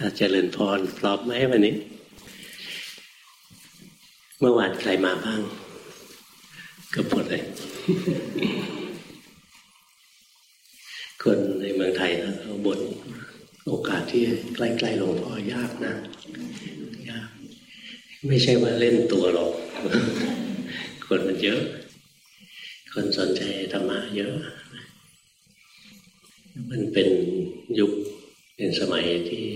อาจรย์พรพร้อมไหมวันนี้ เมื่อวานใครมาบ้างก็หมดเลย คนในเมืองไทยนะเขาบ่นโอกาสที่ใกล้ๆหลวงพ่อยากนะ ยาก ไม่ใช่ว่าเล่นตัวหรอก คนมันเยอะ คนสนใจธรรมะเยอะ มันเป็นยุคเป็นสมัยที่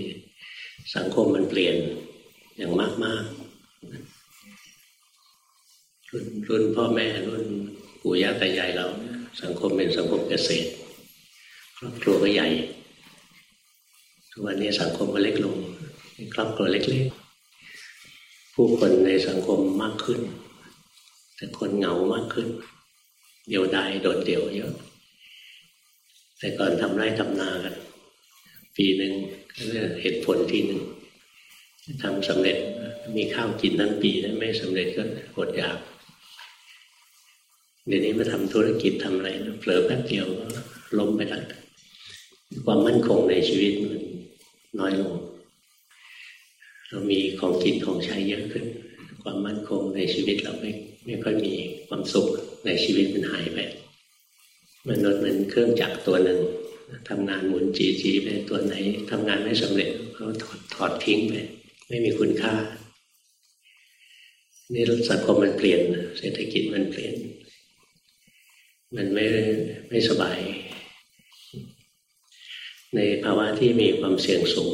สังคมมันเปลี่ยนอย่างมากมากรุ่นรุ่นพ่อแม่รุ่นปู่ย่าตายายเรา สังคมเป็นสังคมเกษตรครอบครัวก็ใหญ่ทุกวันนี้สังคมก็เล็กลงครอบครัวเล็กๆ ผู้คนในสังคมมากขึ้น แต่คนเหงามากขึ้น เดียวดายโดดเดี่ยวเยอะ แต่ก่อนทำไร่ทำนากัน ปีหนึ่งเรียกเหตุผลที่หนึ่งทำสำเร็จมีข้าวกินทั้งปีไม่สำเร็จก็อดอยากเดี๋ยวนี้มาทำธุรกิจทำอะไรเผลอแป๊บเดียวก็ล้มไปแล้วความมั่นคงในชีวิตมันน้อยลง เรามีของกินของใช้เยอะขึ้น ความมั่นคงในชีวิตเราไม่ไม่ค่อยมีความสุขในชีวิตมันหายไปมนุษย์มือนเครื่องจักรตัวหนึ่ง ทำงานหมุนจีจีไปตัวไหนทำงานไม่สำเร็จเขาถอดถอดทิ้งไป ไม่มีคุณค่านี่สังคมมันเปลี่ยน เศรษฐกิจมันเปลี่ยน มันไม่ไม่สบาย ในภาวะที่มีความเสี่ยงสูง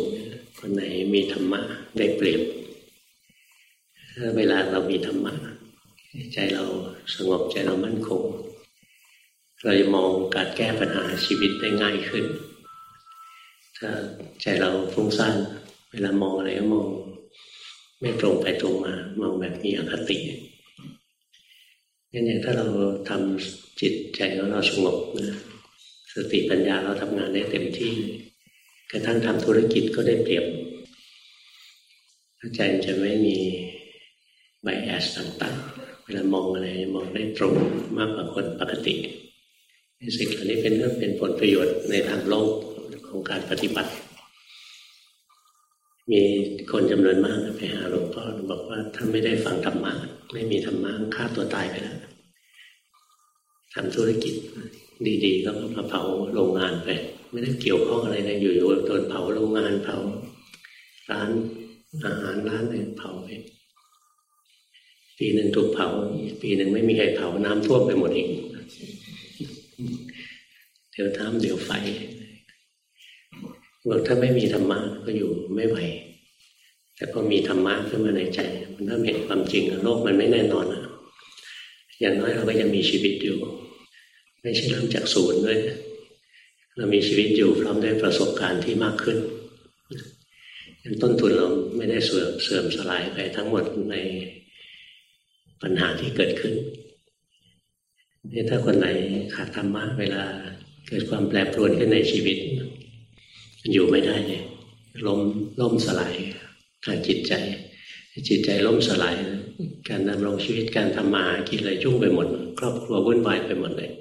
คนไหนมีธรรมะได้เปรียบเวลาเรามีธรรมะใจเราสงบใจเรามั่นคง เราจะมองการแก้ปัญหาชีวิตได้ง่ายขึ้น ถ้าใจเราฟุ้งซ่านเวลามองอะไรก็มอง ไม่ตรงไปตรงมา มองแบบมีอคติงั้นอย่างถ้าเราทำจิตใจของเราสงบนะสติปัญญาเราทำงานได้เต็มที่กระทั่งทำธุรกิจก็ได้เปรียบใจจะไม่มีไบแอสต่างๆ เวลามองอะไรมองได้ตรงมากกว่าคนปกติ สิ่งเหล่านี้เป็นเรื่องเป็นผลประโยชน์ในทางโลกของการปฏิบัติ มีคนจำนวนมากไปหาหลวงพ่อบอกว่าถ้าไม่ได้ฟังธรรมะไม่มีธรรมะฆ่าตัวตายไปแล้วทำธุรกิจดีๆก็มาเผาโรงงานไป ไม่ได้เกี่ยวข้องอะไรเลยอยู่ๆโดนเผาโรงงานเผาร้านอาหารร้านอะไรเผาไปปีหนึ่งถูกเผา ปีหนึ่งไม่มีใครเผาน้ำท่วมไปหมดอีก เดี๋ยวน้ำเดี๋ยวไฟบอกถ้าไม่มีธรรมะก็อยู่ไม่ไหว แต่พอมีธรรมะขึ้นมาในใจ มันเริ่มเห็นความจริงโลกมันไม่แน่นอนอะอย่างน้อยเราก็ยังมีชีวิตอยู่ ไม่ใช่เริ่มจากศูนย์ด้วยเรามีชีวิตอยู่พร้อมด้วยประสบการณ์ที่มากขึ้นต้นทุนเราไม่ได้เสื่อมเสื่อมสลายไปทั้งหมดในปัญหาที่เกิดขึ้นนี่ถ้าคนไหนขาดธรรมะเวลา เกิดความแปรปรวนขึ้นในชีวิต อยู่ไม่ได้เลยล้มล่มสลายทางจิตใจ จิตใจล่มสลายการดำรงชีวิตการทำมาหากินอะไรยุ่งไปหมด ครอบครัววุ่นวายไปหมดเลย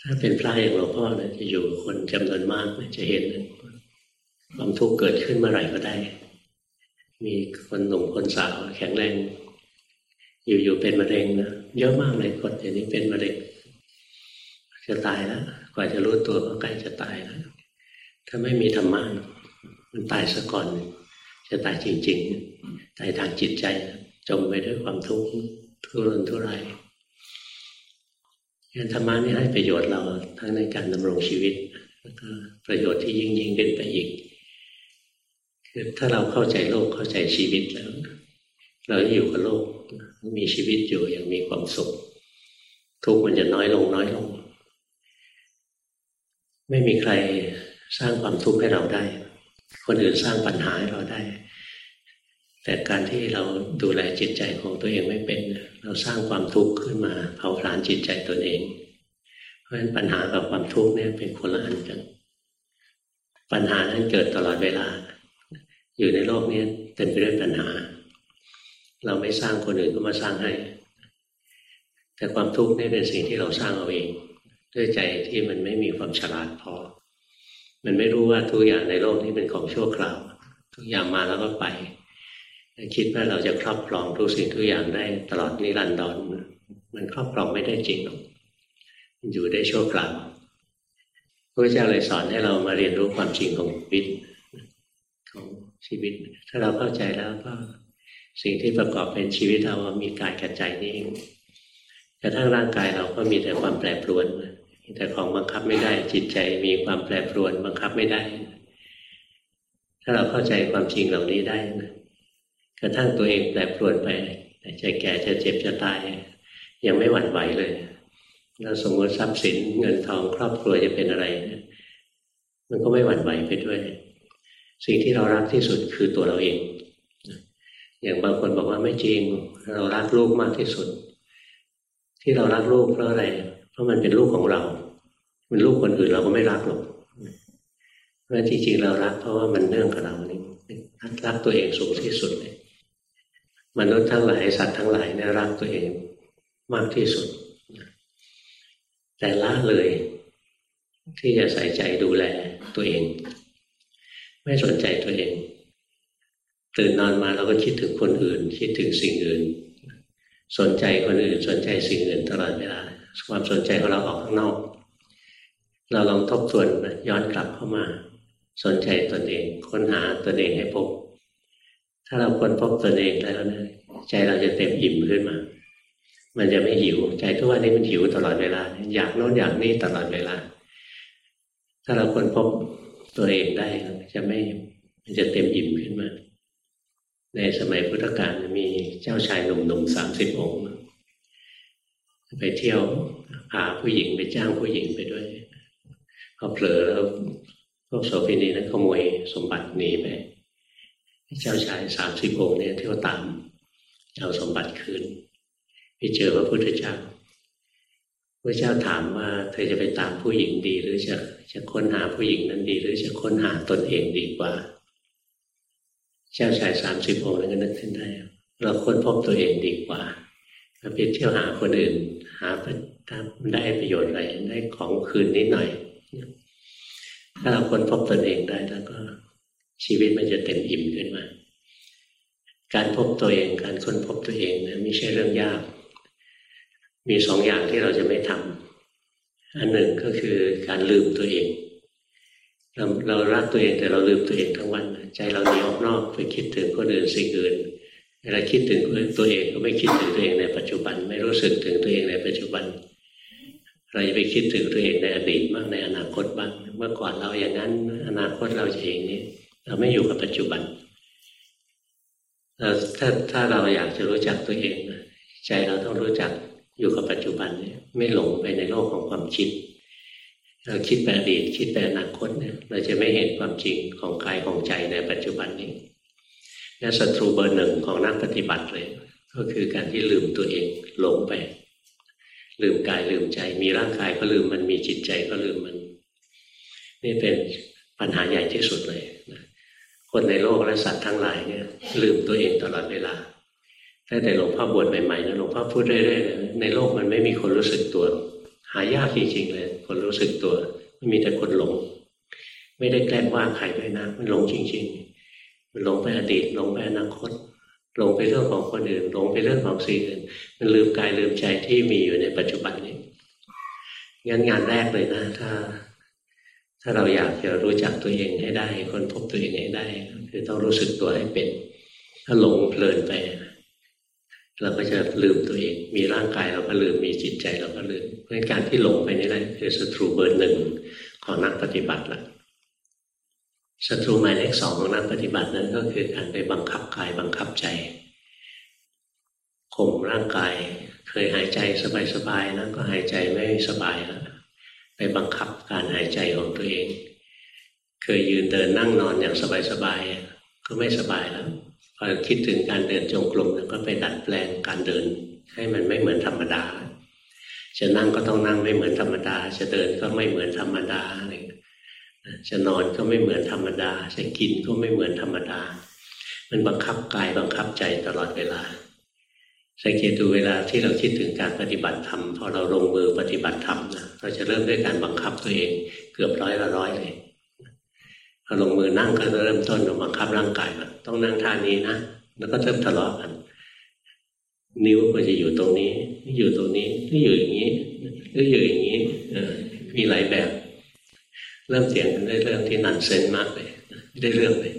ถ้าเป็นพระอย่างหลวงพ่อนะจะอยู่คนจำนวนมากจะเห็นความทุกข์เกิดขึ้นเมื่อไหร่ก็ได้ มีคนหนุ่มคนสาวแข็งแรง อยู่ๆเป็นมะเร็งนะเยอะมากเลยคนอย่างนี้เป็นมะเร็ง จะตายแล้วกว่าจะรู้ตัวก็ใกล้จะตายแล้วถ้าไม่มีธรรมะมันตายซะก่อน จะตายจริงๆตายทางจิตใจ จมไปด้วยความทุกข์ทุรนทุรายงานธรรมะนี่ให้ประโยชน์เราทั้งในการดำรงชีวิต แล้วก็ประโยชน์ที่ยิ่งยิ่งขึ้นไปอีกคือถ้าเราเข้าใจโลกเข้าใจชีวิตแล้ว เราอยู่กับโลกมีชีวิตอยู่อย่างมีความสุข ทุกข์มันจะน้อยลงน้อยลง ไม่มีใครสร้างความทุกข์ให้เราได้ คนอื่นสร้างปัญหาให้เราได้ แต่การที่เราดูแลจิตใจของตัวเองไม่เป็น เราสร้างความทุกข์ขึ้นมาเผาผลาญจิตใจตนเอง เพราะฉะนั้นปัญหากับความทุกข์เนี่ยเป็นคนละอันกัน ปัญหานั้นเกิดตลอดเวลา อยู่ในโลกนี้เต็มไปด้วยปัญหา เราไม่สร้างคนอื่นก็มาสร้างให้ แต่ความทุกข์นี่เป็นสิ่งที่เราสร้างเอาเอง ด้วยใจที่มันไม่มีความฉลาดพอ มันไม่รู้ว่าทุกอย่างในโลกนี้เป็นของชั่วคราว ทุกอย่างมาแล้วก็ไป คิดว่าเราจะครอบครองทุกสิ่งทุกอย่างได้ตลอดนิรันดรมันครอบครองไม่ได้จริงหรอกอยู่ได้ชั่วคราวพระเจ้าเลยสอนให้เรามาเรียนรู้ความจริงของชีวิตของชีวิต ถ้าเราเข้าใจแล้วก็สิ่งที่ประกอบเป็นชีวิตเรามีกายกับใจนี่เองกระทั่งร่างกายเราก็มีแต่ความแปรปรวน แต่ของบังคับไม่ได้ จิตใจมีความแปรปรวนบังคับไม่ได้ ถ้าเราเข้าใจความจริงเหล่านี้ได้นะกระทั่งตัวเองแปรปรวนไปจะแก่จะเจ็บจะตาย ยังไม่หวั่นไหวเลยเราสมมติทรัพย์สินเงินทองครอบครัวจะเป็นอะไรมันก็ไม่หวั่นไหวไปด้วย สิ่งที่เรารักที่สุดคือตัวเราเอง อย่างบางคนบอกว่าไม่จริง เรารักลูกมากที่สุด ที่เรารักลูกเพราะอะไร เพราะมันเป็นลูกของเราเป็นลูกคนอื่นเราก็ไม่รักหรอกเพราะจริงๆเรารัก เพราะว่ามันเนื่องกับเรานี่รักตัวเองสูงที่สุดเลยมนุษย์ทั้งหลายสัตว์ทั้งหลายเนี่ยรักตัวเองมากที่สุด แต่ละเลย ที่จะใส่ใจดูแลตัวเอง ไม่สนใจตัวเอง ตื่นนอนมาเราก็คิดถึงคนอื่น คิดถึงสิ่งอื่น สนใจคนอื่น สนใจสิ่งอื่นตลอดเวลา ความสนใจของเราออกข้างนอก เราลองทบทวนย้อนกลับเข้ามา สนใจตนเอง ค้นหาตนเองให้พบ ถ้าเราค้นพบตนเองแล้วนะใจเราจะเต็มอิ่มขึ้นมา มันจะไม่หิว ใจทุกวันนี้มันหิวตลอดเวลา อยากโน้นอยากนี่ตลอดเวลา ถ้าเราค้นพบตัวเองได้จะไม่มันจะเต็มอิ่มขึ้นมา ในสมัยพุทธกาลมีเจ้าชายหนุ่มๆสามสิบองค์ ไปเที่ยวพาผู้หญิงไปจ้างผู้หญิงไปด้วยพอเผลอแล้วพวกโสเภณีนั้นขโมยสมบัติหนีไป เจ้าชายสามสิบองค์เนี่ยเที่ยวตามเอาสมบัติคืนไปเจอพระพุทธเจ้าพระเจ้าถามว่าเธอจะไปตามผู้หญิงดี หรือจะจะค้นหาผู้หญิงนั้นดี หรือจะค้นหาตนเองดีกว่า เจ้าชายสามสิบองค์นั้นก็นึกขึ้นได้เราค้นพบตัวเองดีกว่าเรา ไปเที่ยวหาคนอื่นหาถ้าได้ประโยชน์อะไรได้ของคืนนิดหน่อย ถ้าเราค้นพบตนเองได้แล้วก็ชีวิตมันจะเต็มอิ่มขึ้นมา การพบตัวเอง การค้นพบตัวเองนะไม่ใช่เรื่องยาก มีสองอย่างที่เราจะไม่ทำอันหนึ่งก็คือการลืมตัวเองเราเรารักตัวเองแต่เราลืมตัวเองทั้งวัน ใจเราหนีออกนอกไปคิดถึงคนอื่นสิ่งอื่น เวลาคิดถึงตัวเองก็ไม่คิดถึงตัวเองในปัจจุบัน ไม่รู้สึกถึงตัวเองในปัจจุบัน เราจะไปคิดถึงตัวเองในอดีตบ้างในอนาคตบ้าง เมื่อก่อนเราอย่างนั้น อนาคตเราจะอย่างนี้ เราไม่อยู่กับปัจจุบันเราถ้าถ้าเราอยากจะรู้จักตัวเองใจเราต้องรู้จักอยู่กับปัจจุบันเนี่ยไม่หลงไปในโลกของความคิด เราคิดไปอดีตคิดไปอนาคตเนี่ยเราจะไม่เห็นความจริงของกายของใจในปัจจุบันนี้ และศัตรูเบอร์หนึ่งของนักปฏิบัติเลย ก็คือการที่ลืมตัวเองหลงไป ลืมกายลืมใจ มีร่างกายก็ลืมมันมีจิตใจก็ลืมมัน นี่เป็นปัญหาใหญ่ที่สุดเลยนะคนในโลกและสัตว์ทั้งหลายเนี่ย ลืมตัวเองตลอดเวลาตั้งแต่หลวงพ่อบวชใหม่ๆนะหลวงพ่อพูดเรื่อยๆในโลกมันไม่มีคนรู้สึกตัว หายากจริงๆเลย คนรู้สึกตัวไม่มีแต่คนหลง ไม่ได้แกล้งว่าใครด้วยนะมันหลงจริง ๆ หลงไปอดีตหลงไปอนาคตหลงไปเรื่องของคนอื่นหลงไปเรื่องของสิ่งอื่นมันลืมกายลืมใจที่มีอยู่ในปัจจุบันนี้งั้นงานแรกเลยนะ ถ้า ถ้าเราอยากจะรู้จักตัวเองให้ได้ คนพบตัวเองให้ได้ คือต้องรู้สึกตัวให้เป็น ถ้าหลงเพลินไปเราก็จะลืมตัวเอง มีร่างกายเราก็ลืมมีจิตใจเราก็ลืมเพราะการที่หลงไปนี่แหละคือศัตรูเบอร์หนึ่งของนักปฏิบัติละ ศัตรูหมายเลขสองของนักปฏิบัตินั้นก็คือการไปบังคับกายบังคับใจข่มร่างกาย เคยหายใจสบายๆนะก็หายใจไม่สบายแล้วไปบังคับการหายใจของตัวเอง เคยยืนเดินนั่งนอนอย่างสบายๆก็ไม่สบายแล้วพอคิดถึงการเดินจงกรมก็ไปดัดแปลงการเดิน ให้มันไม่เหมือนธรรมดา จะนั่งก็ต้องนั่งไม่เหมือนธรรมดา จะเดินก็ไม่เหมือนธรรมดาอะไร จะนอนก็ไม่เหมือนธรรมดา จะกินก็ไม่เหมือนธรรมดา มันบังคับกายบังคับใจตลอดเวลา สังเกตดูเวลาที่เราคิดถึงการปฏิบัติธรรมพอเราลงมือปฏิบัติธรรมนะเราจะเริ่มด้วยการบังคับตัวเองเกือบร้อยละร้อยเลยพอลงมือนั่งก็เริ่มต้นบังคับร่างกายมันต้องนั่งท่านี้นะแล้วก็เริ่มทะเลาะกันนิ้วก็จะอยู่ตรงนี้ อยู่ตรงนี้นี่อยู่อย่างนี้นี่อยู่อย่างนี้มีหลายแบบ เริ่มเสียงกันได้เรื่องที่นันเซนมากเลยได้เรื่องเลย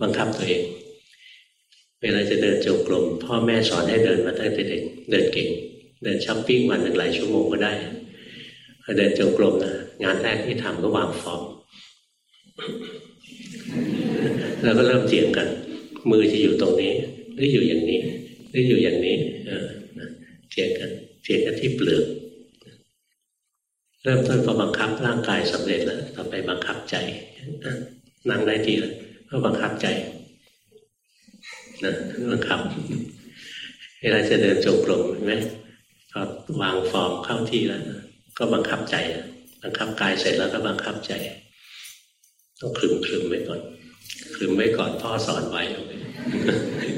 บังคับตัวเอง เวลาจะเดินจงกรมพ่อแม่สอนให้เดินมาตั้งแต่เด็กเดินเก่ง เดินช้อปปิ้งวันหนึ่งหลายชั่วโมงก็ได้พอเดินจงกรมนะงานแรกที่ทำก็วางฟอร์มแล้วก็เริ่มเถียงกัน มือจะอยู่ตรงนี้หรืออยู่อย่างนี้หรืออยู่อย่างนี้เออเถียงกันเถียงกันที่เปลือก เริ่มต้นพอบังคับร่างกายสำเร็จแล้วต่อไปบังคับใจนั่งได้ดีแล้วก็บังคับใจนะบังคับเวลาจะเดินจงกรมเห็นไหมพอวางฟอร์มเข้าที่แล้วก็บังคับใจบังคับกายเสร็จแล้วก็บังคับใจ ต้องคลึมคลึมไว้ก่อนคลึมไว้ก่อนพ่อสอนไว้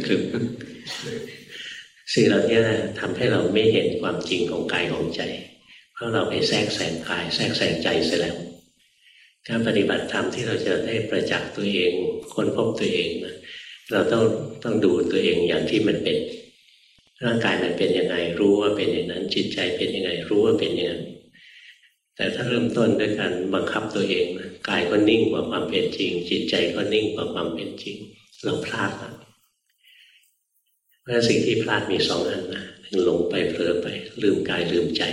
คลึมสิ่งเหล่านี้นะทำให้เราไม่เห็นความจริงของกายของใจ เพราะเราไปแทรกแซงกาย แทรกแซงใจเสียแล้ว การปฏิบัติธรรมที่เราจะได้ประจักษ์ตัวเองค้นพบตัวเองนะเราต้องต้องดูตัวเองอย่างที่มันเป็น ร่างกายมันเป็นยังไงรู้ว่าเป็นอย่างนั้น จิตใจเป็นยังไงรู้ว่าเป็นอย่างนั้นแต่ถ้าเริ่มต้นด้วยการบังคับตัวเองนะกายก็นิ่งกว่าความเป็นจริง จิตใจก็นิ่งกว่าความเป็นจริง เราพลาดแล้วเพราะสิ่งที่พลาดมีสองอันนะหลงไปเผลอไปลืมกายลืมใจ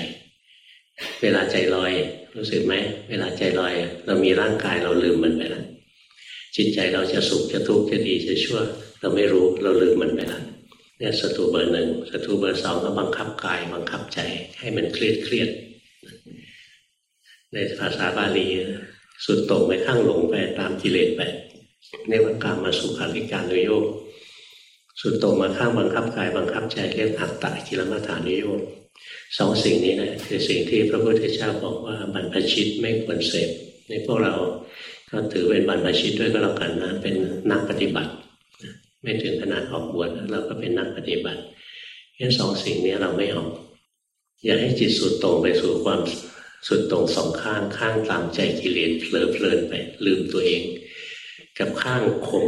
เวลาใจลอย รู้สึกไหมเวลาใจลอย เรามีร่างกายเราลืมมันไปแล้วจิตใจเราจะสุขจะทุกข์จะดีจะชั่ว เราไม่รู้เราลืมมันไปแล้วเนี่ยศัตรูเบอร์หนึ่งศัตรูเบอร์สองก็บังคับกายบังคับใจให้มันเครียดเครียด ในภาษาบาลีสุดตรงไปข้างหลงไปตามกิเลสไปเรียกว่ากามาสุขาริการุโยกสุดตรงมาข้างบังคับกายบังคับใจเรียกอัตตะกิลมัฐานุโยก สองสิ่งนี้นะคือสิ่งที่พระพุทธเจ้าบอกว่าบรรพชิตไม่ควรเสพในพวกเราก็ถือเป็นบรรพชิตด้วยก็แล้วกันนะเป็นนักปฏิบัติ ไม่ถึงขนาดออกบวชเราก็เป็นนักปฏิบัติงั้นสองสิ่งนี้เราไม่ออกอย่าให้จิตสุดตรงไปสู่ความสุดตรงสองข้างข้างตามใจกิเลสเผลอเพลินไป ลืมตัวเอง กับข้างข่ม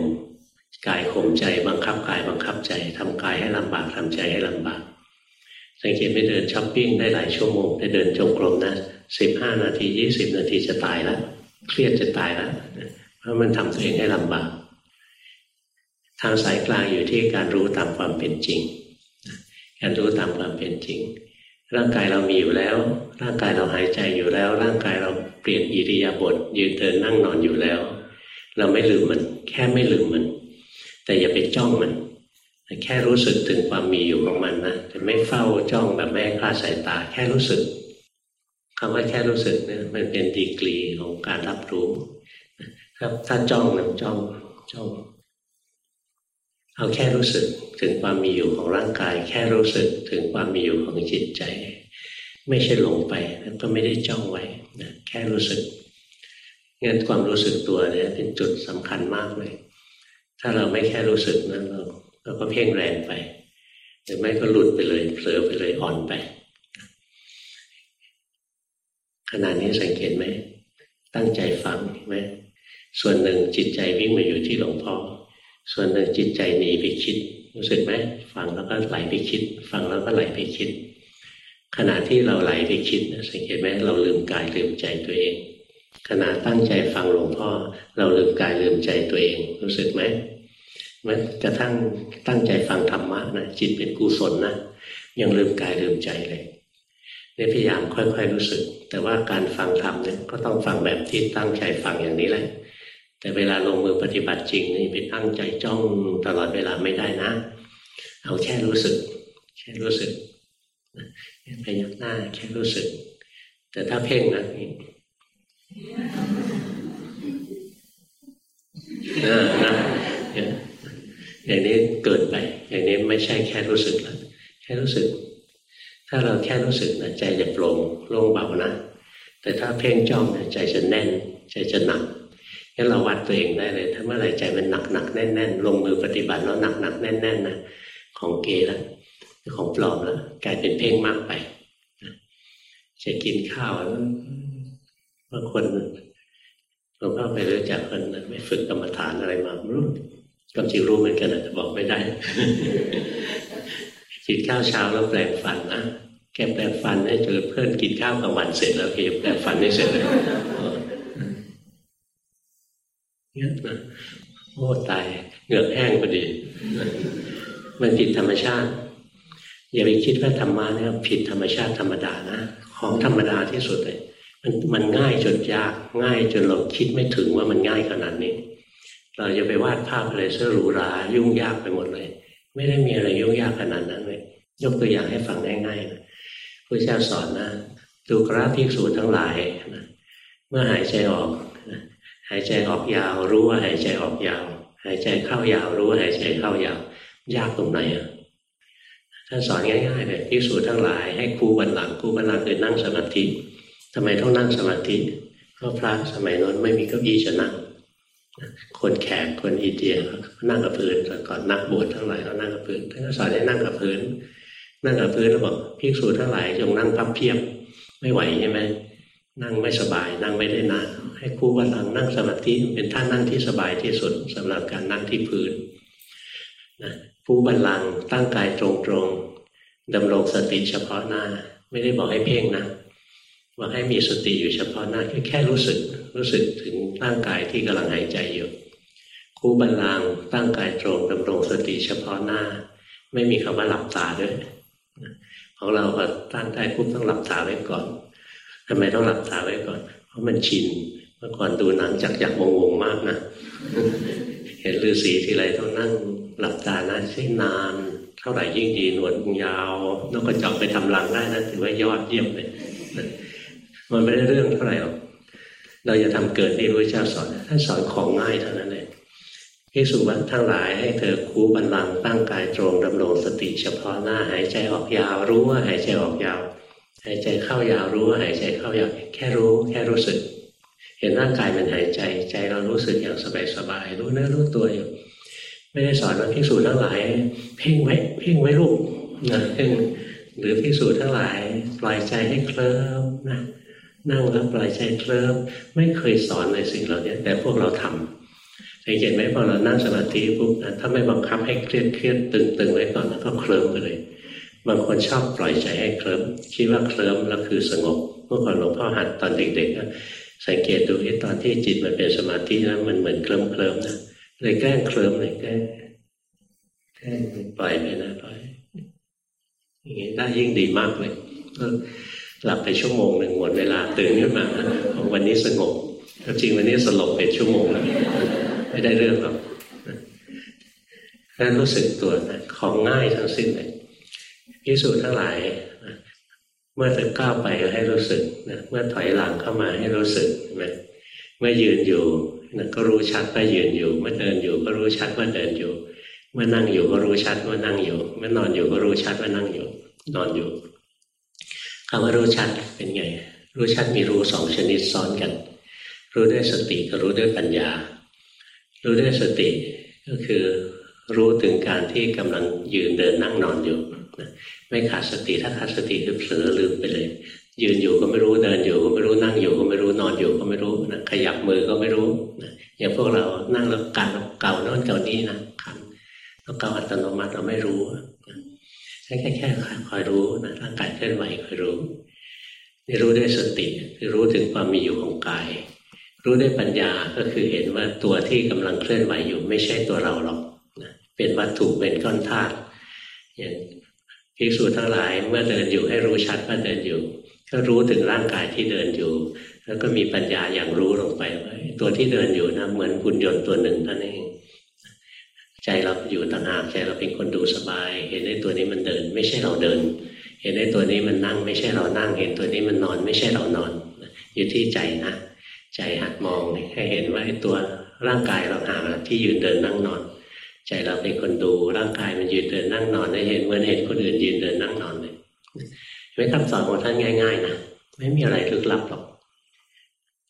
กายข่มใจบังคับกายบังคับใจทำกายให้ลำบากทำใจให้ลำบาก สังเกตไปเดินช้อปปิ้งได้หลายชั่วโมงไปเดินจงกรมนะสิบห้านาทียี่สิบนาทีจะตายแล้วเครียดจะตายแล้วเพราะมันทำตัวเองให้ลำบากทางสายกลางอยู่ที่การรู้ตามความเป็นจริง การรู้ตามความเป็นจริง ร่างกายเรามีอยู่แล้ว ร่างกายเราหายใจอยู่แล้ว ร่างกายเราเปลี่ยนอิริยาบถยืนเดินนั่งนอนอยู่แล้ว เราไม่ลืมมัน แค่ไม่ลืมมัน แต่อย่าไปจ้องมัน แค่รู้สึกถึงความมีอยู่ของมันนะแต่ไม่เฝ้าจ้องแบบไม่คลาดสายตา แค่รู้สึกคำว่าแค่รู้สึกเนี่ยมันเป็นดีกรีของการรับรู้ครับถ้าจ้องนะจ้องจ้องเอาแค่รู้สึกถึงความมีอยู่ของร่างกาย แค่รู้สึกถึงความมีอยู่ของจิตใจ ไม่ใช่หลงไปแล้วก็ไม่ได้จ้องไว้นะแค่รู้สึกงั้นความรู้สึกตัวเนี่ยเป็นจุดสำคัญมากเลย ถ้าเราไม่แค่รู้สึกนั้นเรา เราก็เพ่งแรงไปหรือไม่ก็หลุดไปเลยเผลอไปเลยอ่อนไป ขณะนี้สังเกตไหม ตั้งใจฟังไหมส่วนหนึ่งจิตใจวิ่งมาอยู่ที่หลวงพ่อส่วนหนึ่งจิตใจหนีไปคิด รู้สึกไหมฟังแล้วก็ไหลไปคิด ฟังแล้วก็ไหลไปคิด ขณะที่เราไหลไปคิดสังเกตไหมเราลืมกายลืมใจตัวเอง ขณะตั้งใจฟังหลวงพ่อ เราลืมกายลืมใจตัวเอง รู้สึกไหม แม้กระทั่งตั้งใจฟังธรรมะนะจิตเป็นกุศลนะยังลืมกายลืมใจเลยเนี่ยพยายามค่อย ๆ รู้สึก แต่ว่าการฟังธรรมเนี่ยก็ต้องฟังแบบที่ตั้งใจฟังอย่างนี้แหละ แต่เวลาลงมือปฏิบัติจริงนี่ไปตั้งใจจ้องตลอดเวลาไม่ได้นะ เอาแค่รู้สึก แค่รู้สึกพยักหน้าแค่รู้สึก แต่ถ้าเพ่งนะนี่นะ อย่างนี้เกินไป อย่างนี้ไม่ใช่แค่รู้สึกแล้วแค่รู้สึก ถ้าเราแค่รู้สึกนะใจจะโปร่งโล่งเบานะ แต่ถ้าเพ่งจ้องใจจะแน่น ใจจะหนักงั้นเราวัดตัวเองได้เลย ถ้าเมื่อไหร่ใจมันหนักหนักแน่นแน่นลงมือปฏิบัติแล้วหนักหนักแน่นแน่นนะของเกแล้วของปลอมแล้วกลายเป็นเพ่งมากไปจะกินข้าวบางคนหลวงพ่อไปรู้จักคนไม่ฝึกกรรมฐานอะไรมาไม่รู้ ความจริงรู้เหมือนกันแต่บอกไม่ได้กินข้าวเช้าแล้วแปลงฟันนะแกแปลงฟันให้เจอเพื่อนกินข้าวกลางวันเสร็จแล้วแกแปลงฟันไม่เสร็จเลยเนี่ยนะโอ้ตายเหงือกแห้งพอดี มันผิดธรรมชาติ อย่าไปคิดว่าธรรมะเนี่ยผิดธรรมชาติธรรมดานะของธรรมดาที่สุดเลยมันมันง่ายจนยากง่ายจนเราคิดไม่ถึงว่ามันง่ายขนาดนี้ เราจะไปวาดภาพอะไรเสื้อหรูหรายุ่งยากไปหมดเลย ไม่ได้มีอะไรยุ่งยากขนาดนั้นเลยยกตัวอย่างให้ฟังง่ายๆนะพระเจ้าสอนนะดูกราภิกษุทั้งหลายนะเมื่อหายใจออกนะหายใจออกยาว รู้ว่าหายใจออกยาว หายใจเข้ายาว รู้ว่าหายใจเข้ายาว ยากตรงไหนอะท่านสอนง่ายๆเลยภิกษุทั้งหลายให้ครูบันหลังครูบันหลังคือนั่งสมาธิทำไมต้องนั่งสมาธิเพราะพระสมัยนั้นไม่มีเก้าอี้จะนั่ง คนแขกคนอินเดียนั่งกับพื้นก่อนนักบวชทั้งหลายเขานั่งกับพื้นท่านก็สอนให้นั่งกับพื้น นั่งกับพื้นแล้วบอกภิกษุทั้งหลายจงนั่งพับเพียบไม่ไหวใช่ไหมนั่งไม่สบาย นั่งไม่ได้นานให้ครูวันหลังนั่งสมาธิเป็นท่านั่งที่สบายที่สุดสำหรับการนั่งที่พื้นนะผู้บันลังตั้งกายตรงๆดำรงสติเฉพาะหน้า ไม่ได้บอกให้เพ่งนะบอกให้มีสติอยู่เฉพาะหน้าแค่แค่รู้สึกรู้สึกถึง ร่างกายที่กำลังหายใจอยู่คู่บันลังตั้งกายตรงดำรงสติเฉพาะหน้า ไม่มีคำว่าหลับตาด้วยของเราพอตั้งใจปุ๊บต้องหลับตาไว้ก่อนทำไมต้องหลับตาไว้ก่อน เพราะมันชินเมื่อก่อนดูหนังจักจักวงวงมากนะเห็นฤาษีทีไรต้องนั่งหลับตานะใช่นานเท่าไหร่ยิ่งดีหนวดยาวนกกระจอกไปทำรังได้นะถือว่ายอดเยี่ยมเลยมันไม่ได้เรื่องเท่าไหร่หรอก เราจะทำเกินที่พระเจ้าสอนท่านสอนของง่ายเท่านั้นเองพิสุวัตทั้งหลายให้เธอคูบันลังตั้งกายตรงดำรงสติเฉพาะหน้าหายใจออกยาวรู้ว่าหายใจออกยาว หายใจเข้ายาวรู้ว่าหายใจเข้ายาวแค่รู้แค่รู้สึก เห็นร่างกายมันหายใจใจเรารู้สึกอย่างสบายๆรู้เนื้อรู้ตัวอยู่ ไม่ได้สอนว่าพิสูจน์ทั้งหลาย เพ่งไว้เพ่งไว้ลูกนะเพ่งหรือพิสูจน์ทั้งหลายปล่อยใจให้เคลิ้มนะ นั่งแล้วปล่อยใจเคลิ้มไม่เคยสอนในสิ่งเหล่านี้แต่พวกเราทำสังเกตไหมพอเรานั่งสมาธิปุ๊บถ้าไม่บังคับให้เครียดเครียดตึงตึงไว้ก่อนแล้วก็เคลิ้มไปเลย บางคนชอบปล่อยใจให้เคลิ้มคิดว่าเคลิ้มแล้วคือสงบเมื่อก่อนหลวงพ่อหัดตอนเด็กๆนะสังเกตดูที่ตอนที่จิตมันเป็นสมาธินะมันเหมือนเคลิ้มเคลิ้มนะเลยแกล้งเคลิ้มเลยแกล้งแกล้งปล่อยไปนะปล่อยอย่างนี้ได้ยิ่งดีมากเลย หลับไปชั่วโมงหนึ่งหมดเวลาตื่นขึ้นมา วันนี้สงบจริงวันนี้สลบเป็นชั่วโมงแล้วไม่ได้เรื่องหรอกนั่นรู้สึกตัวนะของง่ายทั้งสิ้นเลยพิสูจน์ทั้งหลายเมื่อจะก้าวไปให้รู้สึกนะเมื่อถอยหลังเข้ามาให้รู้สึกนะเมื่อยืนอยู่นะก็รู้ชัดว่ายืนอยู่ เมื่อเดินอยู่ก็รู้ชัดว่าเดินอยู่ เมื่อนั่งอยู่ก็รู้ชัดว่านั่งอยู่ เมื่อนอนอยู่ก็รู้ชัดว่านั่งอยู่ นอนอยู่ คำว่ารู้ชัดเป็นไง รู้ชัดมีรู้สองชนิดซ้อนกัน รู้ด้วยสติกับรู้ด้วยปัญญา รู้ด้วยสติก็คือรู้ถึงการที่กำลังยืนเดินนั่งนอนอยู่ไม่ขาดสติถ้าขาดสติคือเผลอลืมไปเลย ยืนอยู่ก็ไม่รู้เดินอยู่ก็ไม่รู้นั่งอยู่ก็ไม่รู้นอนอยู่ก็ไม่รู้นะขยับมือก็ไม่รู้นะอย่างพวกเรานั่งแล้วการเก่าโน่นเก่านี้นะคันแล้วเก่าอัตโนมัติเราไม่รู้ แค่แค่แค่คอยรู้นะร่างกายเคลื่อนไหวคอยรู้นี่รู้ด้วยสติคือรู้ถึงความมีอยู่ของกาย รู้ด้วยปัญญาก็คือเห็นว่าตัวที่กำลังเคลื่อนไหวอยู่ ไม่ใช่ตัวเราหรอกนะเป็นวัตถุเป็นก้อนธาตุอย่างภิกษุทั้งหลายเมื่อเดินอยู่ให้รู้ชัดว่าเดินอยู่ ก็รู้ถึงร่างกายที่เดินอยู่ แล้วก็มีปัญญาอย่างรู้ลงไปว่าตัวที่เดินอยู่นะเหมือนหุ่นยนต์ตัวหนึ่งนั่นเอง ใจเราอยู่ต่างหากใจเราเป็นคนดูสบาย เห็นในตัวนี้มันเดิน ไม่ใช่เราเดิน เห็นในตัวนี้มันนั่ง ไม่ใช่เรานั่ง เห็นตัวนี้มันนอน ไม่ใช่เรานอน อยู่ที่ใจนะ ใจหัดมองให้เห็นว่าไอ้ตัวร่างกายเราหาที่ยืนเดินนั่งนอน ใจเราเป็นคนดูร่างกายมันยืนเดินนั่งนอนได้เห็นเหมือนเห็นคนอื่นยืนเดินนั่งนอนเลยไม่คำสอนของท่านง่าย ๆ นะไม่มีอะไรลึกลับหรอก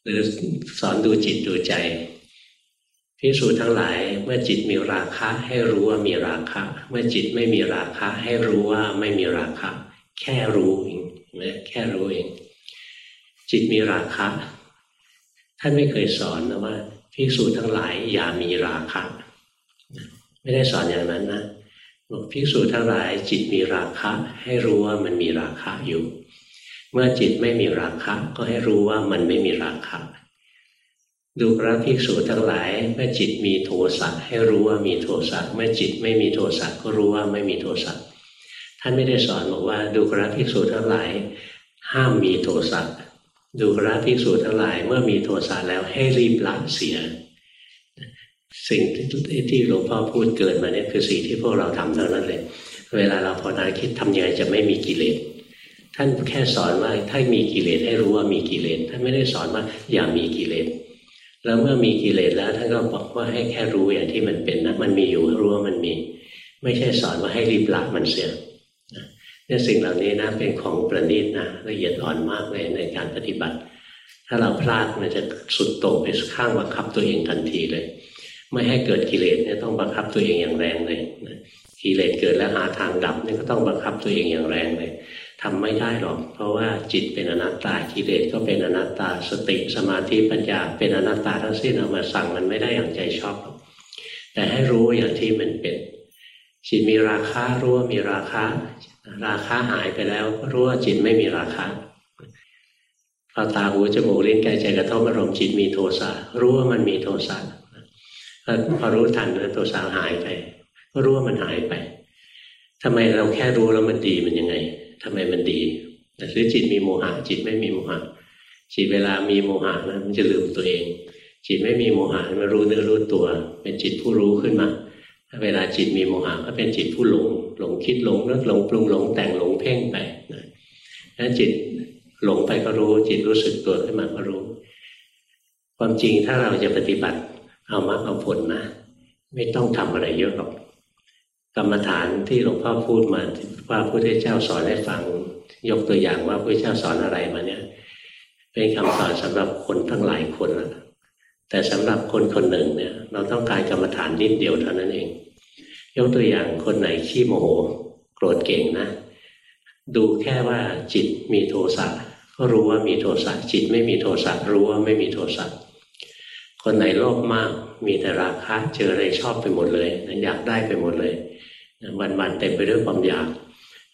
หรือสอนดูจิตดูใจ พิสูจทั้งหลายเมื่อจิตมีราคะให้รู้ว่ามีราคะ เมื่อจิตไม่มีราคะ ให้รู้ว่าไม่มีราคะ แค่รู้เองนะแค่รู้เอง จิตมีราคะ ท่านไม่เคยสอนนะว่าภิกษุทั้งหลายอย่ามีราคะ ไม่ได้สอนอย่างนั้นนะบอกภิกษุทั้งหลายจิตมีราคะ ให้รู้ว่ามันมีราคะอยู่ เมื่อจิตไม่มีราคะ ก็ให้รู้ว่ามันไม่มีราคะ ดูพระภิกษุทั้งหลายเมื่อจิตมีโทสะให้รู้ว่ามีโทสะเมื่อจิตไม่มีโทสะก็รู้ว่าไม่มีโทสะท่านไม่ได้สอนบอกว่า ดูพระภิกษุทั้งหลาย ห้ามมีโทสะดูพระภิกษุทั้งหลาย เมื่อมีโทสะแล้วให้รีบละเสีย สิ่งที่หลวงพ่อพูดเกิดมาเนี่ยคือสิ่งที่พวกเราทำเท่านั้นเลย เวลาเราภาวนาคิดทำยังไงจะไม่มีกิเลสท่านแค่สอนว่าถ้ามีกิเลสให้รู้ว่ามีกิเลสท่านไม่ได้สอนว่าอย่ามีกิเลส แล้วเมื่อมีกิเลสแล้วท่านก็บอกว่าให้แค่รู้อย่างที่มันเป็นนะมันมีอยู่รู้ว่ามันมี ไม่ใช่สอนว่าให้รีบละมันเสียเนี่ยสิ่งเหล่านี้นะเป็นของประณีตนะละเอียดอ่อนมากเลยในการปฏิบัติ ถ้าเราพลาดมันจะสุดโต่งไปข้างบังคับตัวเองทันทีเลย ไม่ให้เกิดกิเลสเนี่ยต้องบังคับตัวเองอย่างแรงเลยกิเลสเกิดแล้วหาทางดับนี่ก็ต้องบังคับตัวเองอย่างแรงเลย ทำไม่ได้หรอก เพราะว่าจิตเป็นอนัตตากิเลสก็เป็นอนัตตาสติสมาธิปัญญา เป็นอนัตตาทั้งสิ้นเอามาสั่งมันไม่ได้อย่างใจชอบแต่ให้รู้อย่างที่มันเป็นจิตมีราคารู้ว่ามีราคาราคาหายไปแล้วรู้ว่าจิตไม่มีราคาพอตาหูจมูกลิ้นกายใจกระทบอารมณ์จิตมีโทสะรู้ว่ามันมีโทสะพอรู้ทันนะตัวสาวหายไป ก็รู้ว่ามันหายไปทำไมเราแค่รู้แล้วมันดีมันยังไง ทำไมมันดีแต่หรือจิตมีโมหะจิตไม่มีโมหะจิตเวลามีโมหะนะมันจะลืมตัวเอง จิตไม่มีโมหะมันรู้เนื้อรู้ตัว เป็นจิตผู้รู้ขึ้นมาถ้าเวลาจิตมีโมหะก็เป็นจิตผู้หลงหลงคิดหลงนึกหลงปรุงหลงแต่งหลงเพ่งไปนะถ้าจิตหลงไปก็รู้ จิตรู้สึกตัวขึ้นมาก็รู้ ความจริงถ้าเราจะปฏิบัติเอามรรคเอาผลนะ ไม่ต้องทำอะไรเยอะหรอก กรรมฐานที่หลวงพ่อพูดมาว่าพระพุทธเจ้าสอนให้ฟัง ยกตัวอย่างว่าพระเจ้าสอนอะไรมาเนี่ย เป็นคำสอนสำหรับคนทั้งหลายคนนะแต่สำหรับคนคนหนึ่งเนี่ย เราต้องการกรรมฐานนิดเดียวเท่านั้นเอง ยกตัวอย่างคนไหนขี้โมโหโกรธเก่งนะ ดูแค่ว่าจิตมีโทสะก็รู้ว่ามีโทสะจิตไม่มีโทสะรู้ว่าไม่มีโทสะคนไหนโลภมากมีแต่ราคะเจออะไรชอบไปหมดเลยอยากได้ไปหมดเลย วันๆเต็มไปด้วยความอยาก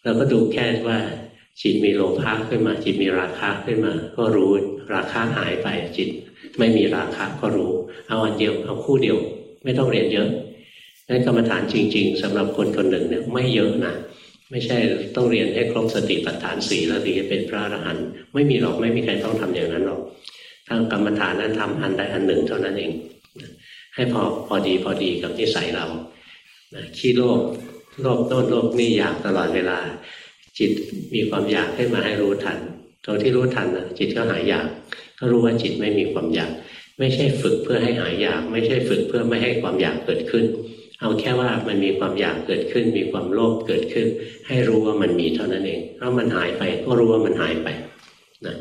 เราก็ดูแค่ว่าจิตมีโลภะขึ้นมา จิตมีราคะขึ้นมา ก็รู้ราคะหายไปจิต ไม่มีราคะก็รู้ เอาอันเดียวเอาคู่เดียว ไม่ต้องเรียนเยอะนั้นกรรมฐานจริง ๆสำหรับคนคนหนึ่งเนี่ยไม่เยอะนะไม่ใช่ต้องเรียนให้ครบสติปัฏฐานสี่แล้วถึงจะเป็นพระอรหันต์ไม่มีหรอกไม่มีใครต้องทำอย่างนั้นหรอกทางกรรมฐานนั้นทำอันใดอันหนึ่งเท่านั้นเอง ให้พอพอดีพอดีกับนิสัยเราขี้โลภ โลภโน่นโลภนี่อยากตลอดเวลา จิตมีความอยากให้มาให้รู้ทันตรงที่รู้ทันนะจิตก็หายอยาก ก็รู้ว่าจิตไม่มีความอยาก ไม่ใช่ฝึกเพื่อให้หายอยาก ไม่ใช่ฝึกเพื่อไม่ให้ความอยากเกิดขึ้น เอาแค่ว่ามันมีความอยากเกิดขึ้น มีความโลภเกิดขึ้น ให้รู้ว่ามันมีเท่านั้นเองถ้ามันหายไปก็รู้ว่ามันหายไปนะ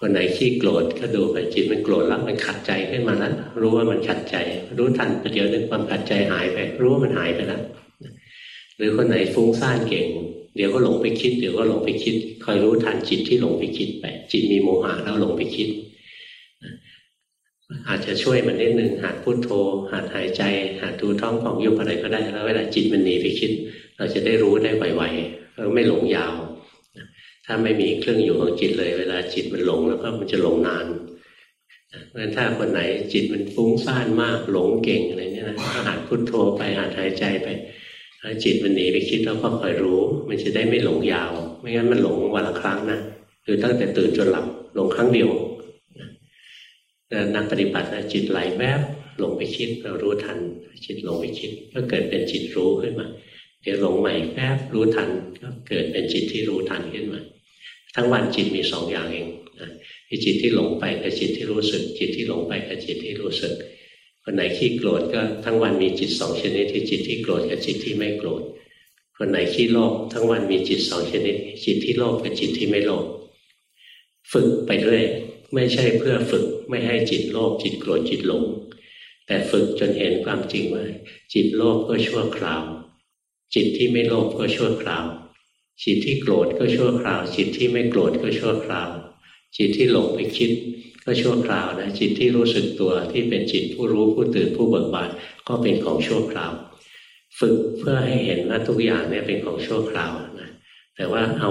คนไหนขี้โกรธก็ดูไปจิตมันโกรธแล้วมันขัดใจขึ้นมาแล้วรู้ว่ามันขัดใจ รู้ทันประเดี๋ยวนึงความขัดใจหายไป รู้ว่ามันหายไปแล้ว หรือคนไหนฟุ้งซ่านเก่ง เดี๋ยวก็หลงไปคิด เดี๋ยวก็หลงไปคิด คอยรู้ทันจิตที่หลงไปคิดไป จิตมีโมหะแล้วหลงไปคิด อาจจะช่วยมันนิดนึงหัดพุโทโธหัดหายใจหัดดูท้องของยุบอะไรก็ได้แล้วเวลาจิตมันหนีไปคิด เราจะได้รู้ได้ไวๆเราไม่หลงยาว ถ้าไม่มีเครื่องอยู่ของจิตเลย เวลาจิตมันหลงแล้วก็มันจะหลงนานเพราะฉะนั้นถ้าคนไหนจิตมันฟุ้งซ่านมากหลงเก่งอะไรเนี่ยนะหัดพุทโธไปหัดหายใจไป ถ้าจิตมันหนีไปคิดแล้วก็คอยรู้ มันจะได้ไม่หลงยาว ไม่งั้นมันหลงวันละครั้งนะคือตั้งแต่ตื่นจนหลับหลงครั้งเดียวนักปฏิบัตินะจิตไหลแวบหลงไปคิดเรารู้ทัน จิตหลงไปคิด ก็เกิดเป็นจิตรู้ขึ้นมา เดี๋ยวหลงใหม่แวบรู้ทัน ก็เกิดเป็นจิตที่รู้ทันขึ้นมา ทั้งวันจิตมีสองอย่างเองนะจิตที่หลงไปกับจิตที่รู้สึก จิตที่หลงไปกับจิตที่รู้สึก คนไหนขี้โกรธก็ทั้งวันมีจิตสองชนิดที่จิตที่โกรธกับจิตที่ไม่โกรธ คนไหนขี้โลภทั้งวันมีจิตสองชนิด จิตที่โลภกับจิตที่ไม่โลภฝึกไปเรื่อยไม่ใช่เพื่อฝึกไม่ให้จิตโลภจิตโกรธจิตหลง แต่ฝึกจนเห็นความจริงว่า จิตโลภก็ชั่วคราว จิตที่ไม่โลภก็ชั่วคราว จิตที่โกรธก็ชั่วคราว จิตที่ไม่โกรธก็ชั่วคราว จิตที่หลงไปคิดก็ชั่วคราวนะจิตที่รู้สึกตัวที่เป็นจิตผู้รู้ผู้ตื่นผู้เบิกบานก็เป็นของชั่วคราว ฝึกเพื่อให้เห็นว่าทุกอย่างเนี่ยเป็นของชั่วคราวนะแต่ว่าเอา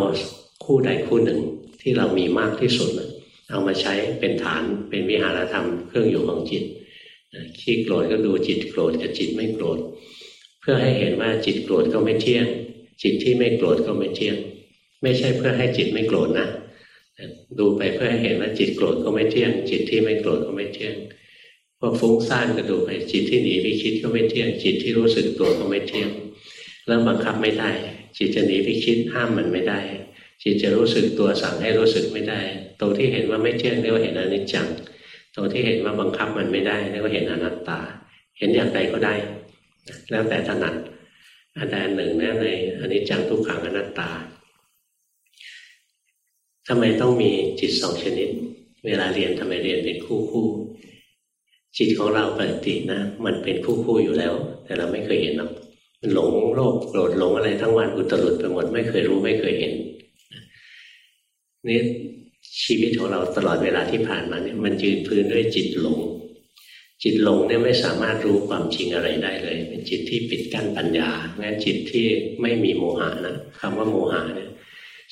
คู่ใดคู่หนึ่งที่เรามีมากที่สุดนะเอามาใช้เป็นฐานเป็นวิหารธรรมเครื่องอยู่ของจิตขี้โกรธก็ดูจิตโกรธกับจิตไม่โกรธ เพื่อให้เห็นว่าจิตโกรธก็ไม่เที่ยง จิตที่ไม่โกรธก็ไม่เที่ยง ไม่ใช่เพื่อให้จิตไม่โกรธนะ ดูไปเพื่อให้เห็นว่าจิตโกรธก็ไม่เที่ยง จิตที่ไม่โกรธก็ไม่เที่ยงพวกฟุ้งซ่านก็ดูไปจิตที่หนีไปคิดก็ไม่เที่ยง จิตที่รู้สึกตัวก็ไม่เที่ยงแล้วบังคับไม่ได้ จิตจะหนีไปคิดห้ามมันไม่ได้ จิตจะรู้สึกตัวสั่งให้รู้สึกไม่ได้ ตรงที่เห็นว่าไม่เที่ยงเรียกว่าเห็นอนิจจังตรงที่เห็นว่าบังคับมันไม่ได้เรียกว่าเห็นอนัตตา เห็นอย่างใดก็ได้ แล้วแต่ถนัดอันใดหนึ่งนะในอนิจจังทุกขังอนัตตา ทำไมต้องมีจิตสองชนิด เวลาเรียนทำไมเรียนเป็นคู่คู่ จิตของเราปกตินะ มันเป็นคู่คู่อยู่แล้ว แต่เราไม่เคยเห็นหรอกมันหลงโลภโกรธหลงอะไรทั้งวันอุตรุดไปหมดไม่เคยรู้ไม่เคยเห็นนี่ชีวิตของเราตลอดเวลาที่ผ่านมาเนี่ยมันยืนพื้นด้วยจิตหลง จิตหลงเนี่ยไม่สามารถรู้ความจริงอะไรได้เลย เป็นจิตที่ปิดกั้นปัญญาแม้จิตที่ไม่มีโมหะนะคำว่าโมหะเนี่ย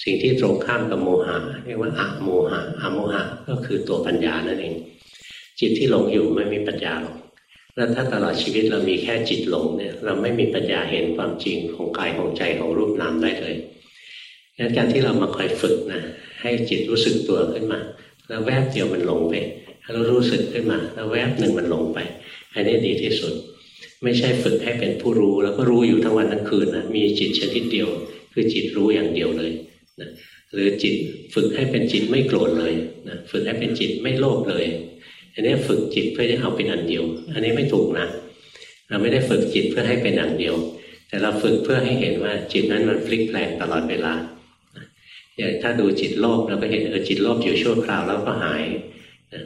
สิ่งที่ตรงข้ามกับโมหะเรียกว่าอะโมหะอะโมหะก็คือตัวปัญญานั่นเอง จิตที่หลงอยู่ไม่มีปัญญาหรอกแล้วถ้าตลอดชีวิตเรามีแค่จิตหลงเนี่ย เราไม่มีปัญญาเห็นความจริงของกายของใจของรูปนามได้เลยงั้นการที่เรามาคอยฝึกนะให้จิตรู้สึกตัวขึ้นมา แล้วแวบเดียวมันหลงไปแล้วรู้สึกขึ้นมา แล้วแวบหนึ่งมันหลงไป อันนี้ดีที่สุด ไม่ใช่ฝึกให้เป็นผู้รู้ แล้วก็รู้อยู่ทั้งวันทั้งคืนนะมีจิตชนิดเดียว คือจิตรู้อย่างเดียวเลย นะหรือจิตฝึกให้เป็นจิตไม่โกรธเลยนะฝึกให้เป็นจิตไม่โลภเลยอันนี้ฝึกจิตเพื่อจะเอาเป็นอันเดียว อันนี้ไม่ถูกนะเราไม่ได้ฝึกจิตเพื่อให้เป็นอันเดียว แต่เราฝึกเพื่อให้เห็นว่าจิตนั้นมันพลิกแปลงตลอดเวลาอย่างถ้าดูจิตโลภเราก็เห็นเออจิตโลภอยู่ชั่วคราวแล้วก็หาย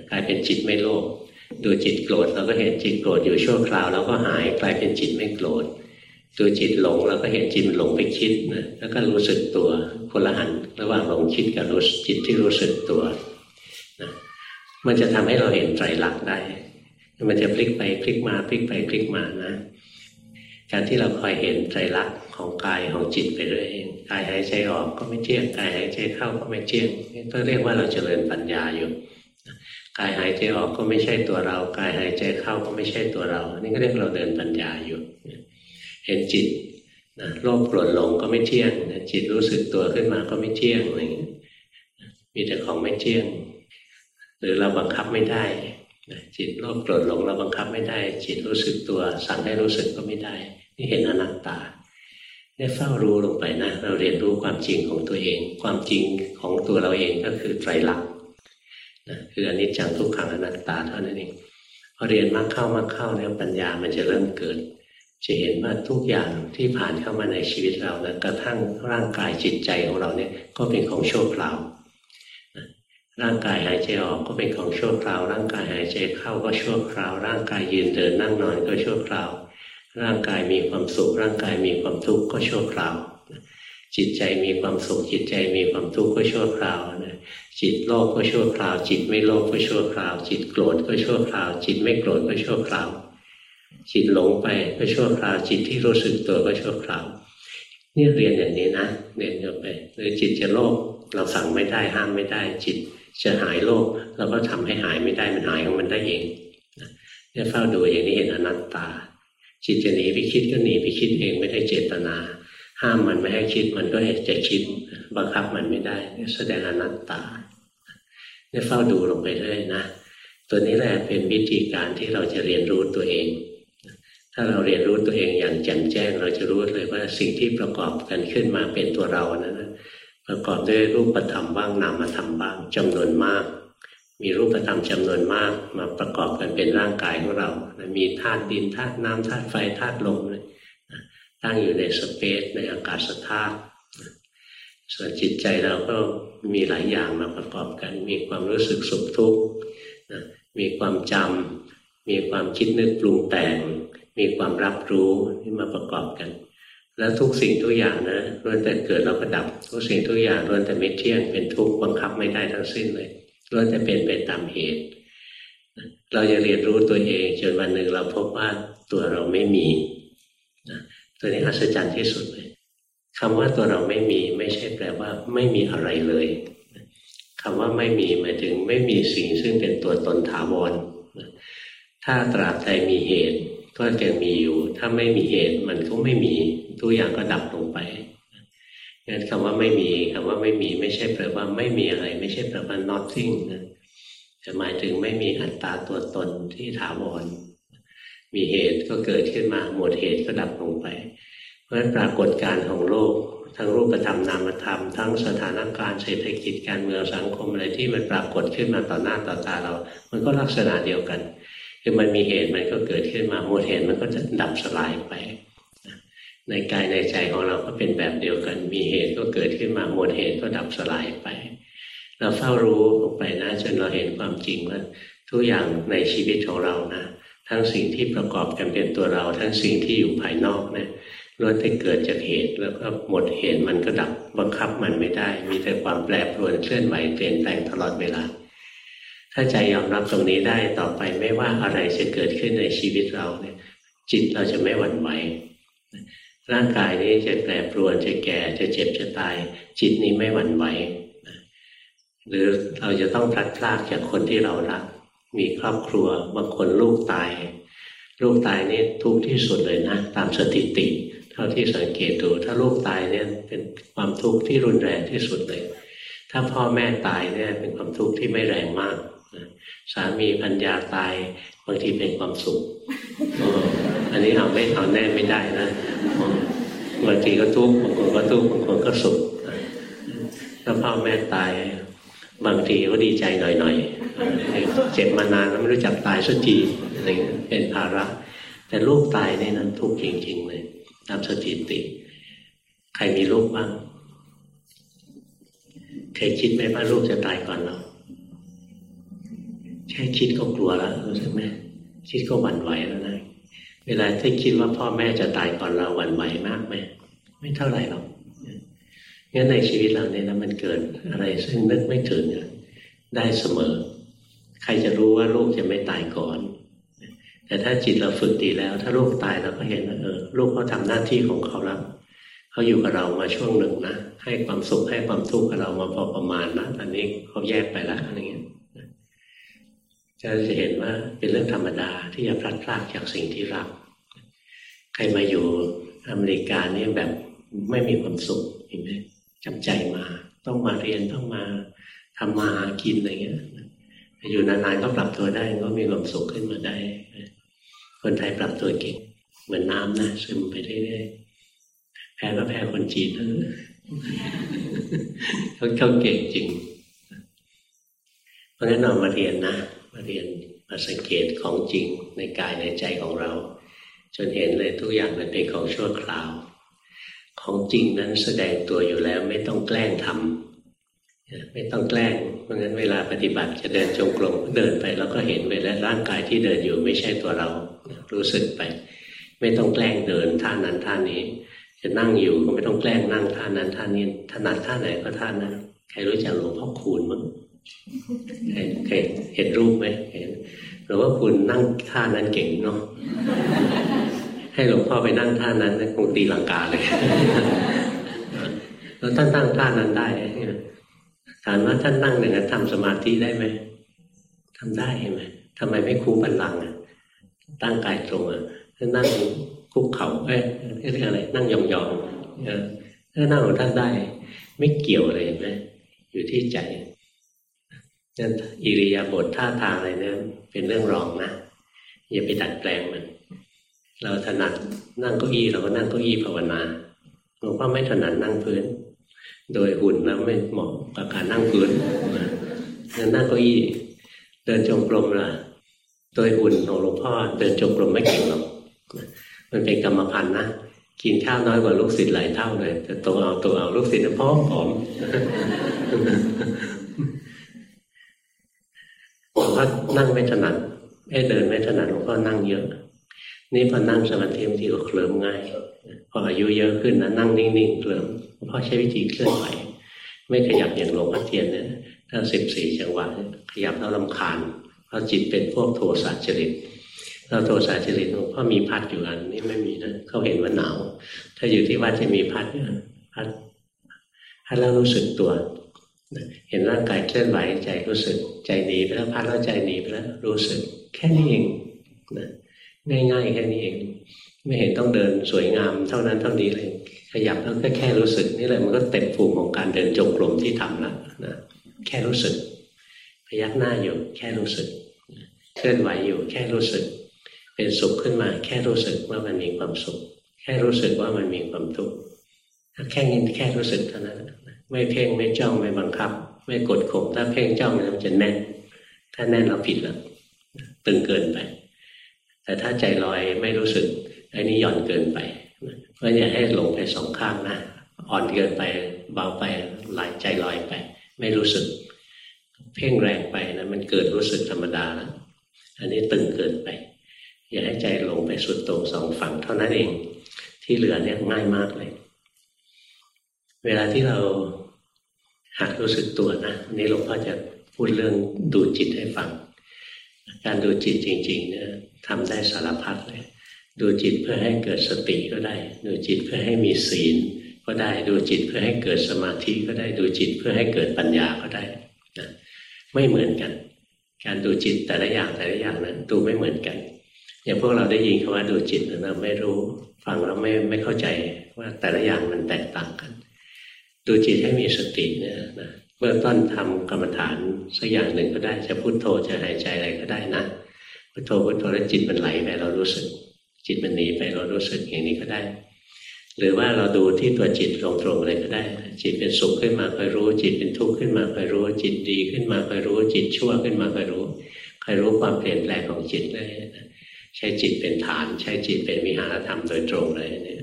กลายเป็นจิตไม่โลภดูจิตโกรธเราก็เห็นจิตโกรธอยู่ชั่วคราวแล้วก็หายกลายเป็นจิตไม่โกรธดูจิตหลงเราก็เห็นจิตหลงไปคิดนะแล้วก็รู้สึกตัว คนละหันระหว่างหลงคิดกับรู้จิตที่รู้สึกตัวนะมันจะทำให้เราเห็นไตรลักษณ์ได้ มันจะพลิกไปพลิกมาพลิกไปพลิกมานะ การที่เราคอยเห็นไตรลักษณ์ของกายของจิตไปเรื่อยกายหายใจออกก็ไม่เที่ยงกายหายใจเข้าก็ไม่เที่ยงนี่ก็เรียกว่าเราเจริญปัญญาอยู่กายหายใจออกก็ไม่ใช่ตัวเรา กายหายใจเข้าก็ไม่ใช่ตัวเรา นี่ก็เรียกเราเดินปัญญาอยู่ เห็นจิต โลภโกรธหลงก็ไม่เที่ยงจิตรู้สึกตัวขึ้นมาก็ไม่เที่ยงอะไรอย่างนี้มีแต่ของไม่เที่ยง หรือเราบังคับไม่ได้จิตโลภโกรธหลงเราบังคับไม่ได้ จิตรู้สึกตัว สั่งให้รู้สึกก็ไม่ได้ นี่เห็นอนัตตาได้เฝ้ารู้ลงไปนะ เราเรียนรู้ความจริงของตัวเอง ความจริงของตัวเราเองก็คือไตรลักษณ์คืออนิจจังทุกขังอนัตตาเท่านั้นเองพอเรียนมากเข้ามากเข้าเนี่ยปัญญามันจะเริ่มเกิด จะเห็นว่าทุกอย่างที่ผ่านเข้ามาในชีวิตเรานะกระทั่งร่างกายจิตใจของเราเนี่ยก็เป็นของชั่วคราวร่างกายหายใจออกก็เป็นของชั่วคราว ร่างกายหายใจเข้าก็ชั่วคราว ร่างกายยืนเดินนั่งนอนก็ชั่วคราว ร่างกายมีความสุข ร่างกายมีความทุกข์ก็ชั่วคราว จิตใจมีความสุข จิตใจมีความทุกข์ก็ชั่วคราวนะจิตโลภก็ชั่วคราว จิตไม่โลภก็ชั่วคราว จิตโกรธก็ชั่วคราว จิตไม่โกรธก็ชั่วคราว จิตหลงไปก็ชั่วคราวจิตที่รู้สึกตัวก็ชั่วคราวนี่เรียนอย่างนี้นะเรียนไปหรือจิตจะโลภเราสั่งไม่ได้ห้ามไม่ได้ จิตจะหายโลภเราก็ทำให้หายไม่ได้มันหายของมันได้เองเนี่ยเฝ้าดูอย่างนี้เห็นอนัตตา จิตจะหนีไปคิดก็หนีไปคิดเองไม่ได้เจตนา ห้ามมันไม่ให้คิดมันก็จะคิดบังคับมันไม่ได้แสดงอนัตตาเนี่ยเฝ้าดูลงไปเรื่อยนะตัวนี้แหละเป็นวิธีการที่เราจะเรียนรู้ตัวเอง ถ้าเราเรียนรู้ตัวเองอย่างแจ่มแจ้ง เราจะรู้เลยว่าสิ่งที่ประกอบกันขึ้นมาเป็นตัวเรานั้นประกอบด้วยรูปธรรมบ้างนามธรรมบ้างจำนวนมาก มีรูปธรรมจำนวนมาก มาประกอบกันเป็นร่างกายของเรา มีธาตุดินธาตุน้ำธาตุไฟธาตุลมตั้งอยู่ในสเปซในอากาศธาตุส่วนจิตใจเราก็มีหลายอย่างมาประกอบกัน มีความรู้สึกสุขทุกข์มีความจำมีความคิดนึกปรุงแต่ง มีความรับรู้ที่มาประกอบกัน แล้วทุกสิ่งทุกอย่างนะล้วนแต่เกิดแล้วก็ดับ ทุกสิ่งทุกอย่างล้วนแต่ไม่เที่ยงเป็นทุกข์บังคับไม่ได้ทั้งสิ้นเลยล้วนจะเป็นไปตามเหตุ เราจะเรียนรู้ตัวเองจนวันหนึ่งเราพบว่าตัวเราไม่มีตัวนี้อัศจรรย์ที่สุดเลยคำว่าตัวเราไม่มีไม่ใช่แปลว่าไม่มีอะไรเลยคำว่าไม่มีหมายถึงไม่มีสิ่งซึ่งเป็นตัวตนถาวรถ้าตราบใดมีเหตุ ก็ยังมีอยู่ ถ้าไม่มีเหตุมันก็ไม่มีทุกอย่างก็ดับลงไปงั้นคำว่าไม่มีคำว่าไม่มีไม่ใช่แปลว่าไม่มีอะไร ไม่ใช่แปลว่า nothing นะจะหมายถึงไม่มีอัตตาตัวตนที่ถาวร มีเหตุก็เกิดขึ้นมาหมดเหตุก็ดับลงไป เพราะฉะนั้นปรากฏการของโลก ทั้งรูปธรรมนามธรรม ทั้งสถานการณ์เศรษฐกิจการเมืองสังคมอะไรที่มันปรากฏขึ้นมาต่อหน้าต่อตาเรา มันก็ลักษณะเดียวกัน คือมันมีเหตุมันก็เกิดขึ้นมาหมดเหตุมันก็จะดับสลายไป ในกายในใจของเราก็เป็นแบบเดียวกัน มีเหตุก็เกิดขึ้นมาหมดเหตุก็ดับสลายไป เราเฝ้ารู้ลงไปนะจนเราเห็นความจริงว่าทุกอย่างในชีวิตของเรานะทั้งสิ่งที่ประกอบกันเป็นตัวเรา ทั้งสิ่งที่อยู่ภายนอกเนะี่ยล้วนแต่เกิดจากเหตุแล้วก็หมดเหตุมันก็ดับบังคับมันไม่ได้ มีแต่ความแปรปรวนเคลื่อนไหวเปลี่ยนแปลงตลอดเวลา ถ้าใจยอมรับตรงนี้ได้ต่อไปไม่ว่าอะไรจะเกิดขึ้นในชีวิตเราเนี่ย จิตเราจะไม่หวั่นไหวร่างกายนี้จะแปรปรวนจะแก่จะเจ็บจะตาย จิตนี้ไม่หวั่นไหวหรือเราจะต้องพลัดพรากจากคนที่เรารัก มีครอบครัวบางคนลูกตาย ลูกตายนี่ทุกข์ที่สุดเลยนะ ตามสถิติ เท่าที่สังเกตดู ถ้าลูกตายเนี่ยเป็นความทุกข์ที่รุนแรงที่สุดเลย ถ้าพ่อแม่ตายเนี่ยเป็นความทุกข์ที่ไม่แรงมาก สามีพัญญาตายบางทีเป็นความสุขอันนี้เอาไม่เอาแน่ไม่ได้นะบางทีก็ทุกข์บางคนก็ทุกข์บางคนก็สุขถ้าพ่อแม่ตาย บางทีก็ดีใจหน่อยๆเจ็บมานานแล้วไม่รู้จักตายสักทีอะไรเป็นภาระ แต่ลูกตายในนั้นทุกข์จริงๆเลยตามสถิติ ใครมีลูกบ้างเคยคิดไหมว่าลูกจะตายก่อนเรา แค่คิดก็กลัวแล้วรู้สึกไหมคิดก็หวั่นไหวแล้วนะเวลาที่คิดว่าพ่อแม่จะตายก่อนเราหวั่นไหวมากไหมไม่เท่าไหร่หรอกงั้นในชีวิตเราเนี่ยนะมันเกิดอะไรซึ่งนึกไม่ถึงได้เสมอ ใครจะรู้ว่าลูกจะไม่ตายก่อน แต่ถ้าจิตเราฝึกดีแล้ว ถ้าลูกตายเราก็เห็นว่าเออลูกเขาทาหน้าที่ของเขาแล้วเขาอยู่กับเรามาช่วงหนึ่งนะให้ความสุขให้ความทุกข์กับเรามาพอประมาณนะตอนนี้เขาแยกไปแล้วอะไรเงี้ย จะเห็นว่าเป็นเรื่องธรรมดาที่จะพลัดพรากจากสิ่งที่รัก ใครมาอยู่อเมริกาเนี่ยแบบไม่มีความสุขเห็นไหมจำใจมา ต้องมาเรียนต้องมาทำมาหากินอะไรเงี้ยอยู่นานๆก็ปรับตัวได้ก็มีความสุขขึ้นมาได้ คนไทยปรับตัวเก่ง เหมือนน้ำนะซึมไปเรื่อยๆแพ้ก็แพ้คนจีนเขาเขาเก่งจริง เพราะงั้นเรามาเรียนนะ มาเรียนมาสังเกตของจริงในกายในใจของเรา จนเห็นเลยทุกอย่างมันเป็นของชั่วคราว ของจริงนั้นแสดงตัวอยู่แล้วไม่ต้องแกล้งทำไม่ต้องแกล้งเพราะงั้นเวลาปฏิบัติจะเดินจงกรมเดินไปแล้วก็เห็นเวลาร่างกายที่เดินอยู่ไม่ใช่ตัวเรารู้สึกไป ไม่ต้องแกล้งเดินท่านั้นท่านี้จะนั่งอยู่ก็ไม่ต้องแกล้งนั่งท่านั้นท่านี้ถนัดท่าไหนก็ท่านั้นใครรู้จักหลวงพ่อคูณมั้ง เคยเห็นรูปไหมเห็นหรือว่าคุณนั่งท่านั้นเก่งเนาะให้หลวงพ่อไปนั่งท่านั้นคงตีลังกาเลยแล้วท่านตั้งท่านั้นได้ถามว่าท่านนั่งอย่างนั้นทำสมาธิได้ไหมทำได้ไหมทำไมไม่คูบันลังอะตั้งกายตรงอะท่านนั่งคุกเข่าเอ้ยเรียกอะไร นั่งยองๆถ้านั่งของท่านได้ ไม่เกี่ยวเลยเห็นไหมอยู่ที่ใจ นั้นอิริยาบถท่าทางอะไรเนี่ยเป็นเรื่องรองนะอย่าไปดัดแปลงมัน เราถนัดนั่งเก้าอี้เราก็นั่งเก้าอี้ภาวนาหลวงพ่อไม่ถนัดนั่งพื้น โดยหุ่นแล้วไม่เหมาะกับการนั่งพื้นนั่งนั่งเก้าอี้ เดินจงกรมล่ะ โดยหุ่นของหลวงพ่อเดินจงกรมไม่เก่งหรอกมันเป็นกรรมพันธุ์นะกินข้าวน้อยกว่าลูกศิษย์หลายเท่าเลยแต่ตัวเอาตัวเอาลูกศิษย์พร้อมผอม หลวงพ่อนั่งไม่ถนัดไม่เดินไม่ถนัดหลวงพ่อนั่งเยอะ นี่พอนั่งสมาธิบางทีก็เคลิ้มง่ายพออายุเยอะขึ้นนะนั่งนิ่งๆเคลิ้มหลวงพ่อใช้วิธีเคลื่อนไหวไม่ขยับอย่างหลวงพ่อเทียนเนี่ยถ้าสิบสี่จังหวะขยับแล้วลำคาญเพราะจิตเป็นพวกโทสะจริตเราโทสะจริตหลวงพ่อมีพัดอยู่อันนี้ไม่มีนะเขาเห็นว่าหนาว ถ้าอยู่ที่วัดจะมีพัดพัดพัดแล้วรู้สึกตัว เห็นร่างกายเคลื่อนไหวใจรู้สึก ใจหนีไปแล้วพัดแล้วใจหนีไปแล้วรู้สึก แค่นี้เองนะง่ายๆแค่นี้เอง ไม่เห็นต้องเดินสวยงาม เท่านั้นเท่านี้เลย ขยับแล้วก็แค่รู้สึกนี่แหละมันก็เต็มภูมิของการเดินจงกรมที่ทำแล้วนะแค่รู้สึก พยักหน้าอยู่แค่รู้สึกเคลื่อนไหวอยู่แค่รู้สึก เป็นสุขขึ้นมา แค่รู้สึกว่ามันมีความสุข แค่รู้สึกว่ามันมีความทุกข์แค่นี้แค่รู้สึกเท่านั้น ไม่เพ่งไม่จ้องไม่บังคับ ไม่กดข่มถ้าเพ่งจ้องมันจะแน่น ถ้าแน่นเราผิดแล้วตึงเกินไป แต่ถ้าใจลอยไม่รู้สึกอ้นี้หย่อนเกินไปเพราะอย่าให้หลงไปสองข้างนะอ่อนเกินไปเบาไปไหลใจลอยไป ไม่รู้สึก เพ่งแรงไปนะมันเกิดรู้สึกธรรมดาแล้วอันนี้ตึงเกินไป อย่าให้ใจลงไปสุดตรงสองฝั่งเท่านั้นเอง ที่เหลือเนี่ยง่ายมากเลย เวลาที่เรา หัดรู้สึกตัวนะวันนี้หลวงพ่อจะพูดเรื่องดูจิตให้ฟัง การดูจิตจริง ๆ เนี่ยทำได้สารพัดเลย ดูจิตเพื่อให้เกิดสติก็ได้ ดูจิตเพื่อให้มีศีล ก็ได้ดูจิตเพื่อให้เกิดสมาธิก็ได้ดูจิตเพื่อให้เกิดปัญญาก็ได้นะไม่เหมือนกัน การดูจิตแต่ละอย่างแต่ละอย่างนั้นดูไม่เหมือนกัน อย่างพวกเราได้ยินคำว่าดูจิตเราไม่รู้ฟังแล้วไม่ไม่เข้าใจว่าแต่ละอย่างมันแตกต่างกัน ดูจิตให้มีสติเนี่ยนะเบื้องต้นทำกรรมฐานสักอย่างหนึ่งก็ได้จะพุโทโธจะหายใจอะไรก็ได้นะพุโทโธพุโทโธแล้วจิตมันไหลไปเรารู้สึก จิตมันหนีไปเรารู้สึกอย่างนี้ก็ได้ หรือว่าเราดูที่ตัวจิตตรงๆเลยก็ได้ จิตเป็นสุขขึ้นมาคอยรู้ จิตเป็นทุกข์ขึ้นมาคอยรู้ จิตดีขึ้นมาคอยรู้ จิตชั่วขึ้นมาคอยรู้คอยรู้ความเปลี่ยนแปลงของจิตเลยใช้จิตเป็นฐาน ใช้จิตเป็นวิหารธรรมโดยตรงเลยเนี่ย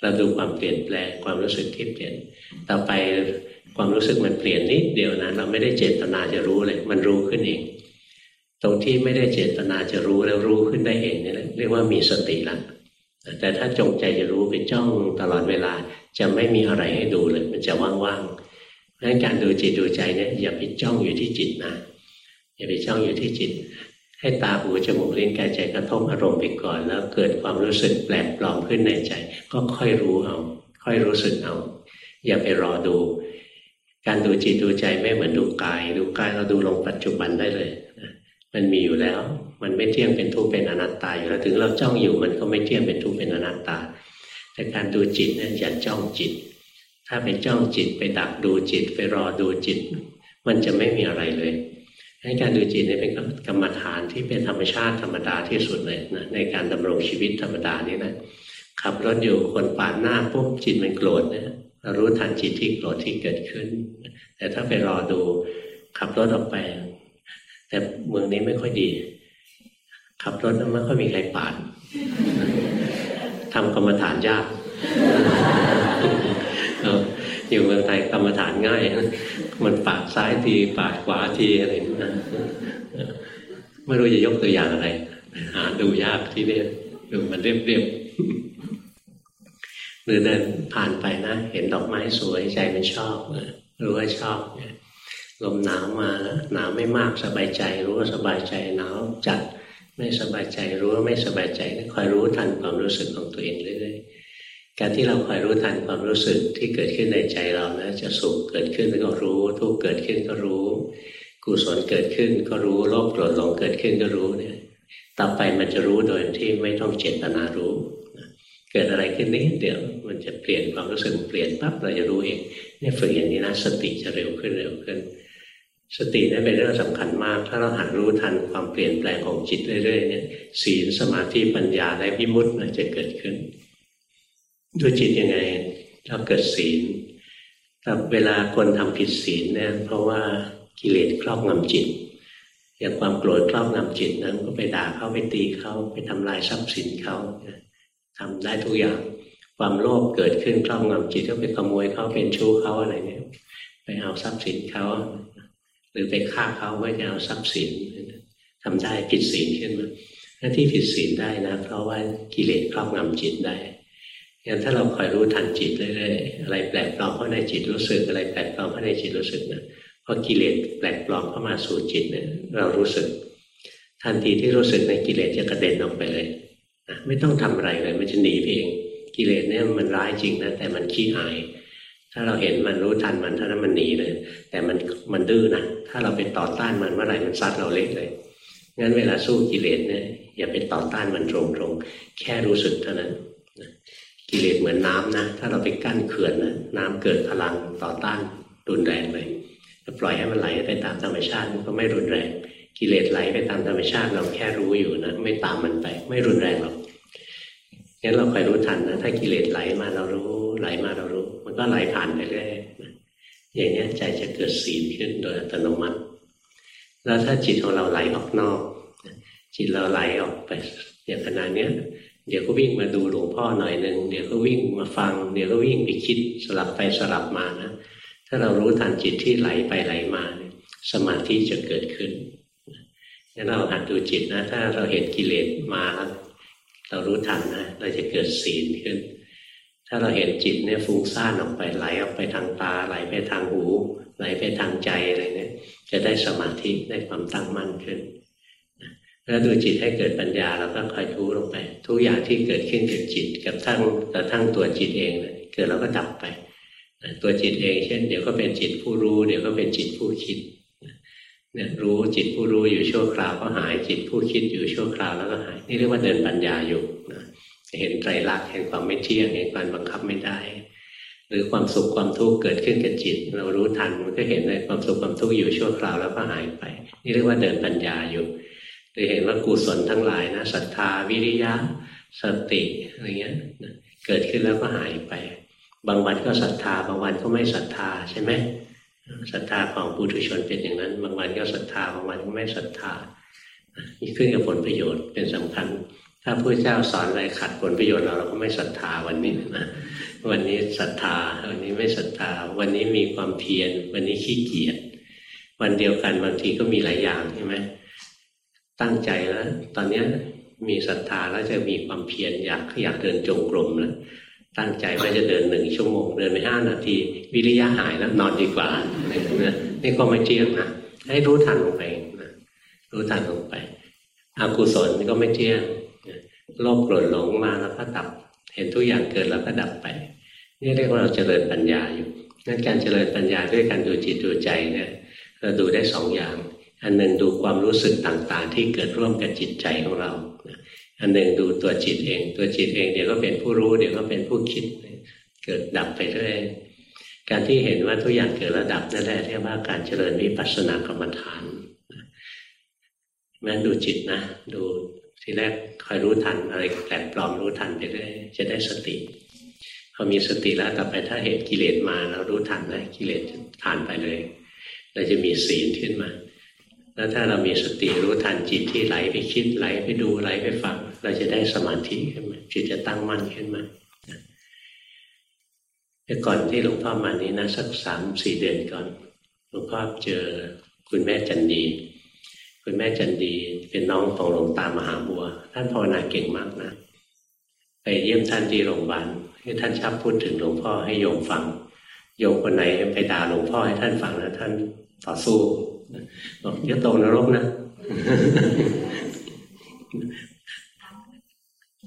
เราดูความเปลี่ยนแปลงความรู้สึกที่เปลี่ยน ต่อไปความรู้สึกมันเปลี่ยนนิดเดียวนะเราไม่ได้เจตนาจะรู้เลยมันรู้ขึ้นเอง ตรงที่ไม่ได้เจตนาจะรู้แล้วรู้ขึ้นได้เองนี่แหละเรียกว่ามีสติละแต่ถ้าจงใจจะรู้ไปจ้องตลอดเวลาจะไม่มีอะไรให้ดูเลย มันจะว่างๆเพราะฉะนั้นการดูจิตดูใจเนี่ยอย่าไปจ้องอยู่ที่จิตนะอย่าไปจ้องอยู่ที่จิต ให้ตาหูจมูกลิ้นกายใจกระทบอารมณ์ไปก่อน แล้วเกิดความรู้สึกแปลกปลอมขึ้นในใจ ก็ค่อยรู้เอา ค่อยรู้สึกเอา อย่าไปรอดู การดูจิตดูใจไม่เหมือนดูกาย ดูกายเราดูลงปัจจุบันได้เลยมันมีอยู่แล้ว มันไม่เที่ยงเป็นทุกข์เป็นอนัตตาอยู่แล้วถึงเราจ้องอยู่มันก็ไม่เที่ยงเป็นทุกข์เป็นอนัตตา แต่การดูจิตนั้นอย่าจ้องจิต ถ้าไปจ้องจิตไปดักดูจิต ไปรอดูจิต มันจะไม่มีอะไรเลย ให้การดูจิตเนี่ยเป็นกรรมฐานที่เป็นธรรมชาติธรรมดาที่สุดเลยนะในการดำรงชีวิตธรรมดานี่นะขับรถอยู่คนปาดหน้าปุ๊บจิตมันโกรธเนี่ยเรารู้ทันจิตที่โกรธที่เกิดขึ้น แต่ถ้าไปรอดูขับรถออกไป แต่เมืองนี้ไม่ค่อยดี ขับรถไม่ค่อยมีใครปาดทำกรรมฐานยาก อยู่เมืองไทยกรรมฐานง่าย มันปาดซ้ายทีปาดขวาทีอะไรนะไม่รู้จะยกตัวอย่างอะไร หาดูยากที่นี่ดูมันเรียบเรียบหรือเดินผ่านไปนะ เห็นดอกไม้สวยใจมันชอบรู้ว่าชอบลมหนาวมาแล้วหนาวไม่มากสบายใจ รู้ว่าสบายใจหนาวจัดไม่สบายใจรู้ว่าไม่สบายใจคอยรู้ทันความรู้สึกของตัวเองเรื่อยๆ การที่เราคอยรู้ทันความรู้สึกที่เกิดขึ้นในใจเรานะจะสุขเกิดขึ้นก็รู้ ทุกเกิดขึ้นก็รู้ กุศลเกิดขึ้นก็รู้โลภโกรธหลงเกิดขึ้นก็รู้เนี่ย ต่อไปมันจะรู้โดยที่ไม่ต้องเจตนารู้เกิดอะไรขึ้นนี้เดี๋ยวมันจะเปลี่ยนความรู้สึกเปลี่ยนปั๊บเราจะรู้เองเนี่ยฝึกอย่างนี้นะสติจะเร็วขึ้นเร็วขึ้น สตินี่เป็นเรื่องสำคัญมาก ถ้าเราหัดรู้ทันความเปลี่ยนแปลงของจิตเรื่อยๆเนี่ยศีลสมาธิปัญญาและวิมุตติมันจะเกิดขึ้น ดูจิตยังไงเราเกิดศีลแต่เวลาคนทำผิดศีลเนี่ยเพราะว่ากิเลสครอบงำจิต อย่างความโกรธครอบงำจิตนั้นก็ไปด่าเขาไปตีเขาไปทำลายทรัพย์สินเขาทำได้ทุกอย่างความโลภเกิดขึ้นครอบงำจิตก็ไปขโมยเขาเป็นชู้เขาอะไรเนี่ยไปเอาทรัพย์สินเขาหรือไปฆ่าเขาเพื่อจะเอาทรัพย์สินทำได้ผิดศีลขึ้นมาหน้าที่ผิดศีลได้นะ เพราะว่ากิเลสครอบงำจิตได้ งั้นถ้าเราคอยรู้ทันจิตเรื่อยๆอะไรแปลกปลอมเข้าในจิตรู้สึกอะไรแปลกปลอมเข้าในจิตรู้สึกนะพอกิเลสแปลกปลอมเข้ามาสู่จิตเนี่ยเรารู้สึก ทันทีที่รู้สึกในกิเลสจะกระเด็นออกไปเลยนะไม่ต้องทำอะไรเลยมันจะหนีไปเองกิเลสเนี่ยมันร้ายจริงนะแต่มันขี้อาย ถ้าเราเห็นมันรู้ทันมันเท่านั้นมันหนีเลย แต่มันมันดื้อนะถ้าเราไปต่อต้านมันเมื่อไหร่มันซัดเราเละเลยงั้นเวลาสู้กิเลสเนี่ยอย่าไปต่อต้านมันตรงๆแค่รู้สึกเท่านั้น กิเลสเหมือนน้ำนะ ถ้าเราไปกั้นเขื่อนนะน้ำเกิดพลังต่อต้านรุนแรงเลยปล่อยให้มันไหลไปตามธรรมชาติมันก็ไม่รุนแรง กิเลสไหลไปตามธรรมชาติเราแค่รู้อยู่นะไม่ตามมันไป ไม่รุนแรงหรอกงั้นเราคอยรู้ทันนะถ้ากิเลสไหลมาเรารู้ไหลมาเรารู้ มันก็ไหลผ่านไปเรื่อยอย่างนี้ใจจะเกิดศีลขึ้นโดยอัตโนมัติ แล้วถ้าจิตของเราไหลออกนอก จิตเราไหลออกไปอย่างขนาดนี้ เดี๋ยวก็วิ่งมาดูหลวงพ่อหน่อยหนึ่งเดี๋ยวก็วิ่งมาฟัง เดี๋ยวก็วิ่งไปคิดสลับไปสลับมานะถ้าเรารู้ทันจิตที่ไหลไปไหลมา สมาธิจะเกิดขึ้นงั้นเราหัดดูจิตนะ ถ้าเราเห็นกิเลสมาแล้วเรารู้ทันนะเราจะเกิดศีลขึ้น ถ้าเราเห็นจิตเนี่ยฟุ้งซ่านออกไปไหลออกไปทางตาไหลไปทางหู ไหลไปทางใจอะไรเนี่ยจะได้สมาธิได้ความตั้งมั่นขึ้น แล้วดูจิตให้เกิดปัญญาเราก็คอยรู้ลงไป ทุกอย่างที่เกิดขึ้นกับจิตกับทั้งกระทั่งตัวจิตเองเกิดแล้วก็ดับไปตัวจิตเองเช่น เดี๋ยวก็เป็นจิตผู้รู้ เดี๋ยวก็เป็นจิตผู้คิดเนี่ยรู้จิตผู้รู้อยู่ชั่วคราวก็หายจิตผู้คิดอยู่ชั่วคราวแล้วก็หายนี่เรียกว่าเดินปัญญาอยู่นะเห็นไตรลักษณ์เห็นความไม่เที่ยงเห็นการบังคับไม่ได้ หรือความสุขความทุกข์เกิดขึ้นกับจิต เรารู้ทันมันก็เห็นในความสุขความทุกข์อยู่ชั่วคราวแล้วก็หายไป นี่เรียกว่าเดินปัญญาอยู่ หรือเห็นว่ากุศลทั้งหลายนะศรัทธาวิริยะสติอะไรเงี้ยเกิดขึ้นแล้วก็หายไป บางวันก็ศรัทธา บางวันก็ไม่ศรัทธาใช่ไหมศรัทธาของปุถุชนเป็นอย่างนั้น บางวันก็ศรัทธาบางวันก็ไม่ศรัทธานี่ขึ้นกับผลประโยชน์เป็นสำคัญ ถ้าพระเจ้าสอนอะไรขัดผลประโยชน์เราเราก็ไม่ศรัทธาวันนี้นะวันนี้ศรัทธา วันนี้ไม่ศรัทธา วันนี้มีความเพียรวันนี้ขี้เกียจวันเดียวกันบางทีก็มีหลายอย่างใช่ไหม ตั้งใจแล้วตอนนี้มีศรัทธาแล้วจะมีความเพียรอยากอยากเดินจงกรมแล้วตั้งใจว่าจะเดินหนึ่งชั่วโมง เดินไปห้านาที วิริยะหายแล้วนอนดีกว่านี่ก็ไม่เที่ยงนะให้รู้ทันลงไปนะรู้ทันลงไปอากุศลก็ไม่เที่ยงโลภโกรธหลงมาแล้วก็ดับ เห็นทุกอย่างเกิดแล้วก็ดับไป นี่เรียกว่าเราเจริญปัญญาอยู่นั่นการเจริญปัญญาด้วยการดูจิตดูใจเนี่ยเราดูได้สองอย่าง อันหนึ่งดูความรู้สึกต่างๆ ที่เกิดร่วมกับจิตใจของเรา อันหนึ่งดูตัวจิตเอง ตัวจิตเองเดี๋ยวก็เป็นผู้รู้เดี๋ยวก็เป็นผู้คิด เกิดดับไปเรื่อยการที่เห็นว่าทุกอย่างเกิดระดับนั่นแหละเรียกว่าการเจริญวิปัสสนากรรมฐานแม้ดูจิตนะ ดูทีแรกคอยรู้ทันอะไรแปลกปลอมรู้ทันไปเรื่อยจะได้สติพอมีสติแล้วต่อไปถ้าเห็นกิเลสมาเรารู้ทันนะกิเลสผ่านไปเลย เราจะมีศีลขึ้นมา แล้วถ้าเรามีสติรู้ทันจิตที่ไหลไปคิดไหลไปดูไหลไปฟัง เราจะได้สมาธิขึ้นมาจิตจะตั้งมั่นขึ้นมาแต่ก่อนที่หลวงพ่อมานี้นะสักสามสี่เดือนก่อนหลวงพ่อเจอคุณแม่จันดี คุณแม่จันดีเป็นน้องของหลวงตามหาบัว ท่านภาวนาเก่งมากนะ ไปเยี่ยมท่านที่โรงพยาบาลให้ท่านชอบพูดถึงหลวงพ่อให้โยมฟังโยมคนไหนไปด่าหลวงพ่อให้ท่านฟังแล้วท่าน ต่อสู้บอกเดี๋ยวตกนรกนะ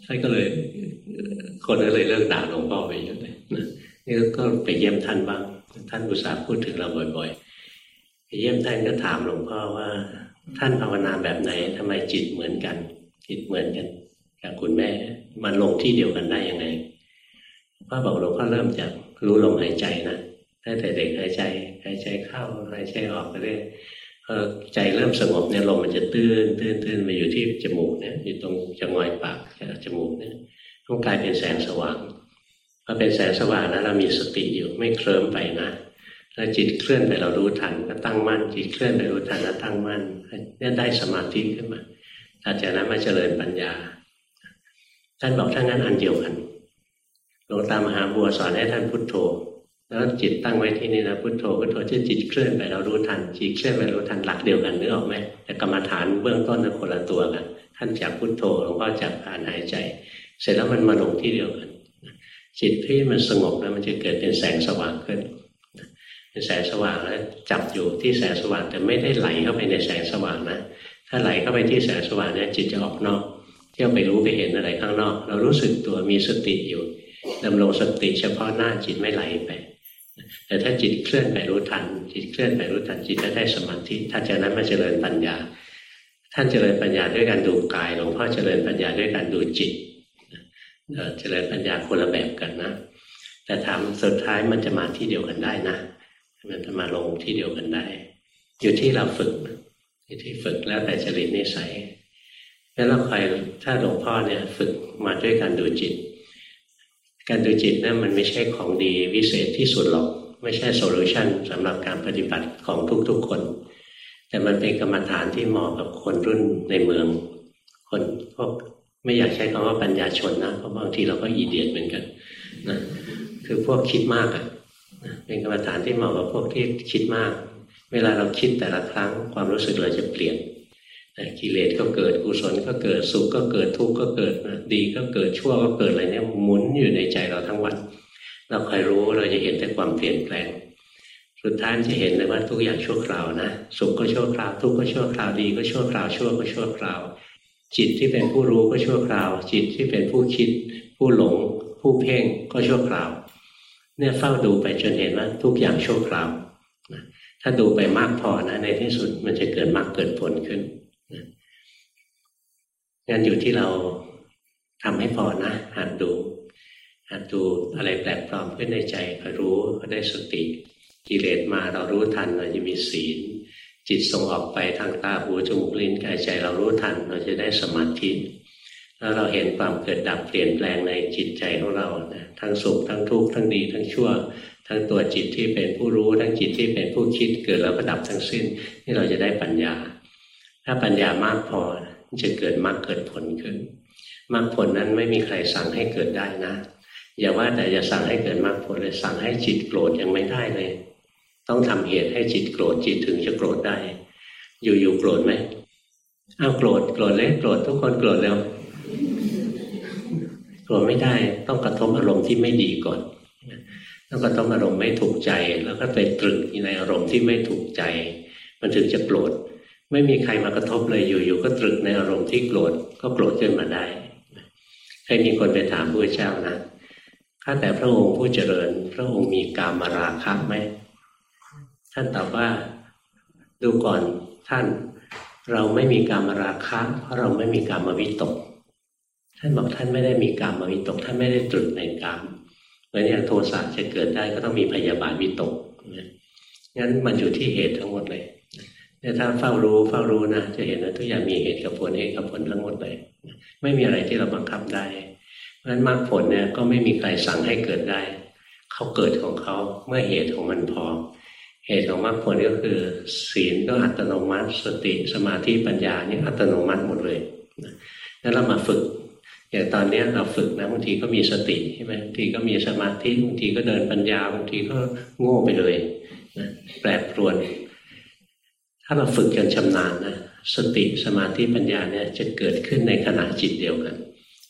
ท่านก็เลย คนก็เลยเลิกด่าหลวงพ่อไปเยอะเลยนี่ก็ไปเยี่ยมท่านบ้าง ท่านอุตส่าห์พูดถึงเราบ่อยๆไปเยี่ยมท่านก็ถามหลวงพ่อว่า ท่านภาวนาแบบไหนทำไมจิตเหมือนกัน จิตเหมือนกันกับคุณแม่ มันลงที่เดียวกันได้ยังไงพ่อบอกหลวงพ่อเริ่มจากรู้ลมหายใจนะตั้งแต่เด็กหายใจายใจเข้าหายใจออกไปเรื่อยพอใจเริ่มสงบเนี่ยลมมันจะตื้นตื้นตื้นมาอยู่ที่จมูกเนี่ยอยู่ตรงจงอยปากจมูกเนี่ยต้องกลายเป็นแสงสว่างพอเป็นแสงสว่างนะเรามีสติอยู่ไม่เคลิ้มไปนะแล้วจิตเคลื่อนไปเรารู้ทันก็ตั้งมั่น จิตเคลื่อนไปรู้ทันแล้วตั้งมั่นเนี่ยได้สมาธิขึ้นมาอาจากนั้นมาเจริญปัญญา ท่านบอกถ้างั้นอันเดียวกันหลวงตามหาบัวสอนให้ท่านพุทโธ แล้วจิตตั้งไว้ที่นี่นะพุทโธพุทโธที่จิตเคลื่อนไปเรารู้ทันจิตเคลื่อนไปรู้ทันหลักเดียวกันนึกออกไหมแต่กรรมฐานเบื้องต้นคนละตัวกันท่านจากพุทโธหลวงพ่อจากการหายใจ เสร็จแล้วมันมาลงที่เดียวกันจิตที่มันสงบแล้วมันจะเกิดเป็นแสงสว่างขึ้นเป็นแสงสว่างแล้วจับอยู่ที่แสงสว่างแต่ไม่ได้ไหลเข้าไปในแสงสว่างนะถ้าไหลเข้าไปที่แสงสว่างเนี่ยจิตจะออกนอกเที่ยวไปรู้ไปเห็นอะไรข้างนอก เรารู้สึกตัวมีสติอยู่ดำรงสติเฉพาะหน้าจิตไม่ไหลไป แต่ถ้าจิตเคลื่อนไปรู้ทัน จิตเคลื่อนไปรู้ทันจิตจะได้สมาธิถ้าจากนั้นมาเจริญปัญญา ท่านเจริญปัญญาด้วยการดูกายหลวงพ่อเจริญปัญญาด้วยการดูจิตเจริญปัญญาคนละแบบกันนะ แต่ถามสุดท้ายมันจะมาที่เดียวกันได้นะ มันจะมาลงที่เดียวกันได้ อยู่ที่เราฝึกอยู่ที่ฝึกแล้วแต่จริตนิสัยแล้วเราคอยถ้าหลวงพ่อเนี่ยฝึกมาด้วยการดูจิต การดูจิตนะั้นมันไม่ใช่ของดีวิเศษที่สุดหรอก ไม่ใช่โซลูชันสำหรับการปฏิบัติของทุกๆคน แต่มันเป็นกรรมฐานที่เหมาะกับคนรุ่นในเมือง คนพวกไม่อยากใช้คำว่าปัญญาชนนะเพราะบางทีเราก็อีเดียดเหมือนกันนะคือพวกคิดมากอะ่ะเป็นกรรมฐานที่เหมาะกับพวกที่คิดมาก เวลาเราคิดแต่ละครั้งความรู้สึกเราจะเปลี่ยน กิเลสก็เกิดกุศลก็เกิดสุขก็เกิดทุกข์ก็เกิดดีก็เกิดชั่วก็เกิดอะไรเนี่ยหมุนอยู่ในใจเราทั้งวัน เราคอยรู้เราจะเห็นแต่ความเปลี่ยนแปลง สุดท้ายจะเห็นเลยว่าทุกอย่างชั่วคราวนะสุขก็ชั่วคราวทุกข์ก็ชั่วคราวดีก็ชั่วคราวชั่วก็ชั่วคราว จิตที่เป็นผู้รู้ก็ชั่วคราว จิตที่เป็นผู้คิด ผู้หลง ผู้เพ่งก็ชั่วคราว เนี่ยเฝ้าดูไปจนเห็นว่าทุกอย่างชั่วคราวถ้าดูไปมากพอนะในที่สุดมันจะเกิดมากเกิดผลขึ้น งั้นอยู่ที่เราทำให้พอนะหัดดูหัดดูอะไรแปลกปลอมขึ้นในใจก็รู้ก็ได้สติ กิเลสมาเรารู้ทันเราจะมีศีล จิตส่งออกไปทางตาหูจมูกลิ้นกายใจเรารู้ทันเราจะได้สมาธิแล้วเราเห็นความเกิดดับเปลี่ยนแปลงในจิตใจของเราทั้งสุขทั้งทุกข์ทั้งดีทั้งชั่ว ทั้งตัวจิตที่เป็นผู้รู้ ทั้งจิตที่เป็นผู้คิดเกิดแล้วก็ดับทั้งสิ้น นี่เราจะได้ปัญญา ถ้าปัญญามากพอ จะเกิดมรรคเกิดผลขึ้นมรรคผลนั้นไม่มีใครสั่งให้เกิดได้นะ อย่าว่าแต่จะสั่งให้เกิดมรรคผลเลยสั่งให้จิตโกรธยังไม่ได้เลย ต้องทำเหตุให้จิตโกรธจิตถึงจะโกรธได้ อยู่ๆโกรธไหมอ้าวโกรธโกรธเลยโกรธทุกคนโกรธแล้วโกรธไม่ได้ต้องกระทบอารมณ์ที่ไม่ดีก่อนต้องกระทบอารมณ์ไม่ถูกใจ แล้วก็ไปตรึกในอารมณ์ที่ไม่ถูกใจ มันถึงจะโกรธ ไม่มีใครมากระทบเลยอยู่ๆก็ตรึกในอารมณ์ที่โกรธก็โกรธขึ้นมาได้เคยมีคนไปถามพระเจ้านะข้าแต่พระองค์ผู้เจริญ พระองค์มีกามาราคะไหมท่านตอบว่าดูก่อนท่านเราไม่มีกามาราคะ เพราะเราไม่มีกามวิตก ท่านบอกท่านไม่ได้มีกามวิตก ท่านไม่ได้ตรึกในกามเพราะนี้โทสะจะเกิดได้ก็ต้องมีพยาบาทวิตกงั้นมันอยู่ที่เหตุทั้งหมดเลย เนี่ถ้าเฝ้ารู้เฝ้ารู้นะจะเห็นว่าทุกอย่างมีเหตุกับผลเหตุกับผลทั้งหมดเลยไม่มีอะไรที่เราบังคับได้ เพราะฉะนั้นมรรคผลเนี่ยก็ไม่มีใครสั่งให้เกิดได้เขาเกิดของเขาเมื่อเหตุของมันพอ เหตุของมรรคผลก็คือ ศีลก็อัตโนมัติสติสมาธิปัญญานี่อัตโนมัติหมดเลยนั้นเรามาฝึกอย่างตอนนี้เราฝึกนะบางทีก็มีสติใช่ไหมบางทีก็มีสมาธิบางทีก็เดินปัญญาบางทีก็โง่ไปเลยนะแปรปรวน ถ้าเราฝึกจนชำนาญนะสติสมาธิปัญญาเนี่ยจะเกิดขึ้นในขณะจิตเดียวกัน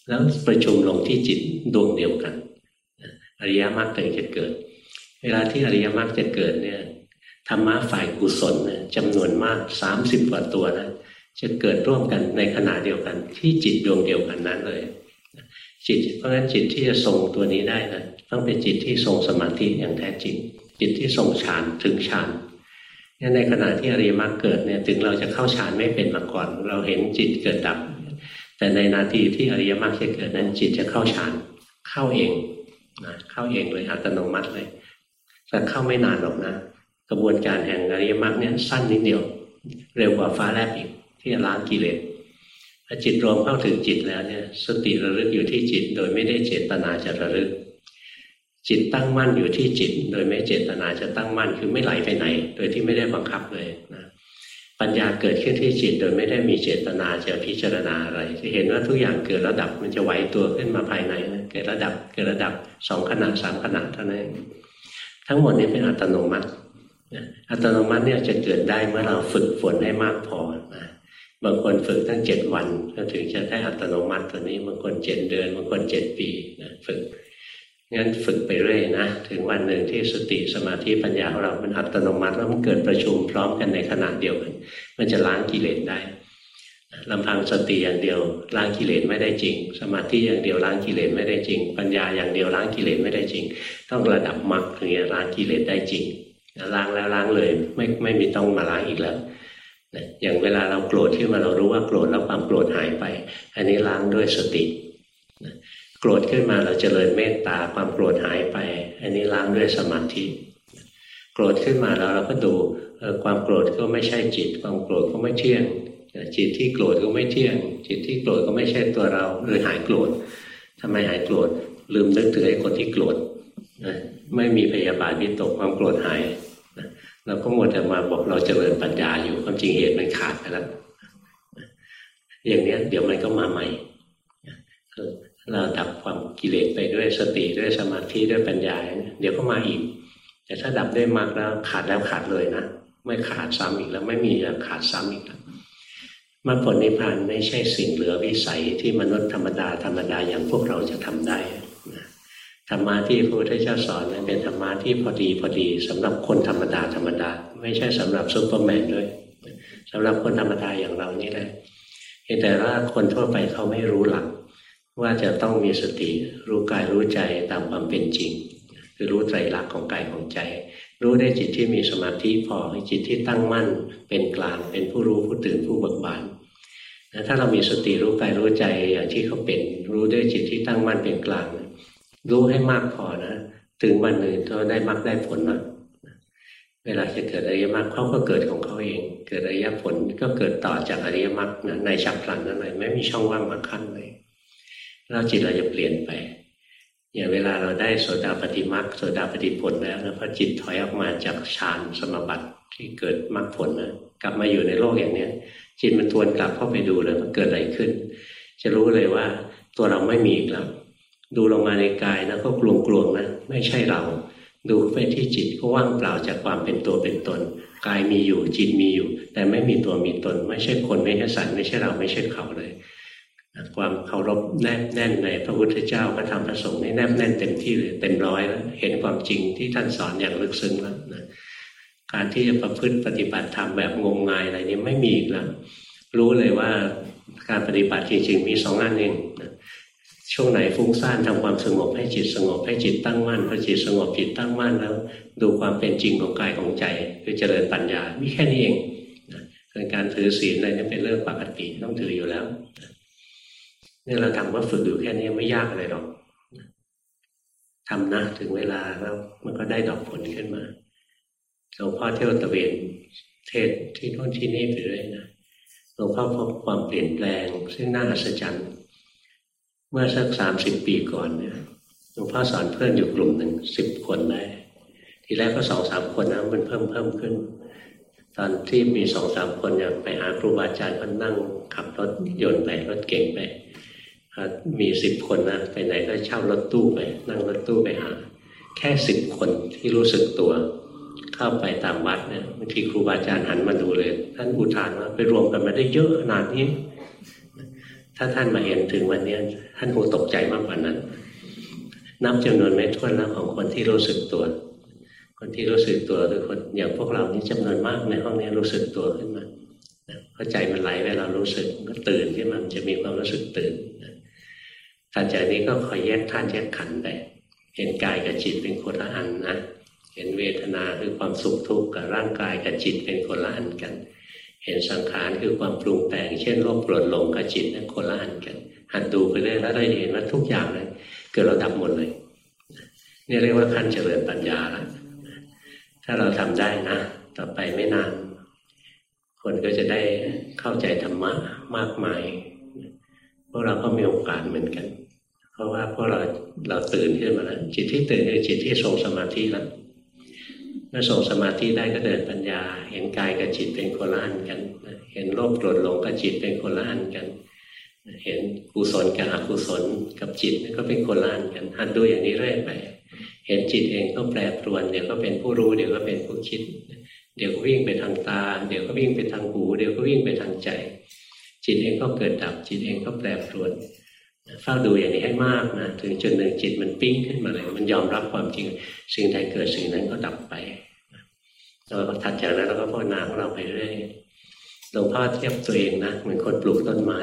แล้วประชุมลงที่จิตดวงเดียวกันอริยมรรคถึงจะเกิด เวลาที่อริยมรรคจะเกิดเนี่ยธรรมะฝ่ายกุศลเนี่ยจำนวนมากสามสิบกว่าตัวนะจะเกิดร่วมกันในขณะเดียวกัน ที่จิตดวงเดียวกันนั้นเลยจิตเพราะงั้นจิตที่จะทรงตัวนี้ได้นะต้องเป็นจิตที่ทรงสมาธิอย่างแท้จริง จิตที่ทรงฌานถึงฌาน นี่ในขณะที่อริยมรรคเกิดเนี่ยถึงเราจะเข้าฌานไม่เป็นมาก่อน เราเห็นจิตเกิดดับ แต่ในนาทีที่อริยมรรคจะเกิดนั้นจิตจะเข้าฌานเข้าเองนะเข้าเองเลยอัตโนมัติเลยแต่เข้าไม่นานหรอกนะ กระบวนการแห่งอริยมรรคเนี่ยสั้นนิดเดียว เร็วกว่าฟ้าแลบอีกที่ล้างกิเลสพอจิตรวมเข้าถึงจิตแล้วเนี่ยสติระลึกอยู่ที่จิตโดยไม่ได้เจตนาจะระลึก จิตตั้งมั่นอยู่ที่จิต โดยไม่เจตนาจะตั้งมั่นคือไม่ไหลไปไหน โดยที่ไม่ได้บังคับเลยนะปัญญาเกิดขึ้นที่จิตโดยไม่ได้มีเจตนาจะพิจารณาอะไร จะเห็นว่าทุกอย่างเกิดระดับมันจะไหวตัวขึ้นมาภายในนะเกิดระดับเกิดระดับสองขนาดสามขนาดเท่านั้นทั้งหมดนี้เป็นอัตโนมัติอัตโนมัติเนี่ยจะเกิดได้เมื่อเราฝึกฝนให้มากพอนะบางคนฝึกตั้งเจ็ดวันก็ถึงจะได้อัตโนมัติตัวนี้บางคนเจ็ดเดือนบางคนเจ็ดปีนะฝึก งั้นฝึกไปเรื่อยนะ ถึงวันหนึ่งที่สติสมาธิปัญญาของเรา มันอัตโนมัติแล้วมันเกิดประชุมพร้อมกันในขณะเดียวกัน มันจะล้างกิเลสได้ลำพังสติอย่างเดียวล้างกิเลสไม่ได้จริง สมาธิอย่างเดียวล้างกิเลสไม่ได้จริง ปัญญาอย่างเดียวล้างกิเลสไม่ได้จริง ต้องระดับมรรคถึงจะล้างกิเลสได้จริงล้างแล้วล้างเลยไม่ไม่มีต้องมาล้างอีกแล้วอย่างเวลาเราโกรธที่มาเรารู้ว่าโกรธแล้วความโกรธหายไป อันนี้ล้างด้วยสติ โกรธขึ้นมาเราจเจริญเมตตาความโกรธหายไป อันนี้ล้างด้วยสมาธิ โกรธขึ้นมาแล้วเราก็ดูความโกรธก็ไม่ใช่จิต ความโกรธก็ไม่เที่ยงจิตที่โกรธก็ไม่เที่ยง จิตที่โกรธก็ไม่ใช่ตัวเราเลยหายโกรธทำไมหายโกรธลืมนึกถึงไอ้คนที่โกรธไม่มีพยาบาทวิตกความโกรธหายเราก็หมดแต่มาบอกเราเจริญปัญญาอยู่ความจริงเหตุมันขาดไปแล้วอย่างนี้เดี๋ยวมันก็มาใหม่ เราดับความกิเลสไปด้วยสติด้วยสมาธิด้วยปัญญาเดี๋ยวก็มาอีก แต่ถ้าดับได้มากแล้วขาดแล้วขาดเลยนะไม่ขาดซ้ำอีกแล้วไม่มีขาดซ้ำอีกแล้วมรรคผลนิพพานไม่ใช่สิ่งเหลือวิสัยที่มนุษย์ธรรมดาธรรมดาอย่างพวกเราจะทำได้ธรรมะที่พระพุทธเจ้าสอนนั้นเป็นธรรมะที่พอดีพอดีสำหรับคนธรรมดาธรรมดา ไม่ใช่สำหรับซุปเปอร์แมนด้วยสำหรับคนธรรมดาอย่างเรานี่แหละแต่ว่าคนทั่วไปเขาไม่รู้หลัก ว่าจะต้องมีสติรู้กายรู้ใจตามความเป็นจริง คือรู้ใจรักของกายของใจ รู้ได้จิตที่มีสมาธิพอจิตที่ตั้งมั่น เป็นกลางเป็นผู้รู้ผู้ตื่นผู้เบิกบานถ้าเรามีสติรู้กายรู้ใจอย่างที่เขาเป็น รู้ด้วยจิตที่ตั้งมั่นเป็นกลาง รู้ให้มากพอนะถึงวันหนึ่งเขาได้มากได้ผลนะเวลาจะเกิดอริยมรรคเขาก็เกิดของเขาเอง เกิดอริยผลก็เกิดต่อจากอริยมรรคในฉับพลันนั่นเลยไม่มีช่องว่างมาขั้นเลย แล้วจิตเราจะเปลี่ยนไปอย่างเวลาเราได้โสดาปฏิมรรคโสดาปฏิผลแล้วนะพอจิตถอยออกมาจากฌานสมบัติที่เกิดมรรคผลนะกลับมาอยู่ในโลกอย่างเนี้ย จิตมันทวนกลับเข้าไปดูเลยมันเกิดอะไรขึ้น จะรู้เลยว่าตัวเราไม่มีอีกแล้วดูลงมาในกายนะก็กลวงกลวงนะไม่ใช่เรา ดูไปที่จิตก็ว่างเปล่าจากความเป็นตัวเป็นตน กายมีอยู่จิตมีอยู่ แต่ไม่มีตัวมีตน ไม่ใช่คนไม่ใช่สัตว์ไม่ใช่เราไม่ใช่เขาเลย ความเคารพแนบแน่นในพระพุทธเจ้าพระธรรมพระสงฆ์นี่แนบแน่นเต็มที่เลยเต็มร้อยแล้วเห็นความจริงที่ท่านสอนอย่างลึกซึ้งแล้วนะการที่จะประพฤติปฏิบัติธรรมแบบงมงายอะไรนี้ไม่มีอีกแล้วรู้เลยว่าการปฏิบัติจริงๆมีสองอันเองนะช่วงไหนฟุ้งซ่านทำความสงบให้จิตสงบให้จิตตั้งมั่นพอจิตสงบจิตตั้งมั่นแล้ว ดูความเป็นจริงของกายของใจคือเจริญปัญญามีแค่นี้เองการถือศีลอะไรนี่เป็นเรื่องปกติต้องถืออยู่แล้วนี่ เราทำว่าฝึกอยู่แค่นี้ไม่ยากอะไรหรอกทำนะถึงเวลาแล้วมันก็ได้ดอกผลขึ้นมาหลวงพ่อเที่ยวตะเวนเทศที่โน่นที่นี่ไปเรื่อยนะหลวงพ่อพบความเปลี่ยนแปลง ซึ่งน่าอัศจรรย์ เมื่อสักสามสิบปีก่อนเนี่ยหลวงพ่อสอนเพื่อนอยู่กลุ่มหนึ่งสิบคนได้ ทีแรกก็สองสามคนนะมันเพิ่มเพิ่มขึ้น ตอนที่มีสองสามคนอยากไปหาครูบาอาจารย์ก็นั่งขับรถยนต์ไปรถเก่งไป มีสิบคนนะไปไหนก็เช่ารถตู้ไป นั่งรถตู้ไปหา แค่สิบคนที่รู้สึกตัว เข้าไปตามวัดเนี่ยบางทีครูบาอาจารย์หันมาดูเลย ท่านอุทานว่าไปรวมกันมาได้เยอะขนาดนี้ ถ้าท่านมาเห็นถึงวันนี้ท่านคงตกใจมากกว่านั้น นับจำนวนไม่ถ้วนแล้วของคนที่รู้สึกตัว คนที่รู้สึกตัวคือคนอย่างพวกเรานี่จำนวนมากในห้องนี้รู้สึกตัวขึ้นมาเพราใจมันไหลเวลารู้สึกก็ตื่นขึ้นมามันจะมีความรู้สึกตื่น ถัดจากนี้ก็คอยแยกธาตุแยกขันธ์ไปเห็นกายกับจิตเป็นคนละอันนะ เห็นเวทนาคือความสุขทุกข์กับร่างกายกับจิตเป็นคนละอันกัน เห็นสังขารคือความปรุงแต่ง เช่นโลภโกรธหลงกับจิตนั้นคนละอันกัน หัดดูไปเรื่อยแล้วเราจะเห็นว่าทุกอย่างเลยเกิดเราดับหมดเลยนี่เรียกว่าขั้นเจริญปัญญาแล้วถ้าเราทำได้นะ ต่อไปไม่นาน คนก็จะได้เข้าใจธรรมะมากมายพวกเราก็มีโอกาสเหมือนกัน เพราะว่าพวกเราเราตื่นขึ้นมาแล้วจิตที่ตื่นคือจิตที่ทรงสมาธิแล้วเมื่อทรงสมาธิได้ก็เดินปัญญา เห็นกายกับจิตเป็นคนละอันกัน เห็นโลภโกรธหลงกับจิตเป็นคนละอันกัน เห็นกุศลกับอกุศลกับจิตก็เป็นคนละอันกันหัดดูอย่างนี้เรื่อยไปเห็นจิตเองก็แปรปรวนเดี๋ยวก็เป็นผู้รู้เดี๋ยวก็เป็นผู้คิด เดี๋ยวก็วิ่งไปทางตา เดี๋ยวก็วิ่งไปทางหู เดี๋ยวก็วิ่งไปทางใจ จิตเองก็เกิดดับจิตเองก็แปรปรวน เฝ้าดูอย่างนี้ให้มากนะถึงจุดหนึ่งจิตมันปิ้งขึ้นมาเลยมันยอมรับความจริง สิ่งใดเกิดสิ่งนั้นก็ดับไปเราถัดจากนั้นเราก็ภาวนาของเราไปเรื่อยหลวงพ่อเทียบตัวเองนะเหมือนคนปลูกต้นไม้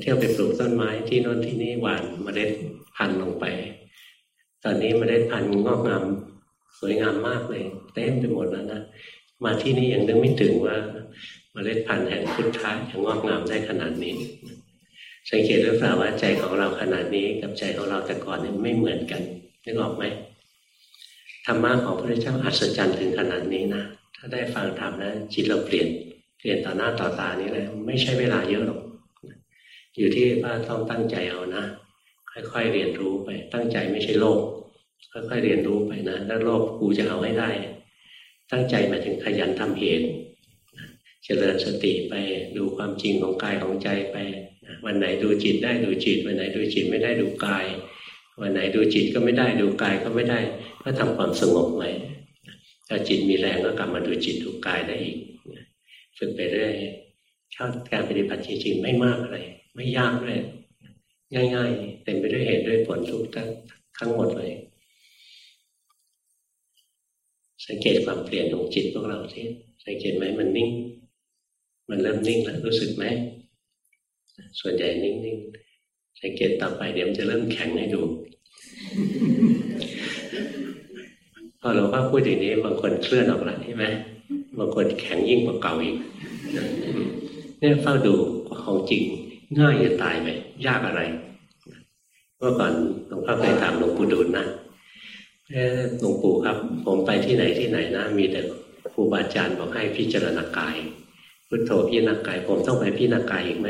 เที่ยวไปปลูกต้นไม้ที่โน่นที่นี่หวานเมล็ดพันธุ์ลงไป ตอนนี้เมล็ดพันธุ์งอกงามสวยงามมากเลยเต็มไปหมดแล้วนะมาที่นี่ยังนึกไม่ถึงว่าเมล็ดพันธุ์แห่งพุทธะยังงอกงามได้ขนาดนี้ สังเกตหรือเปล่าว่าใจของเราขนาดนี้กับใจของเราแต่ก่อนนี่ไม่เหมือนกันนึกออกไหมธรรมะของพระเจ้าอัศจรรย์ถึงขนาดนี้นะถ้าได้ฟังธรรมนะจิตเราเปลี่ยนเปลี่ยนต่อหน้าต่อตานี้เลยไม่ใช่เวลาเยอะหรอกอยู่ที่ว่าต้องตั้งใจเอานะ ค่อยๆเรียนรู้ไป ตั้งใจไม่ใช่โลภค่อยๆเรียนรู้ไปนะถ้าโลภกูจะเอาให้ได้ ตั้งใจมาถึงขยันทำเหตุเจริญสติไปดูความจริงของกายของใจไป วันไหนดูจิตได้ดูจิต วันไหนดูจิตไม่ได้ดูกาย วันไหนดูจิตก็ไม่ได้ดูกายก็ไม่ได้ ก็ทำความสงบไว้ถ้าจิตมีแรงก็กลับมาดูจิตดูกายได้อีกฝึกไปเรื่อยเข้าการปฏิบัติจริงๆไม่มากอะไรไม่ยากเลยง่าย ๆ เต็มไปด้วยเหตุด้วยผลทุกทั้งทั้งหมดเลย สังเกตความเปลี่ยนของจิตพวกเราที่สังเกตไหมมันนิ่ง มันเริ่มนิ่งแล้วรู้สึกไหม ส่วนใหญ่นิ่งๆสังเกตต่อไปเดี๋ยวมันจะเริ่มแข็งให้ดูพอหลวงพ่อพูดอย่างนี้บางคนเคลื่อนออกหลังใช่ไหมบางคนแข็งยิ่งกว่าเก่าอีกเนี่ยเฝ้าดูของจริง ง่ายจะตายไหมยากอะไรเมื่อก่อนหลวงพ่อเคยถามหลวงปู่ดูลนะหลวงปู่ครับ ผมไปที่ไหนที่ไหนนะมีแต่ครูบาอาจารย์บอกให้พิจารณากายพุทโธพิจารณากาย ผมต้องไปพิจารณากายอีกไหม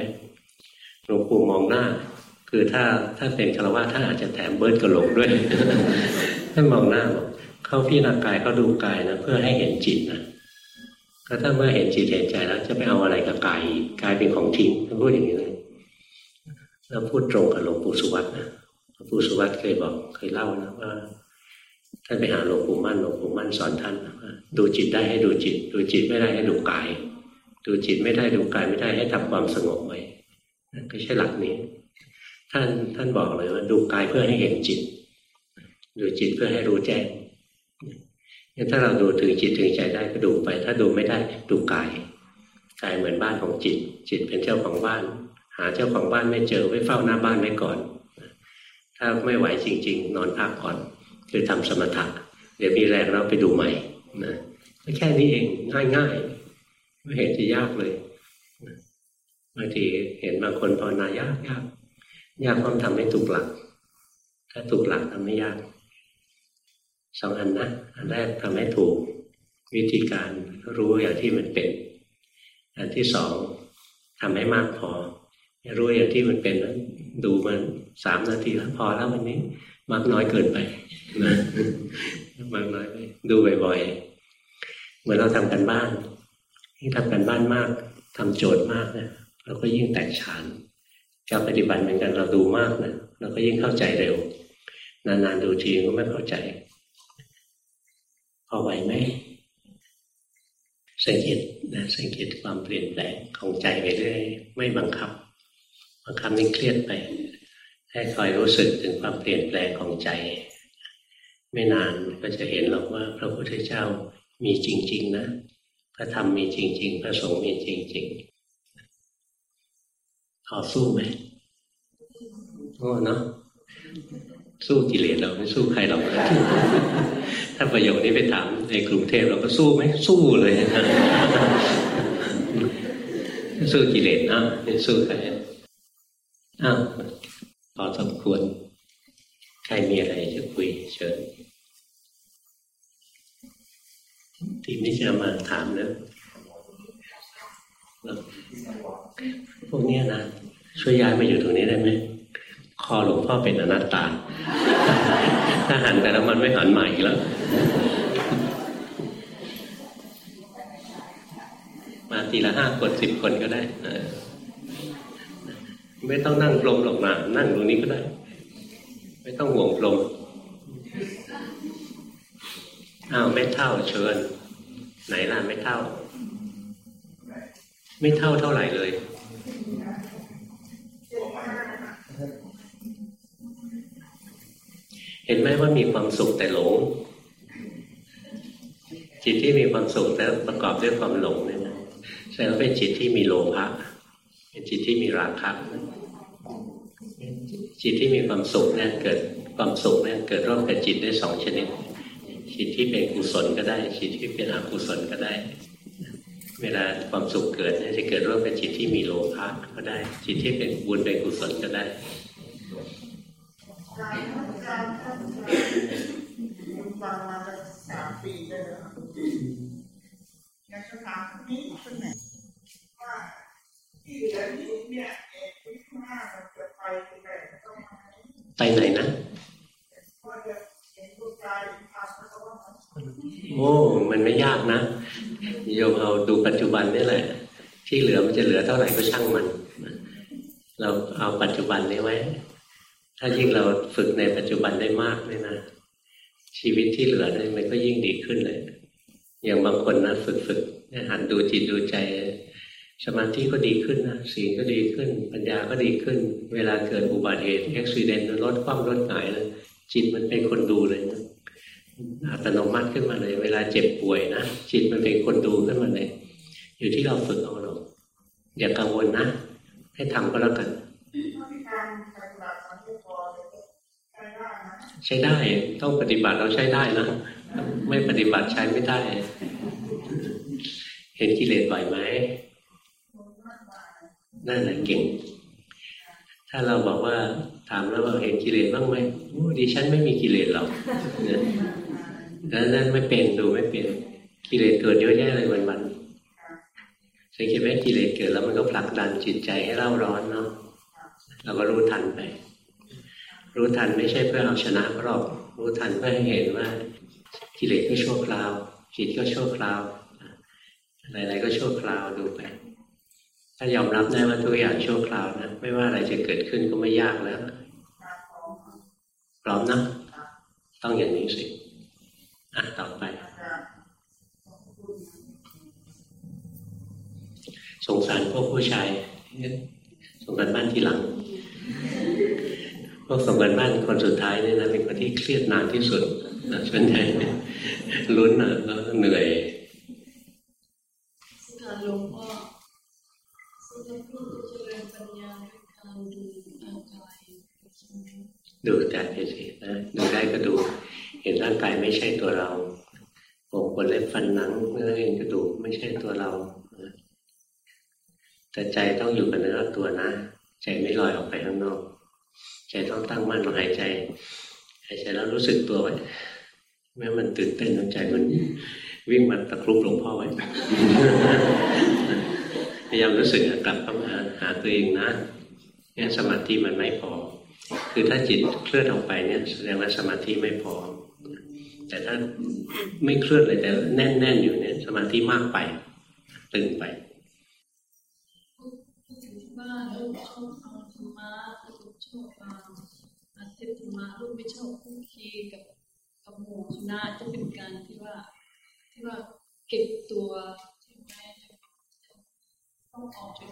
หลวงปู่มองหน้า คือถ้าถ้าเป็นคารวะท่านอาจจะแถมเบิร์ดกระโหลกด้วยท่านมองหน้าบอกเขาพิจารณากายเขาดูกายนะเพื่อให้เห็นจิตนะก็ถ้าเมื่อเห็นจิตเห็นใจแล้วจะไปเอาอะไรกับกายกายเป็นของทิ้งท่านพูดอย่างนี้เลยแล้วพูดตรงกับหลวงปู่สุวัตนะหลวงปู่สุวัตเคยบอกเคยเล่านะว่าท่านไปหาหลวงปู่มั่นหลวงปู่มั่นสอนท่านว่าดูจิตได้ให้ดูจิต ดูจิตไม่ได้ให้ดูกาย ดูจิตไม่ได้ดูกายไม่ได้ให้ทำความสงบไว้ ก็ใช่หลักนี้ ท่านท่านบอกเลยว่าดูกายเพื่อให้เห็นจิต ดูจิตเพื่อให้รู้แจ้งถ้าเราดูถึงจิตถึงใจได้ก็ดูไป ถ้าดูไม่ได้ดูกายกายเหมือนบ้านของจิต จิตเป็นเจ้าของบ้าน หาเจ้าของบ้านไม่เจอไว้เฝ้าหน้าบ้านไว้ก่อน ถ้าไม่ไหวจริง ๆ นอนพักก่อนคือทำสมถะเดี๋ยวมีแรงเราไปดูใหม่นะแค่นี้เองง่ายๆไม่เห็นจะยากเลย บางทีเห็นบางคนภาวนายากยากยากเพราะทำไม่ถูกหลัก ถ้าถูกหลักทำไม่ยากสองอันนะอันแรกทำให้ถูกวิธีการรู้อย่างที่มันเป็น อันที่สองทำให้มากพอ รู้อย่างที่มันเป็นแล้วดูมันสามนาทีแล้วพอแล้ววันนี้มากน้อยเกินไปนะมากน้อยไปดูบ่อยๆ เหมือนเราทำกันบ้านยิ่ทำกันบ้านมากทำโจทย์มากนะ เราก็ยิ่งแตกฉานการปฏิบัติเหมือนกันเราดูมากนะเราก็ยิ่งเข้าใจเร็ว นานๆดูทีก็ไม่เข้าใจพอไหวไหมสังเกตนะสังเกตความเปลี่ยนแปลงของใจไปเรื่อยไม่บังคับบังคับนี่เครียดไปให้คอยรู้สึกถึงความเปลี่ยนแปลงของใจ ไม่นานก็จะเห็นหรอกว่า พระพุทธเจ้ามีจริง ๆ นะพระธรรมมีจริง ๆ พระสงฆ์มีจริง ๆ พอสู้ไหมโอ้เนาะสู้กิเลสเราไม่สู้ใครหรอกถ้าประโยคนี้ไปถามในกรุงเทพเราก็สู้ไหมสู้เลยนะสู้กิเลสนะไม่สู้ใครอ้าวพอสมควร ใครมีอะไรจะคุยเชิญที่นี้จะมาถามนะ พวกนี้นะช่วยย้ายมาอยู่ตรงนี้ได้ไหมคอหลวงพ่อเป็นอนัตตา ถ้าหันไปแล้วมันไม่หันใหม่แล้วมาทีละห้าคนสิบคนก็ได้ไม่ต้องนั่งลมหรอกนะนั่งตรงนี้ก็ได้ ไม่ต้องห่วงลมอ้าวไม่เท่าเชิญ ไหนล่ะไม่เท่า ไม่เท่าเท่าไหร่เลย เห็นไหมว่ามีความสุขแต่หลง จิตที่มีความสุขแต่ประกอบด้วยความหลงเนี่ยแสดงว่าเป็นจิตที่มีโลภะเป็นจิตที่มีราคะจิตที่มีความสุขเนี่ยเกิดความสุขเนี่ยเกิดร่วมกับจิตได้สองชนิดจิตที่เป็นกุศลก็ได้จิตที่เป็นอกุศลก็ได้ เวลาความสุขเกิดเนี่ยจะเกิดร่วมกับจิตที่มีโลภะก็ได้ จิตที่เป็นบุญเป็นกุศลก็ได้ฟังมาสามปีได้แล้วอยากจะถามนี้เป็นไงว่าที่เหลือนี้เนี่ยเอกวิทย์ห้ามันจะไปไหนต้องไหมไปไหนนะว่าจะเห็นดวงใจทำแล้วก็ว่าโอ้ มันไม่ยากนะ โยมเอาดูปัจจุบันนี่แหละ ที่เหลือมันจะเหลือเท่าไหร่ก็ช่างมัน เราเอาปัจจุบันนี้ไว้ ถ้ายิ่งเราฝึกในปัจจุบันได้มากเลยนะ ชีวิตที่เหลือเนี่ยมันก็ยิ่งดีขึ้นเลย อย่างบางคนนะฝึกฝึกหันดูจิตดูใจ สมาธิก็ดีขึ้นนะสีก็ดีขึ้น ปัญญาก็ดีขึ้น เวลาเกิดอุบัติเหตุอุบัติเหตุลดความลดหายนะจิตมันเป็นคนดูเลยนะ อัตโนมัติขึ้นมาเลย เวลาเจ็บป่วยนะจิตมันเป็นคนดูขึ้นมาเลย อยู่ที่เราฝึกเอาเราอย่ากังวลนะ ให้ทำก็แล้วกันใช้ได้ต้องปฏิบัติเราใช้ได้นะไม่ปฏิบัติใช้ไม่ได้ เห็นกิเลสบ่อยไหมนั่นแหละเก่ง ถ้าเราบอกว่าถามแล้วว่าเห็นกิเลสบ้างไหมดิฉันไม่มีกิเลสหรอก นั่นนั่นไม่เป็นดูไม่เป็นกิเลสเกิดเยอะแยะเลยวันวันสังเกตไหมกิเลสเกิดแล้วมันก็ผลักดันจิตใจให้เล่าร้อนเนาะเราก็รู้ทันไป รู้ทันไม่ใช่เพื่อเอาชนะหรอบรู้ทันเพื่อให้เห็นว่า กิเลสก็ชั่วคราว จิตก็ชั่วคราวอะไรๆก็ชั่วคราวดูไป ถ้ายอมรับได้ว่าทุกอย่างชั่วคราวนะไม่ว่าอะไรจะเกิดขึ้นก็ไม่ยากแล้วพร้อมนะต้องอย่างนี้สิ อะต่อไป สงสารพวกผู้ชายสงสารบ้านที่หลัง พวกส่งกันบ้านคนสุดท้ายเนี่ยนะเป็นคนที่เครียดนานที่สุดนะส่วนใหญ่ลุ้นอะแล้วเหนื่อยการลงพ่อดูแต่ไปสินะดูได้ก็ดู เห็นร่างกายไม่ใช่ตัวเราผมขนเล็บฟันหนังเนื้อเอ็นกระดูกไม่ใช่ตัวเราแต่ใจต้องอยู่กับเนื้อตัวนะ ใจไม่ลอยออกไปข้างนอก ใจต้องตั้งมั่นหายใจหายใจแล้วรู้สึกตัวไว้แม้มันตื่นเต้นใจมันวิ่งมาตะครุบหลวงพ่อไว้พยายามรู้สึกกลับเข้ามาหาตัวเองนะเนี่ยสมาธิมันไม่พอ คือถ้าจิตเคลื่อนออกไปเนี่ยแสดงว่าสมาธิไม่พอ แต่ถ้าไม่เคลื่อนเลยแต่แน่น ๆ อยู่เนี่ย สมาธิมากไป ตึงไปบ้าล้วชอบฟังธรรมะชอบฟังอาเทศธรรมะลูกไม่ชอบคุกคีกับกับหมู่คณะจะเป็นการที่ว่าที่ว่าเก็บตัวต้องออกจาก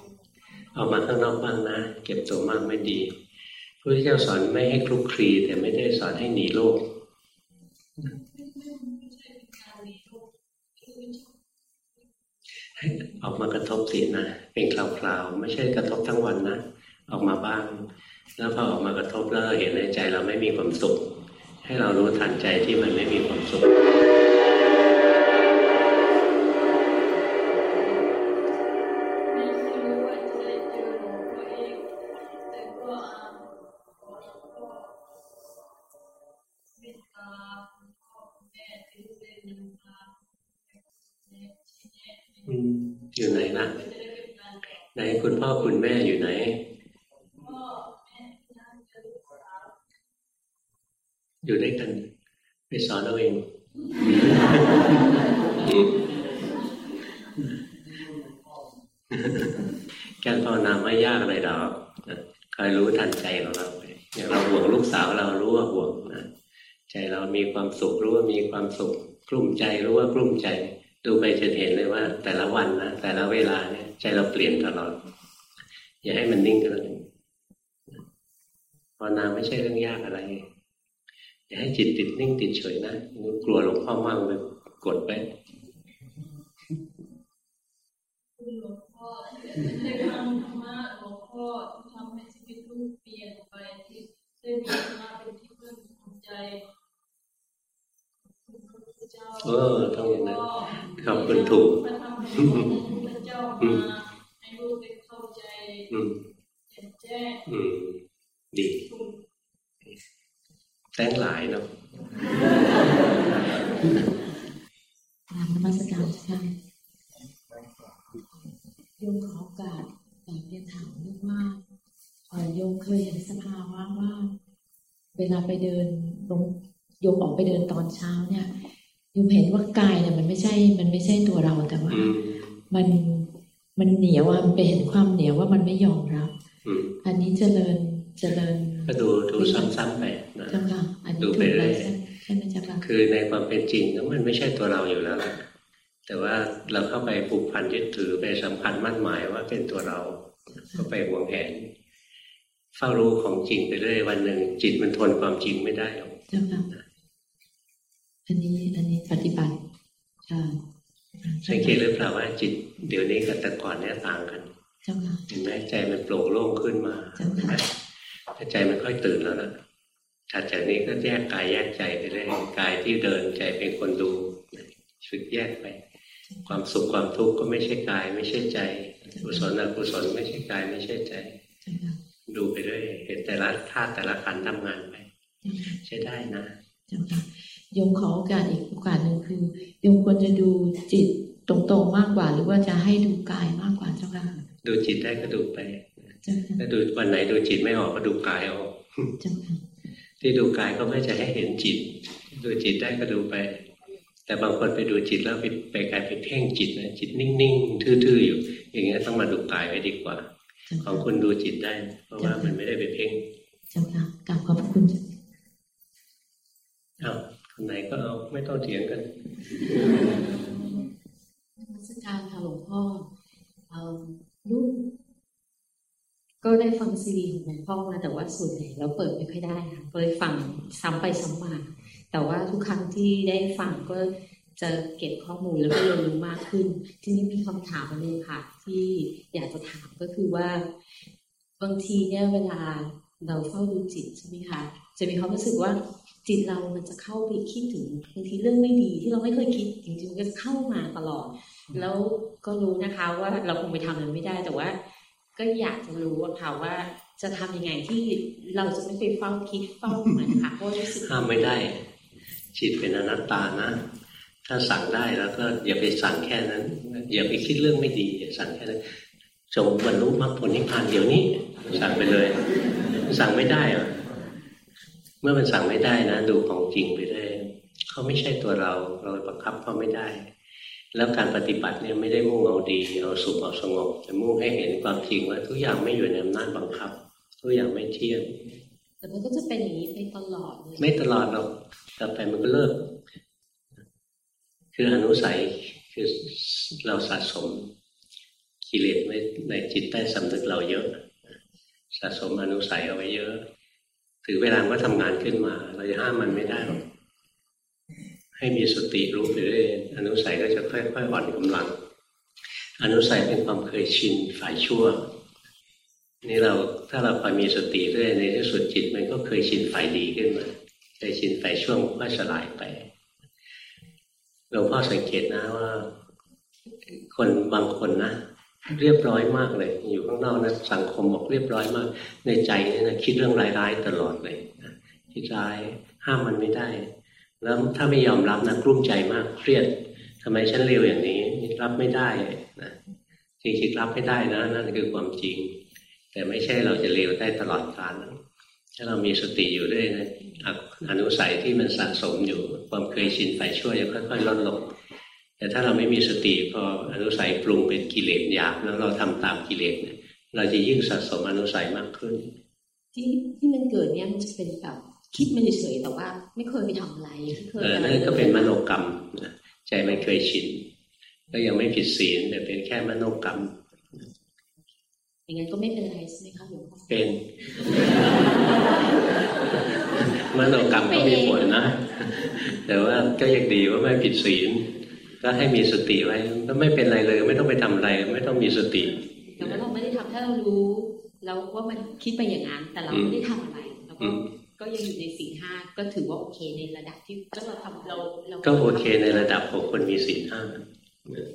ออกมาข้างนอกบ้างนะ เก็บตัวมากไม่ดีพระพุทธเจ้าสอนไม่ให้คลุกคลีแต่ไม่ได้สอนให้หนีโลก ออกมากระทบสินะ เป็นคราวๆไม่ใช่กระทบทั้งวันนะออกมาบ้าง แล้วพอออกมากระทบแล้วเห็นในใจเราไม่มีความสุข ให้เรารู้ทันใจที่มันไม่มีความสุข คุณพ่อคุณแม่อยู่ไหน อยู่ด้วยกันไปสอนเอาเองการภาวนาไม่ยากเลยหรอกคอยรู้ทันใจของเราอย่างเราห่วงลูกสาวเรารู้ว่าห่วงนะใจเรามีความสุขรู้ว่ามีความสุขกลุ้มใจรู้ว่ากลุ้มใจ ดูไปจะเห็นเลยว่า แต่ละวันนะแต่ละเวลาเนี่ยใจเราเปลี่ยนตลอด อย่าให้มันนิ่งกันเลยภาวนาไม่ใช่เรื่องยากอะไร อย่าให้จิตติดนิ่งติดเฉยนะกลัวหลวงพ่อมากเลยกดไปหลวงพ่อในทางธรรมะหลวงพ่อทำให้ชีวิตลูกเปลี่ยนไปที่ได้มีธรรมะเป็นที่พึ่งใจ เออต้องอย่างนั้นขอบคุณถูกพระธรรมของพระเจ้ามาให้ลูกได้เข้าใจแจ้งดีแต้งหลายเนาะนมัสการค่ะโยมขอโอกาสอยากเรียนถามลูกว่าโยมเคยเห็นสภาวะว่า เวลาไปเดินลงโยมออกไปเดินตอนเช้าเนี่ย โยมเห็นว่ากายเนี่ยมันไม่ใช่ มันไม่ใช่ตัวเราแต่ว่า มันมันเหนียวว่ามันไปเห็นความเหนียวว่ามันไม่ยอมรับอันนี้เจริญเจริญก็ดูดูซ้ำๆไปนะจ้าค่ะอันนี้ถูกเลยใช่ไหมจ้าค่ะคือในความเป็นจริงแล้วมันไม่ใช่ตัวเราอยู่แล้วแต่ว่าเราเข้าไปผูกพันยึดถือไปสำคัญมั่นหมายว่าเป็นตัวเรา ก็ไปหวงแหนเฝ้ารู้ของจริงไปเรื่อยวันหนึ่งจิตมันทนความจริงไม่ได้หรอกเจ้าค่ะ อันนี้อันนี้ปฏิบัติใช่สังเกตหรือเปล่าว่าจิต เดี๋ยวนี้กับแต่ก่อนเนี้ยต่างกันเจ้าค่ะเห็นไหมใจมันโปร่งโล่งขึ้นมาเจ้าค่ะใจมันค่อยตื่นแล้วนะถัดจากนี้ก็แยกกายแยกใจไปเลยกายที่เดินใจเป็นคนดูฝึกแยกไป ความสุขความทุกข์ก็ไม่ใช่กาย ไม่ใช่ใจกุศลอกุศลไม่ใช่กายไม่ใช่ใจ ดูไปเรื่อยเห็นแต่ละธาตุแต่ละขันทำงานไป ใช้ได้นะเจ้าค่ะโยมขอโอกาสอีกโอกาสหนึ่งคือโยมควรจะดูจิตตรงๆมากกว่า หรือว่าจะให้ดูกายมากกว่าเจ้าค่ะดูจิตได้ก็ดูไปถ้าดูวันไหนดูจิตไม่ออกก็ดูกายออกที่ดูกายก็ไม่จะให้เห็นจิต ดูจิตได้ก็ดูไป แต่บางคนไปดูจิตแล้วไปไปกลายไปเพ่งจิตนะจิตนิ่งๆทื่อๆอยู่ อย่างเงี้ยต้องมาดูกายไว้ดีกว่า ของคุณดูจิตได้ เพราะว่ามันไม่ได้ไปเพ่งเจ้าค่ะกลับขอบคุณจ้าคน ไหนก็เอาไม่ต้องเถียงกันมาสการค่ะหลวงพ่อเอาลูกก็ได้ฟังซีดีของหลวงพ่อมาแต่ว่าส่วนใหญ่เราเปิดไม่ค่อยได้ค่ะก็เลยฟังซ้ำไปซ้ำมา แต่ว่าทุกครั้งที่ได้ฟังก็จะเก็บข้อมูลแล้วก็เรียนรู้มากขึ้น ทีนี้มีคำถามนึงค่ะที่อยากจะถามก็คือว่า บางทีเนี่ยเวลา เราเฝ้าดูจิตใช่ไหมคะจะมีความรู้สึกว่าจิตเรามันจะเข้าไปคิดถึงบางทีเรื่องไม่ดีที่เราไม่เคยคิดจริงๆก็เข้ามาตลอด แล้วก็รู้นะคะว่าเราคงไปทำมันไม่ได้แต่ว่า ก็อยากจะรู้ว่าค่ะว่าจะทำยังไงที่เราจะไม่ไปเฝ้าคิดเฝ้าเหมันค่ะเพราะรู้สึกห้ามไม่ได้ จิตเป็นอนัตตานะ ถ้าสั่งได้แล้วก็อย่าไปสั่งแค่นั้น อย่าไปคิดเรื่องไม่ดีอย่าสั่งแค่นั้นจงบรรลุมรรคผลนิพพานเดี๋ยวนี้สั่งไปเลย สั่งไม่ได้อะมื่อมันสั่งไม่ได้นะ ดูของจริงไปได้เขาไม่ใช่ตัวเรา เราบังคับเขาไม่ได้ แล้วการปฏิบัติเนี่ยไม่ได้มุ่งเอาดีเอาสุขเอาสงบแต่มุ่งให้เห็นความจริงว่าทุกอย่างไม่อยู่ในอำนาจบังคับ ทุกอย่างไม่เที่ยงแต่มันก็จะเป็นอย่างนี้ไปตลอดไม่ตลอดหรอกต่อไปมันก็เลิก คืออนุสัยคือเราสะสมกิเลสไว้ในจิตใต้สำนึกเราเยอะ สะสมอนุสัยเอาไว้เยอะถึงเวลาก็ทำงานขึ้นมา เราจะห้ามมันไม่ได้หรอกให้มีสติรู้ไปเรื่อยอนุสัยก็จะค่อยๆอ่อนกำลัง อนุสัยเป็นความเคยชินฝ่ายชั่ว นี่เราถ้าเราไปมีสติเรื่อยในที่สุดจิตมันก็เคยชินฝ่ายดีขึ้นมาเคยชินฝ่ายชั่วก็สลายไปหลวงพ่อสังเกตนะว่า คนบางคนนะ เรียบร้อยมากเลย อยู่ข้างนอกนะสังคมบอกเรียบร้อยมาก ในใจนี่นะคิดเรื่องร้ายๆตลอดเลยคิดร้ายห้ามมันไม่ได้ แล้วถ้าไม่ยอมรับนะกลุ้มใจมากเครียดทำไมฉันเร็วอย่างนี้รับไม่ได้นะจริงๆรับไม่ได้นะนั่นคือความจริง แต่ไม่ใช่เราจะเร็วได้ตลอดกาลถ้าเรามีสติอยู่ด้วยนะอนุสัยที่มันสะสมอยู่ความเคยชินฝ่ช่วยจะค่อยๆลดลง แต่ถ้าเราไม่มีสติพออนุสัยปรุงเป็นกิเลสหยาบแล้วเราทำตามกิเลสเนี่ย เราจะยิ่งสะสมอนุสัยมากขึ้น ที่ที่มันเกิดเนี่ยมันจะเป็นแบบคิดมันเฉยแต่ว่า ไม่เคยไปทำอะไรเคยนั่นก็เป็นมโนกรรมใจมันเคยชินก็ยังไม่ผิดศีลแต่เป็นแค่มโนกรรมอย่างนั้นก็ไม่เป็นไรใช่ไหมคะหลวงพ่อเป็นมโนกรรมก็มีผลนะ แต่ว่าก็ยังดีว่าไม่ผิดศีล ก็ให้มีสติไว้ก็ไม่เป็นไรเลย ไม่ต้องไปทำอะไร ไม่ต้องมีสติ แต่ว่าเราไม่ได้ทำถ้าเรารู้แล้วว่ามันคิดไปอย่างนั้นแต่เราไม่ได้ทำอะไรแล้วก็ก็ยังอยู่ในสี่ห้าก็ถือว่าโอเคในระดับที่ก็เราทำเราเราก็โอเคในระดับของคนมีศีลห้า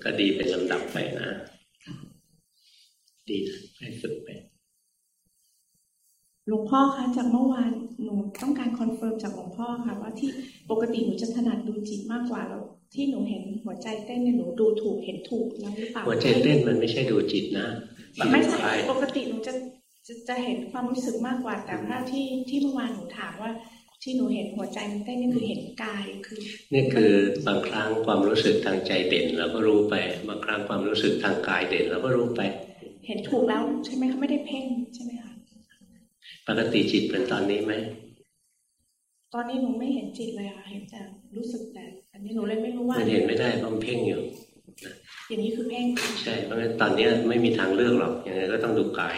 ก็ดีเป็นลำดับไปนะ ดีนะให้ฝึกไป หลวงพ่อคะจากเมื่อวานหนูต้องการ confirm จากหลวงพ่อค่ะ ว่าที่ปกติหนูจะถนัดดูจิตมากกว่าแล้วที่หนูเห็นหัวใจเต้นเนี่ยหนูดูถูกเห็นถูกแล้วหรือเปล่าหัวใจเต้นมันไม่ใช่ดูจิตนะไม่ใช่ใช่ปกติหนูจะจะจะเห็นความรู้สึกมากกว่าแต่ว่าที่ที่เมื่อวานหนูถามว่าที่หนูเห็นหัวใจมันเต้นนี่คือเห็นกายคือนี่คือบางครั้งความรู้สึกทางใจเด่นเราก็รู้ไปบางครั้งความรู้สึกทางกายเด่นเราก็รู้ไป เห็นถูกแล้วใช่ไหมคะไม่ได้เพ่งใช่ไหมคะ ปกติจิตเป็นตอนนี้ไหม ตอนนี้หนูไม่เห็นจิตเลยค่ะ เห็นแต่รู้สึกแต่ อันนี้หนูเลยไม่รู้ว่า มันเห็นไม่ได้เพราะมันเพ่งอยู่ อย่างนี้คือเพ่ง ใช่ เพราะงั้นตอนนี้ไม่มีทางเลือกหรอก ยังไงก็ต้องดูกาย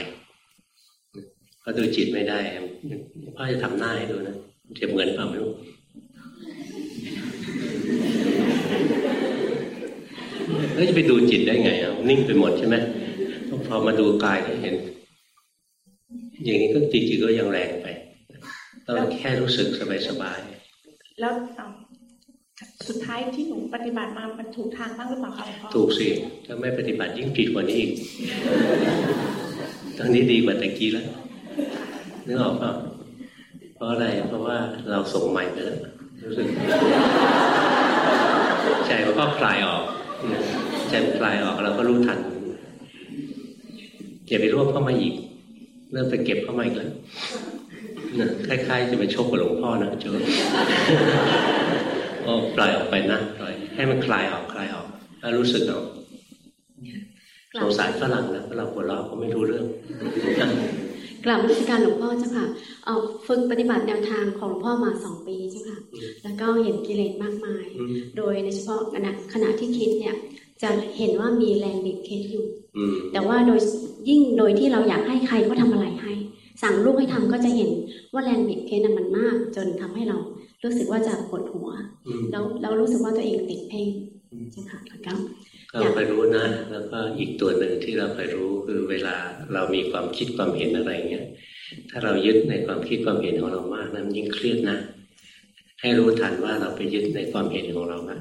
เพราะดูจิตไม่ได้พ่อจะทำหน้าให้ดูนะจะเหมือนเปล่าไม่รู้แล้วจะไปดูจิตได้ไงอะนิ่งไปหมดใช่ไหมพอมาดูกายก็เห็น อย่างนี้ก็จริงๆก็ยังแรงไปต้องแค่รู้สึกสบายแล้วอะสุดท้ายที่หนูปฏิบัติมามันถูกทางบ้างหรือเปล่าคะหลวงพ่อๆถูกสิถ้าไม่ปฏิบัติยิ่งผิดกว่านี้อีกตอนนี้ดีกว่าตะกี้แล้วนึกออกเปล่าเพราะอะไรเพราะว่าเราส่งใหม่ไปแล้วรู้สึกใจมันก็คลายออกใจมันคลายออกเราก็รู้ทันอย่าไปรวบเข้ามาอีก เริ่มไปเก็บเข้ามาอีกแล้วนะคล้าย ๆ จะไปชกกับหลวงพ่อนะเจอโอ้ปล่อยออกไปนะปล่อยให้มันคลายออกคลายออกแล้วรู้สึกเอากสล่าวงสารฝรั่งนะฝรั่งหัวเราะเขาไม่รู้เรื่องกล่าววิชาการหลวงพ่อเจ้าค่ะเอ่อฝึกปฏิบัติแนวทางของหลวงพ่อมาสองปีเจ้าค่ะอืมแล้วก็เห็นกิเลสมากมายอืมโดยในเฉพาะขณะขณะที่คิดเนี่ย จะเห็นว่ามีแรงบีบเค้นอยู่อืมแต่ว่าโดยยิ่งโดยที่เราอยากให้ใครเขาทำอะไรให้ สั่งลูกให้ทำก็จะเห็นว่าแรงบีบเค้นน่ะมันมาก จนทำให้เรารู้สึกว่าจะปวดหัวอืมแล้วเรารู้สึกว่าตัวเองติดเพ่งอืมเจ้าค่ะแล้วก็เราไปรู้นะ แล้วก็อีกตัวหนึ่งที่เราไปรู้คือเวลาเรามีความคิดความเห็นอะไรเงี้ย ถ้าเรายึดในความคิดความเห็นของเรามากนะมันยิ่งเครียดนะ ให้รู้ทันว่าเราไปยึดในความเห็นของเรานะ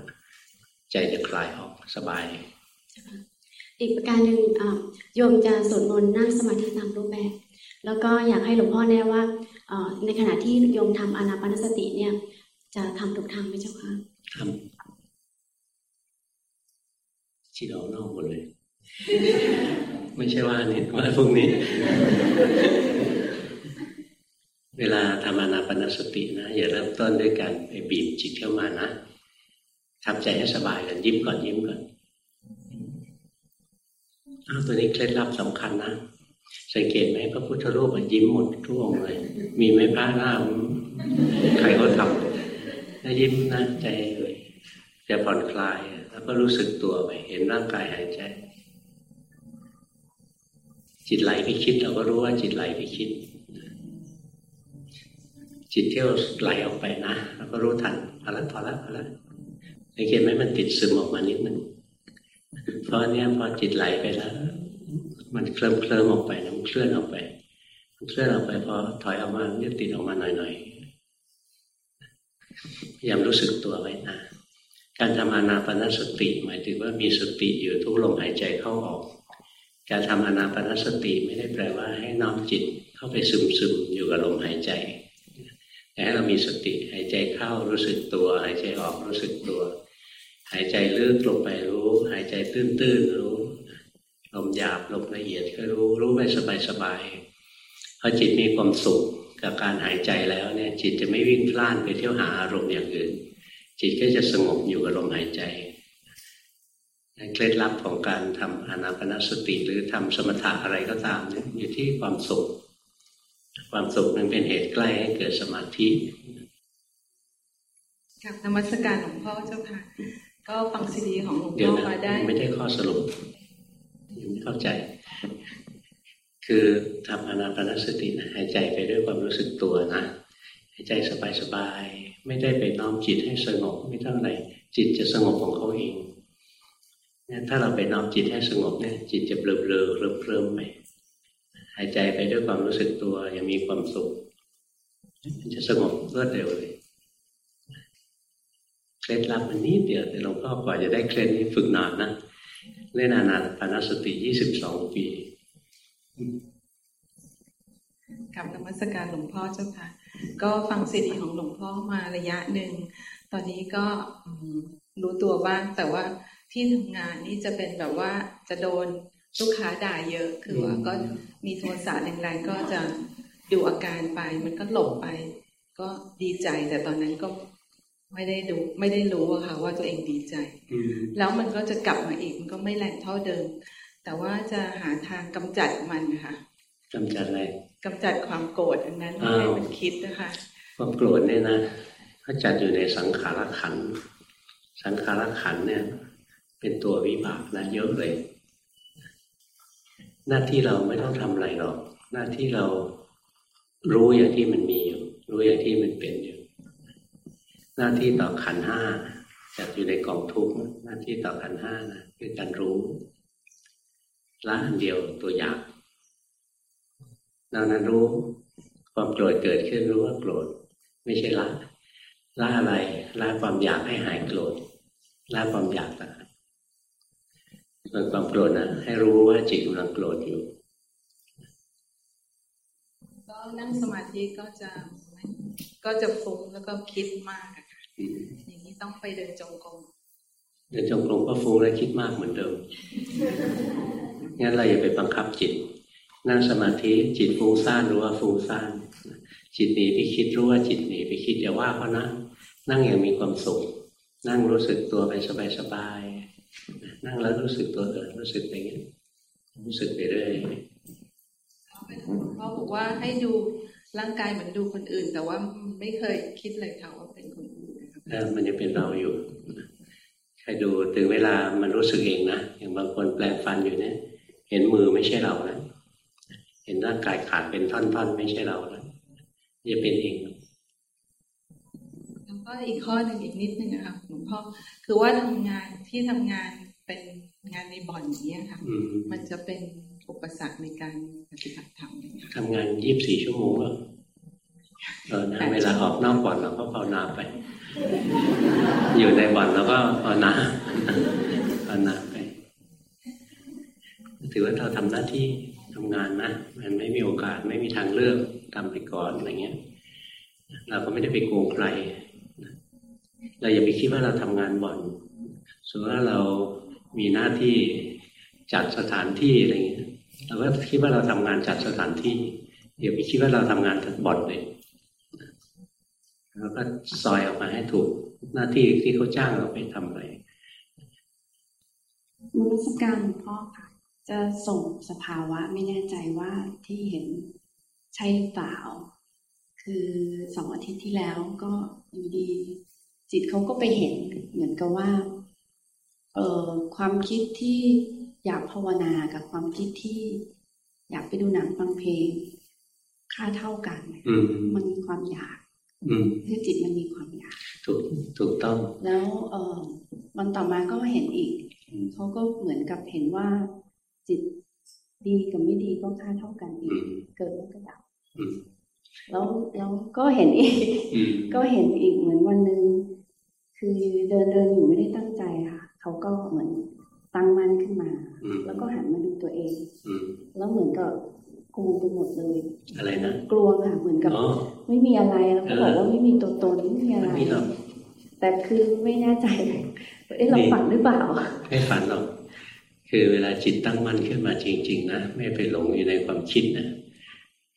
ใจจะคลายออกสบาย อีกประการหนึ่งอ่าโยมจะสวดมนต์นั่งสมาธิตามรูปแบบ แล้วก็อยากให้หลวงพ่อแน่ว่าเอ่อในขณะที่โยมทำอานาปานสติเนี่ย จะทำถูกทางไหมเจ้าคะทำจิตออกนอกหมดเลย ไม่ใช่ว่านี่ว่าพวกนี้ เวลาทำอนาปนสตินะ อย่าเริ่มต้นด้วยการไปบีบจิตเข้ามานะ ทำใจให้สบายกันยิ้มก่อนยิ้มก่อนอ้าวตัวนี้เคล็ดลับสำคัญนะสังเกตไหมพระพุทธรูปอะยิ้มหมดทุกองเลย มีไหมพระหน้าใครเขาทำแล้วยิ้มนะใจเลยจะผ่อนคลาย แล้วก็รู้สึกตัวไปเห็นร่างกายหายใจ จิตไหลไปคิดเราก็รู้ว่าจิตไหลไปคิด จิตเที่ยวไหลออกไปนะเราก็รู้ทันพอและพอและพอและ สังเกตไหมมันติดซึมออกมานิดนึงเพราะเนี้ยพอจิตไหลไปแล้ว มันเคลิ้มเคลิ้มออกไปนะมันเคลื่อนออกไปมันเคลื่อนออกไปพอถอยออกมามันจะติดออกมาหน่อยๆพยายามรู้สึกตัวไว้นะการทำอนาปนสติ หมายถึงว่ามีสติอยู่ทุกลมหายใจเข้าออก การทำอนาปนสติไม่ได้แปลว่าให้น้อมจิตเข้าไปซึมซึมอยู่กับลมหายใจแต่ให้เรามีสติหายใจเข้ารู้สึกตัว หายใจออกรู้สึกตัว หายใจลึกลงไปรู้ หายใจตื้นๆรู้ ลมหยาบลมละเอียดก็รู้ รู้ไปสบายๆพอจิตมีความสุขกับการหายใจแล้วเนี่ยจิตจะไม่วิ่งพล่านไปเที่ยวหาอารมณ์อย่างอื่น จิตก็จะสงบอยู่กับลมหายใจเคล็ดลับของการทำอนาปนสติหรือทำสมถะอะไรก็ตามเนี่ยอยู่ที่ความสุข ความสุขมันเป็นเหตุใกล้ให้เกิดสมาธิกับนมัสการหลวงพ่อเจ้าค่ะ ก็ฟังซีดีของหลวงเดี๋ยวพ่อนะมาได้ไม่ได้ข้อสรุปยังไม่เข้าใจ คือทำอานาปนสตินะหายใจไปด้วยความรู้สึกตัวนะใจสบายๆไม่ได้ไปน้อมจิตให้สงบไม่เท่าไหร่จิตจะสงบของเขาเองเนี่ยถ้าเราไปน้อมจิตให้สงบเนี่ยจิตจะเบลอๆเริ่มเริ่มไปหายใจไปด้วยความรู้สึกตัวยังมีความสุขมันจะสงบรวดเร็วเลยเค ล็ดลับอันนี้เดียวแต่หลวงพ่อกว่าจะได้เคล็ดนี้ฝึกนานนะเล่นอานาปานสติยี่สิบสองปีกับนมัสการหลวงพ่อเจ้าค่ะ ก็ฟังซีดีของหลวงพ่อมาระยะหนึ่ง ตอนนี้ก็อืมรู้ตัวบ้างแต่ว่าที่ทำงานนี่จะเป็นแบบว่าจะโดนลูกค้าด่าเยอะ คือว่าก็มีโทสะแรงๆก็จะดูอาการไป มันก็หลบไป ก็ดีใจแต่ตอนนั้นก็ ไม่ได้ดูไม่ได้รู้อะค่ะ ว่าตัวเองดีใจอืมแล้วมันก็จะกลับมาอีกมันก็ไม่แรงเท่าเดิม แต่ว่าจะหาทางกำจัดมันค่ะกำจัดอะไรกำจัดความโกรธอันนั้นไม่อ้าวให้มันคิดนะคะ ความโกรธเนี่ยนะเขาจัดอยู่ในสังขารขันธ์สังขารขันธ์เนี่ย เป็นตัววิบากนะเยอะเลย หน้าที่เราไม่ต้องทำอะไรหรอก หน้าที่เรารู้อย่างที่มันมีอยู่รู้อย่างที่มันเป็นอยู่ หน้าที่ต่อขันห้าจัดอยู่ในกองทุกข์หน้าที่ต่อขันห้านะคือการรู้ละอันเดียวตัวอย่างดังนั้นรู้ความโกรธเกิดขึ้นรู้ว่าโกรธ ไม่ใช่ละละอะไรละความอยากให้หายโกรธละความอยากต่างส่วนความโกรธนะให้รู้ว่าจิตกำลังโกรธอยู่ก็นั่งสมาธิก็จะก็จะฟุ้งแล้วก็คิดมาก อะค่ะอืมอย่างนี้ต้องไปเดินจงกรมเดินจงกรมก็ฟุ้งและคิดมากเหมือนเดิม งั้นเราอย่าไปบังคับจิต นั่งสมาธิจิตฟุ้งซ่านรู้ว่าฟุ้งซ่าน จิตหนีไปคิดรู้ว่าจิตหนีไปคิดอย่าว่าเขานะ นั่งอย่างมีความสุข นั่งรู้สึกตัวไปสบายๆ นั่งแล้วรู้สึกตัวเออรู้สึกไปอย่างนี้รู้สึกไปเรื่อยเขาไปถามหลวงพ่อบอกว่าให้ดูร่างกายเหมือนดูคนอื่น แต่ว่าไม่เคยคิดเลยค่ะว่าเป็นคนอื่นนะคะเออ มันยังเป็นเราอยู่ใครดูถึงเวลามันรู้สึกเองนะ อย่างบางคนแปลงฟันอยู่เนี่ย เห็นมือไม่ใช่เราแล้วเห็นร่างกายขาดเป็นท่อนๆ ไม่ใช่เราแล้วจะเป็นเองแล้วก็อีกข้อหนึ่งอีกนิดนึงนะคะหลวงพ่อคือว่าทำงานที่ทำงานเป็นงานในบ่อนอย่างเงี้ยค่ะอืมมันจะเป็นอุปสรรคในการปฏิบัติธรรมไหมคะทำงานยี่บสี่ชั่วโมงแล้ว เออนะเวลาออกนอกบ่อนเราก็ภาวนาไป อยู่ในบ่อนเราก็ภาวนาภาวนาไป ถือว่าเราทำหน้าที่ทำงานนะมันไม่มีโอกาสไม่มีทางเลือกทำไปก่อนอะไรเงี้ย เราก็ไม่ได้ไปโกงใครเราอย่าไปคิดว่าเราทำงานบ่อนสมมติว่าเรามีหน้าที่จัดสถานที่อะไรเงี้ยเราก็คิดว่าเราทำงานจัดสถานที่อย่าไปคิดว่าเราทำงานบ่อนเลย แล้วก็ซอยออกมาให้ถูกหน้าที่ที่เขาจ้างเราไปทำอะไรนมัสการหลวงพ่อค่ะ จะส่งสภาวะไม่แน่ใจว่าที่เห็นใช่หรือเปล่า คือสองอาทิตย์ที่แล้วก็อยู่ดี จิตเขาก็ไปเห็นเหมือนกับว่า เอ่อความคิดที่อยากภาวนากับความคิดที่อยากไปดูหนังฟังเพลง ค่าเท่ากันอืมมันมีความอยากอืม คือจิตมันมีความอยากถูกถูกต้อง แล้วเอ่อวันต่อมาก็เห็นอีกอืมเขาก็เหมือนกับเห็นว่า จิตดีกับไม่ดีก็ค่าเท่ากันอีอืกมเกิดแล้วก็ดับอืมแล้วแล้วก็เห็นอีกอืมก็เห็นอีกเหมือนวันหนึ่งคือเดินเดินอยู่ไม่ได้ตั้งใจค่ะเขาก็เหมือนตั้งมั่นขึ้นมาอืมแล้วก็หันมาดูตัวเองอืมแล้วเหมือนกับ กลัวไปหมดเลย อะไรนะ กลัวค่ะเหมือนกับอ๋อไม่มีอะไรแล้วก็เออบอกว่าไม่มีตัวตนไม่มีอะไรไม่มีหรอกแต่คือไม่แน่ใจเอ๊ะเรานี่ฝันหรือเปล่า ไม่ฝันหรอกคือเวลาจิตตั้งมั่นขึ้นมาจริง ๆ นะไม่ไปหลงอยู่ในความคิดนะ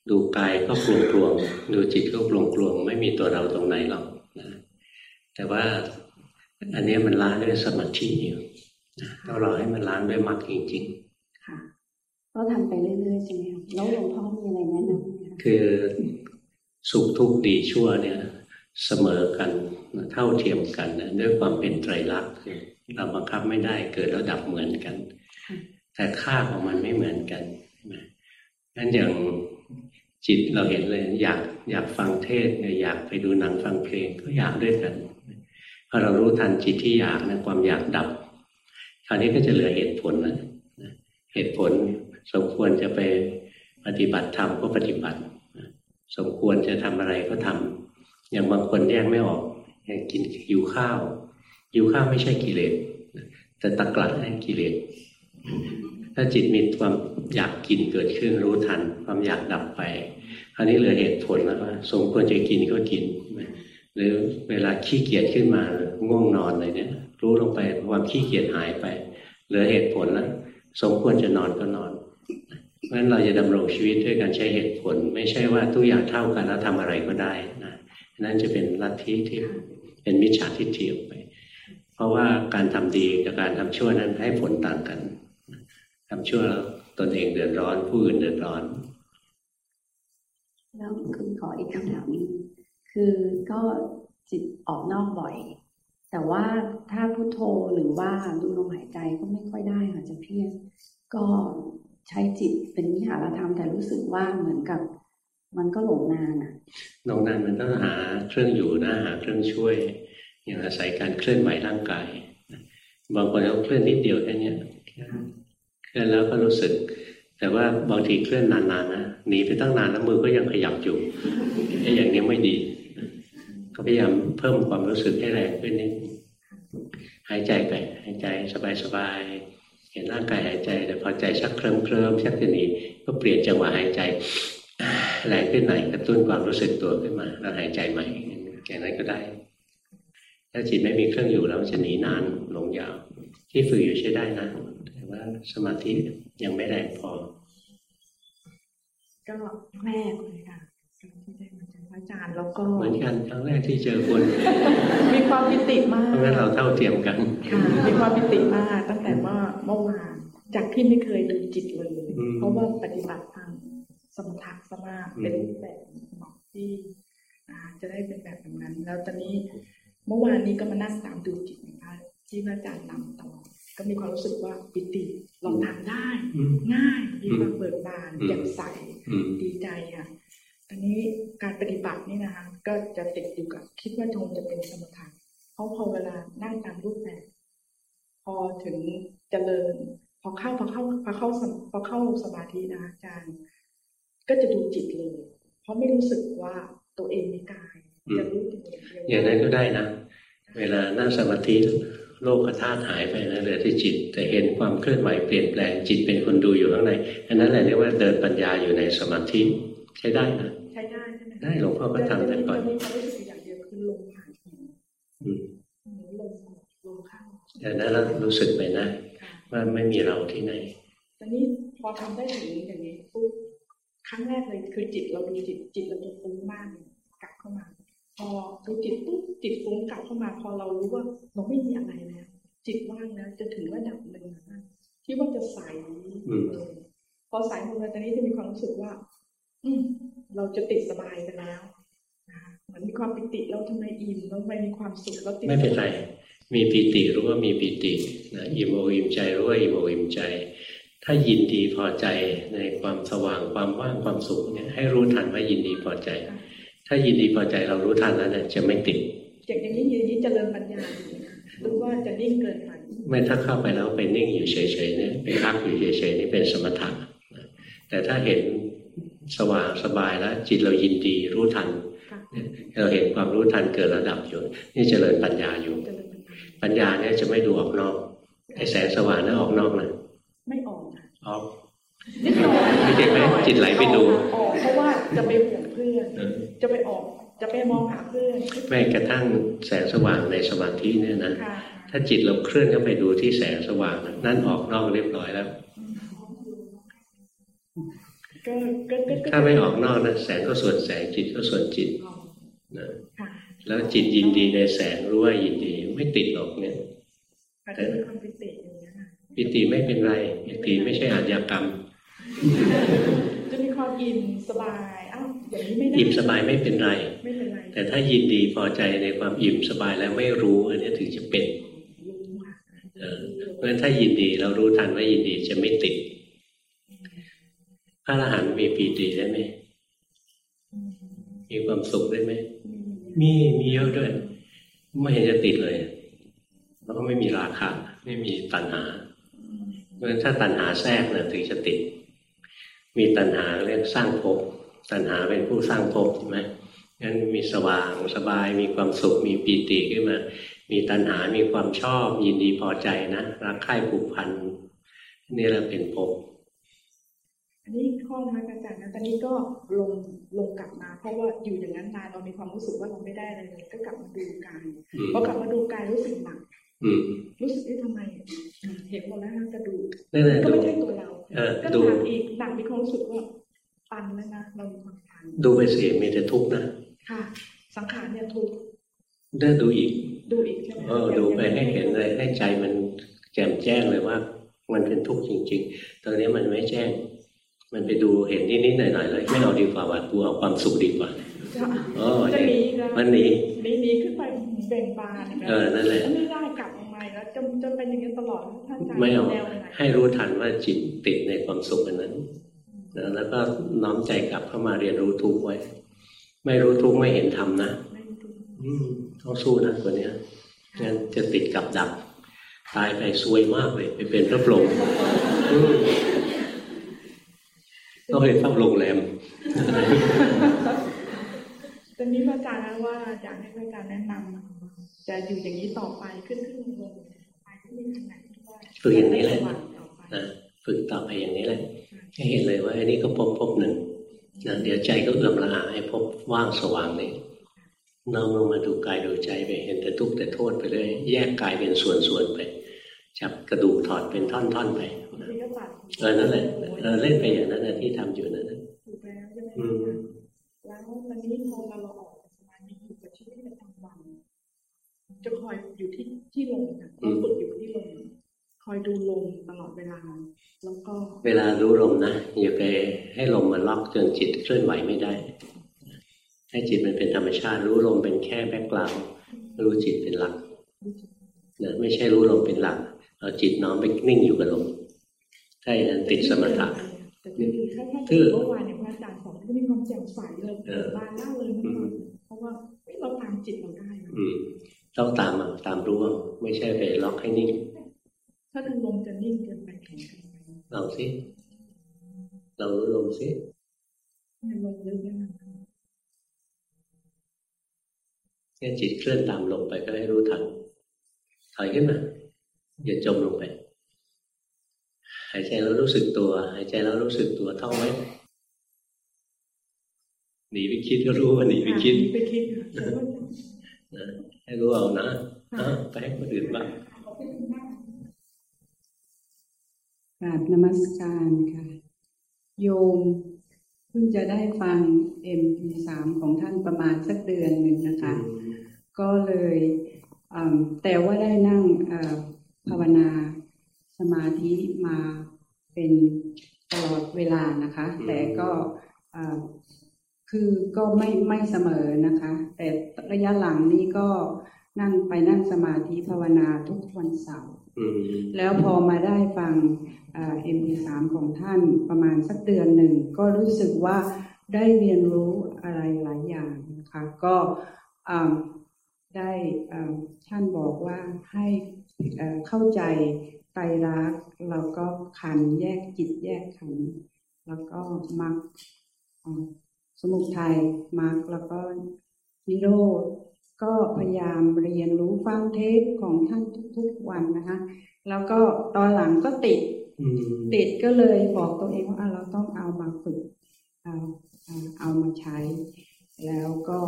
ดูกายก็กลวงกลวงๆดูจิตก็กลวงกลวงๆไม่มีตัวเราตรงไหนหรอกนะแต่ว่าอันเนี้ยมันล้างด้วยสมาธิอยู่นะต้องรอให้มันล้างด้วยมรรคจริงค่ะ ก็ทำไปเรื่อยๆใช่ไหมคะแล้วหลวงพ่อมีอะไรแนะนำไหมคือสุขทุกข์ดีชั่วเนี่ยเสมอกันเท่าเทียมกันนะด้วยความเป็นไตรลักษณ์คือเราบังคับไม่ได้เกิดแล้วดับเหมือนกัน แต่ค่าของมันไม่เหมือนกันใช่ไหมงั้นอย่างจิตเราเห็นเลยอยากอยากฟังเทศอยากไปดูหนังฟังเพลงก็อยากด้วยกันพอเรารู้ทันจิตที่อยากนะความอยากดับ คราวนี้ก็จะเหลือเหตุผลนะเหตุผล สมควรจะไปปฏิบัติธรรมก็ปฏิบัติ สมควรจะทำอะไรก็ทำอย่างบางคนแยกไม่ออกอย่างกินหิวข้าวหิวข้าวไม่ใช่กิเลสแต่ตะกลัดนั่นกิเลสถ้าจิตมีความอยากกินเกิดขึ้นรู้ทัน ความอยากดับไป คราวนี้เหลือเหตุผลแล้วว่าสมควรจะกินก็กิน หรือเวลาขี้เกียจขึ้นมาง่วงนอนอะไรเนี่ย รู้ลงไปความขี้เกียจหายไป เหลือเหตุผลแล้วสมควรจะนอนก็นอน เพราะฉะนั้นเราจะดำรงชีวิตด้วยการใช้เหตุผล ไม่ใช่ว่าทุกอย่างเท่ากันแล้วทำอะไรก็ได้นะนั่นจะเป็นลัทธิที่เป็นมิจฉาทิฏฐิออกไป เพราะว่าการทำดีกับการทำชั่วนั้นให้ผลต่างกันทำชั่วแล้วตนเองเดือดร้อน ผู้อื่นเดือดร้อน แล้วคือขออีกคำถามนึงคือก็จิตออกนอกบ่อย แต่ว่าถ้าพุโทโธหรือว่าดูลมหายใจก็ไม่ค่อยได้ค่ะจะเพี้ยนก็ ใช้จิตเป็นวิหารธรรมแต่รู้สึกว่าเหมือนกับ มันก็หลงนานอะนอกนั้นมันต้องหาเครื่องอยู่นะหาเครื่องช่วย อย่างอาศัยการเคลื่อนไหวร่างกายบางคนเขาเคลื่อนนิดเดียวแค่นี้เคลื่อนแล้วก็รู้สึก แต่ว่าบางทีเคลื่อนนานๆนะหนีไปตั้งนานแล้วมือก็ยังขยับอยู่ไอ้อย่างนี้ไม่ดีก็พยายามเพิ่มความรู้สึกให้แรงขึ้นนิดหายใจไปหายใจสบายๆ เห็นร่างกายหายใจแต่พอใจชักเคลิ้มเคลิ้มชักจะหนีก็เปลี่ยนจังหวะหายใจแรงขึ้นหน่อยกระตุ้นความรู้สึกตัวขึ้นมา แล้วหายใจใหม่อย่างนั้นก็ได้ ถ้าจิตไม่มีเครื่องอยู่แล้วจะหนีนานลงยาว ที่ฝึกอยู่ใช้ได้นะแต่ว่าสมาธิยังไม่แรงพอ ก็แม่เลยค่ะ อพระอาจารย์แล้วก็เหมือนกันครั้งแรกที่เจอคนมีความปิติมาเพกราะงั้นเราเท่าเทียมกันค่ะมีความปิติมากตั้งแต่เมื่อเมื่อวานจากที่ไม่เคยดูจิตเลย เพราะว่าปฏิบัติทางสมถะสมาธิเป็นรูปแบบสมาธิอ่าจะได้เป็นแบบนั้น แล้วตอนนี้เมื่อวานนี้ก็มานั่งตามดูจิตนะคะที่พระอาจารย์นำตลอดก็มีความรู้สึกว่าปิติเราทำได้อืมง่ายมีความเบิกบานอืมแจ่มใสอืมดีใจค่ะต อนนี้การปฏิบัตินี่นะคะ ก็จะติดอยู่กับคิดว่าคงจะเป็นสมถะเพราะพอเวลานั่งตามรูปแบบพอถึงเจริญพอเข้าพอเข้าพอเข้าสมพอเข้าสมาธินะอาจารย์ ก็จะดูจิตเลย เพราะไม่รู้สึกว่าตัวเองมีกายอืมจะรู้จิตอย่างเดียวอย่างนั้นก็ได้นะ เวลานั่งสมาธิโลกธาตุหายไปนะเหลือที่จิต แต่เห็นความเคลื่อนไหวเปลี่ยนแปลงจิตเป็นคนดูอยู่ข้างในอันนั้นแหละเรียกว่าเดินปัญญาอยู่ในสมาธิใช้ได้นะใช้ ได้ใช่ไหมได้หลวงพ่อก็ทำแต่ก่อนจะมีความรู้สึกอย่างเดียวคือลมหายใจอืมลมลมเข้าแต่นั้นเรารู้สึกไปนะค่ะว่าไม่มีเราที่ไหนตอนนี้พอทำได้ถึงอย่างนี้ปุ๊บครั้งแรกเลยคือจิตเราดูจิตจิตเราจะฟุ้งมากเลยกลับเข้ามา พอดูจิตปุ๊บจิตฟุ้งกลับเข้ามา พอเรารู้ว่าเราไม่มีอะไรแล้วจิตว่างแล้วจะถึงระดับหนึ่งนะที่ว่าจะใสอืมเลยพอใสหมดเลยตอนนี้จะมีความรู้สึกว่าอืม เราจะติดสบายไปแล้วนะคะเหมือนมีความปิติเราทำไมอิ่มเราทำไมมีความสุขเราติดไม่เป็นไร มีปีติรู้ว่ามีปีตินะอิ่มอกอิ่มใจรู้ว่าอิ่มอกอิ่มใจ ถ้ายินดีพอใจในความสว่างความว่างความสุขเนี่ยให้รู้ทันว่ายินดีพอใจ ถ้ายินดีพอใจเรารู้ทันแล้วเนี่ยจะไม่ติดอย่างอย่างนี้อย่างนี้เจริญปัญญาอยู่นะหรือว่าจะนิ่งเกินไปไม่ถ้าเข้าไปแล้วไปนิ่งอยู่เฉยๆเนี่ยไปพักอยู่เฉยๆนี่เป็นสมถะนะแต่ถ้าเห็น สว่างสบายแล้ว จิตเรายินดีรู้ทันค่ะเราเห็นความรู้ทันเกิดระดับอยู่นี่เจริญปัญญาอยู่เจริญปัญญาปัญญาเนี่ยจะไม่ดูออกนอกไอ้แสงสว่างนั้นออกนอกนะไม่ออกค่ะออกนิดหน่อยไม่เห็นไหมจิตไหลไปดูออกเพราะว่าจะไปห่วงเพื่อนเออจะไปออกจะไปมองหาเพื่อนแม้กระทั่งแสงสว่างในสมาธิเนี่ยนะค่ะถ้าจิตเราเคลื่อนเข้าไปดูที่แสงสว่างนะนั่นออกนอกเรียบร้อยแล้วก็ก็ก็ก็ ถ้าไม่ออกนอกนะแสงก็ส่วนแสงจิตก็ส่วนจิตนะค่ะแล้วจิตยินดีในแสงรู้ว่ายินดีไม่ติดหรอกเนี่ยอาจจะมีความปิติอย่างนี้ยค่ะปิติไม่เป็นไรปิติไม่ใช่อาชญากรรม จะมีความอิ่มสบายอ้าวอย่างนี้ไม่ได้อิ่มสบายไม่เป็นไรไม่เป็นไรแต่ถ้ายินดีพอใจในความอิ่มสบายแล้วไม่รู้อันนี้ถึงจะเป็นรู้ค่ะเออเพราะฉะนั้นถ้ายินดีเรารู้ทันว่ายินดีจะไม่ติด พระอรหันต์มีปีติได้ไหมมีความสุขได้ไหมมีมีเยอะด้วย ไม่เห็นจะติดเลย แล้วก็ไม่มีราคาไม่มีตัณหาเพราะฉะนั้นถ้าตัณหาแทรกนะถึงจะติด มีตัณหาเรียกสร้างภพตัณหาเป็นผู้สร้างภพใช่ไหมงั้นมีสว่างสบายมีความสุขมีปีติขึ้นมา มีตัณหา มีความชอบยินดีพอใจนะรักใคร่ผูกพันนี่แหละเป็นภพ อันนี้ข้อนะอาจารย์นะตอนนี้ก็ลงลงกลับมา เพราะว่าอยู่อย่างนั้นนานเรามีความรู้สึกว่าเราไม่ได้อะไรเลยก็กลับมาดูกายอืมพอกลับมาดูกายรู้สึกหนักอืมรู้สึกที่ทำไมเห็นหมดแล้วนะกระดูกนั่นแหละก็ดูไม่ใช่ตัวเราเออก็ดูหนักอีกหนักมีความรู้สึกว่าตันแล้วนะเรามีความตันดูไปสิมีแต่ทุกข์นะค่ะ สังขารเนี่ยทุกข์ได้ดูอีก ดูอีกใช่ไหมเออดูไปให้เห็นเลยให้ใจมันแจ่มแจ้งเลยว่า มันเป็นทุกข์จริง ๆ ตอนนี้มันไม่แจ้ง มันไปดูเห็นนิดๆหน่อยๆเลยไม่เอาดีกว่าว่ากูเอาความสุขดีกว่าจะเออจะหนีนะมันหนีหนีหนีขึ้นไปเบ่งบานอีกแล้วเออนั่นแหละไม่ได้กลับมาใหม่แล้วจะจะเป็นอย่างนี้ตลอดท่านอาจารย์ไม่เอาแนวไหนให้รู้ทันว่าจิตติดในความสุขอันนั้นนะแล้วก็น้อมใจกลับเข้ามาเรียนรู้ทุกข์ไว้ ไม่รู้ทุกข์ไม่เห็นธรรมนะไม่ดูอืมต้องสู้นะตัวเนี้ยงั้นจะติดกับดัก ตายไปซวยมากเลย ไปเป็นพระพรหมอืม ต้องไปเฝ้าโรงแรมตอนนี้พระอาจารย์นะว่าอยากให้พระอาจารย์แนะนำจะอยู่อย่างนี้ต่อไปขึ้นขึ้นลงลงไปที่มีขนาดที่ว่าฝึกอย่างนี้แหละสว่างต่อไปนะฝึกต่อไปอย่างนี้แหละให้เห็นเลยว่าอันนี้ก็พบพบหนึ่งนะเดี๋ยวใจก็เอื้อมละอาให้พบว่างสว่างนี้น้อมลงมาดูกายดูใจไปเห็นแต่ทุกข์แต่โทษไปเลย แยกกายเป็นส่วนๆไป จับกระดูกถอดเป็นท่อนๆไปนะที่ก็ตัด เออนั่นแหละเออเล่นไปอย่างนั้นนะที่ทำอยู่นั่นนะถูกแล้วใช่ไหมอืมแล้วตอนนี้พอเราออกจากสมาธิอยู่กับชีวิตประจำวันจะคอยอยู่ที่ที่ลมค่ะเราฝึกอยู่ที่ลมคอยดูลมตลอดเวลา แล้วก็ เวลารู้ลมนะอย่าไปให้ลมมันล็อกจนจิตเคลื่อนไหวไม่ได้ ให้จิตมันเป็นธรรมชาติ รู้ลมเป็นแค่แบ็กกราวด์รู้จิตเป็นหลักนะไม่ใช่รู้ลมเป็นหลักเอาจิตน้อมไปนิ่งอยู่กับลม ถ้าอย่างนั้นติดสมถะแต่คือถ้าถ้าคือเมื่อวานเนี่ยพระอาจารย์สอนก็มีความแจ่มใสเลยเออบานล่าเลยนะอืมเพราะว่าเฮ้ยเราตามจิตเราได้นะอืมต้องตามมาตามรู้ว่าไม่ใช่ไปล็อกให้นิ่ง ถ้าดูลมจะนิ่งเกินไปแข็งเกินไปลองสิเรารู้ลมสิเนี่ยลมลึกเนี่ยนะแค่จิตเคลื่อนตามลงไปก็ให้รู้ทันถอยขึ้นมาอย่าจมลงไป หายใจแล้วรู้สึกตัว หายใจแล้วรู้สึกตัวท่องไว้หนีไปคิดก็รู้ว่าหนีไปคิดไปคิดค่ะแต่ว่านะให้รู้เอานะเอาไปให้คนอื่นบ้างขอบคุณมากกราบนมัสการค่ะ โยมเพิ่งจะได้ฟัง MP3 ของท่านประมาณสักเดือนหนึ่งนะคะ ก็เลยอืมแต่ว่าได้นั่งเอ่อภาวนาส มาธิมาเป็นตลอดเวลานะคะ แต่ก็เอ่อคือก็ไม่ไม่เสมอนะคะ แต่ระยะหลังนี้ก็นั่งไปนั่งสมาธิภาวนาทุกวันเสาร์อืมแล้วพอมาได้ฟังเอ็มพีสามของท่านประมาณสักเดือนหนึ่ง ก็รู้สึกว่าได้เรียนรู้อะไรหลายอย่างนะคะ ก็อ่าได้อ่าท่านบอกว่าให้เอ่อเข้าใจ ไตรลักษณ์แล้วก็ขันธ์แยกจิตแยกขันธ์แล้วก็มรรคอ่าสมุทัยมรรคแล้วก็นิโรธก็พยายามเรียนรู้ฟังเทปของท่านทุกๆวันนะคะ แล้วก็ตอนหลังก็ติดอืมติดก็เลยบอกตัวเองว่าอะเราต้องเอามาฝึกเอาเอาเอามาใช้ แล้วก็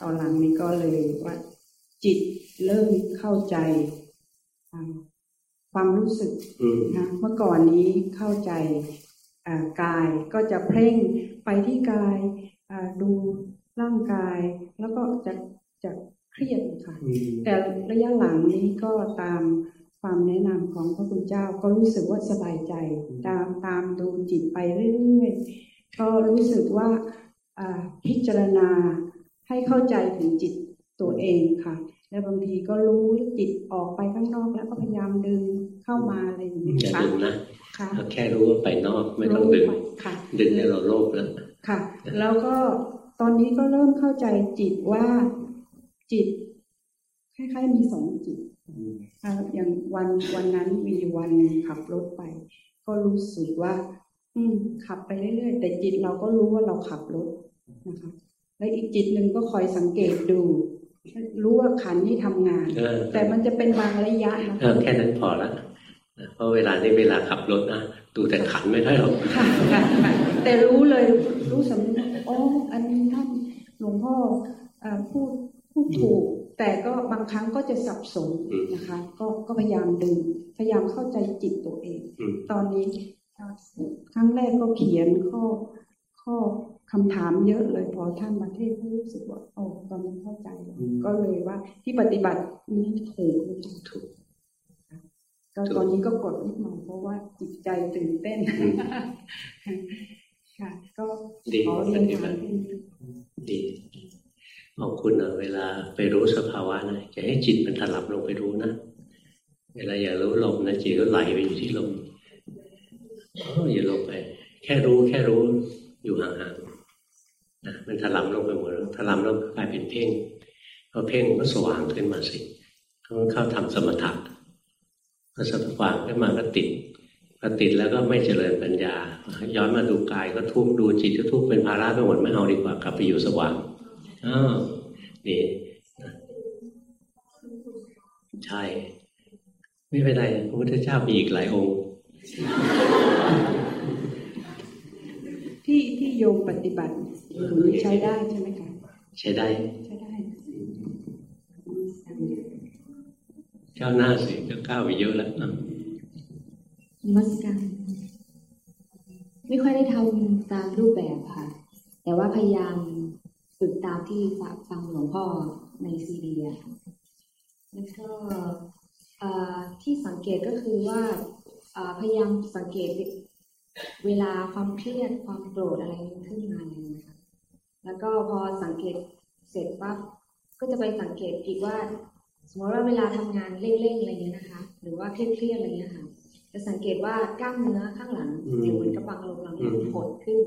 ตอนหลังนี้ก็เลยว่าจิตเริ่มเข้าใจอ่า ความรู้สึกอืมนะเมื่อก่อนนี้เข้าใจอ่ากายก็จะเพ่งไปที่กายอ่าดูร่างกาย แล้วก็จะจะเครียดค่ะอืมแต่ระยะหลังนี้ก็ตามความแนะนำของพระคุณเจ้าก็รู้สึกว่าสบายใจ ตามตามดูจิตไปเรื่อยๆก็รู้สึกว่าอ่าพิจารณาให้เข้าใจถึงจิตตัวเองค่ะ แล้วบางทีก็รู้จิตออกไปข้างนอกแล้วก็พยายามดึง เข้ามาอะไรอย่างนี้อย่าค่ะดึงนะค่ะเอาแค่รู้ว่าไปนอกไม่ต้องดึงค่ะดึงให้เราโลภแล้วค่ะ แล้วก็ตอนนี้ก็เริ่มเข้าใจจิตว่าจิตคล้ายๆมีสองจิตอย่างวันวันนั้นมีวันหนึ่งขับรถไป ก็รู้สึกว่า อืม ขับไปเรื่อยๆ แต่จิตเราก็รู้ว่าเราขับรถนะคะ แล้วอีกจิตหนึ่งก็คอยสังเกตดู รู้ว่าขันที่ทำงาน แต่มันจะเป็นบางระยะนะแค่นั้นพอละ เพราะเวลานี้เวลาขับรถนะดูแต่ขันไม่ได้หรอกแต่รู้เลยรู้สำนึกอ๋ออันนี้ท่านหลวงพ่อพูดพูดถูก แต่ก็บางครั้งก็จะสับสนนะคะ ก็ก็พยายามดึงพยายามเข้าใจจิตตัวเอง ตอนนี้ครั้งแรกก็เขียนข้อข้อคำถามเยอะเลยพอท่านมาเทศก็รู้สึกว่าโอ้ตอนนี้เข้าใจก็เลยว่าที่ปฏิบัตินี้ถูกถูก ก็ตอนนี้ก็กดนิดหน่อยเพราะว่าจิตใจตื่นเต้น ค่ะ ก็ขอเรียนถามดีขอบคุณนะเวลาไปรู้สภาวะนะจะให้จิตมันถลับลงไปรู้นะ เวลาอยากรู้ลมนะจิตก็ไหลไปอยู่ที่ลมอย่าลงไป แค่รู้แค่รู้อยู่ห่างๆนะมันถลำลงไปหมดถลำลงกลายเป็นเพ่งพอเพ่งก็สว่างขึ้นมาสิต้องเข้าทำสมถะ พอสว่างขึ้นมาก็ติดพอติดแล้วก็ไม่เจริญปัญญา ย้อนมาดูกายก็ทุกดูจิตก็ทุกเป็นภาระไปหมดไม่เอาดีกว่ากลับไปอยู่สว่างอ้าวนี่ใช่ ไม่เป็นไรพระพุทธเจ้ามีอีกหลายองค์ ที่ที่โยมปฏิบัติใช้ได้ใช่ไหมคะใช้ได้ใช้ได้ ก้าวหน้าสิก็ก้าวไปเยอะแล้วนะมัสการไม่ค่อยได้ทำตามรูปแบบค่ะ แต่ว่าพยายามฝึกตามที่ฟังหลวงพ่อในซีดีอะแล้วก็ที่สังเกตก็คือว่าพยายามสังเกตเวลาความเครียดความโกรธอะไรขึ้นมาอย่างนี้ค่ะแล้วก็พอสังเกตเสร็จปั๊บก็จะไปสังเกตอีกว่า สมมติว่าเวลาทำงานเร่งๆอะไรเงี้ยนะคะ หรือว่าเครียดๆอะไรเงี้ยค่ะ จะสังเกตว่ากล้ามเนื้อข้างหลังเหมือนกระปังลงหลังหดขึ้น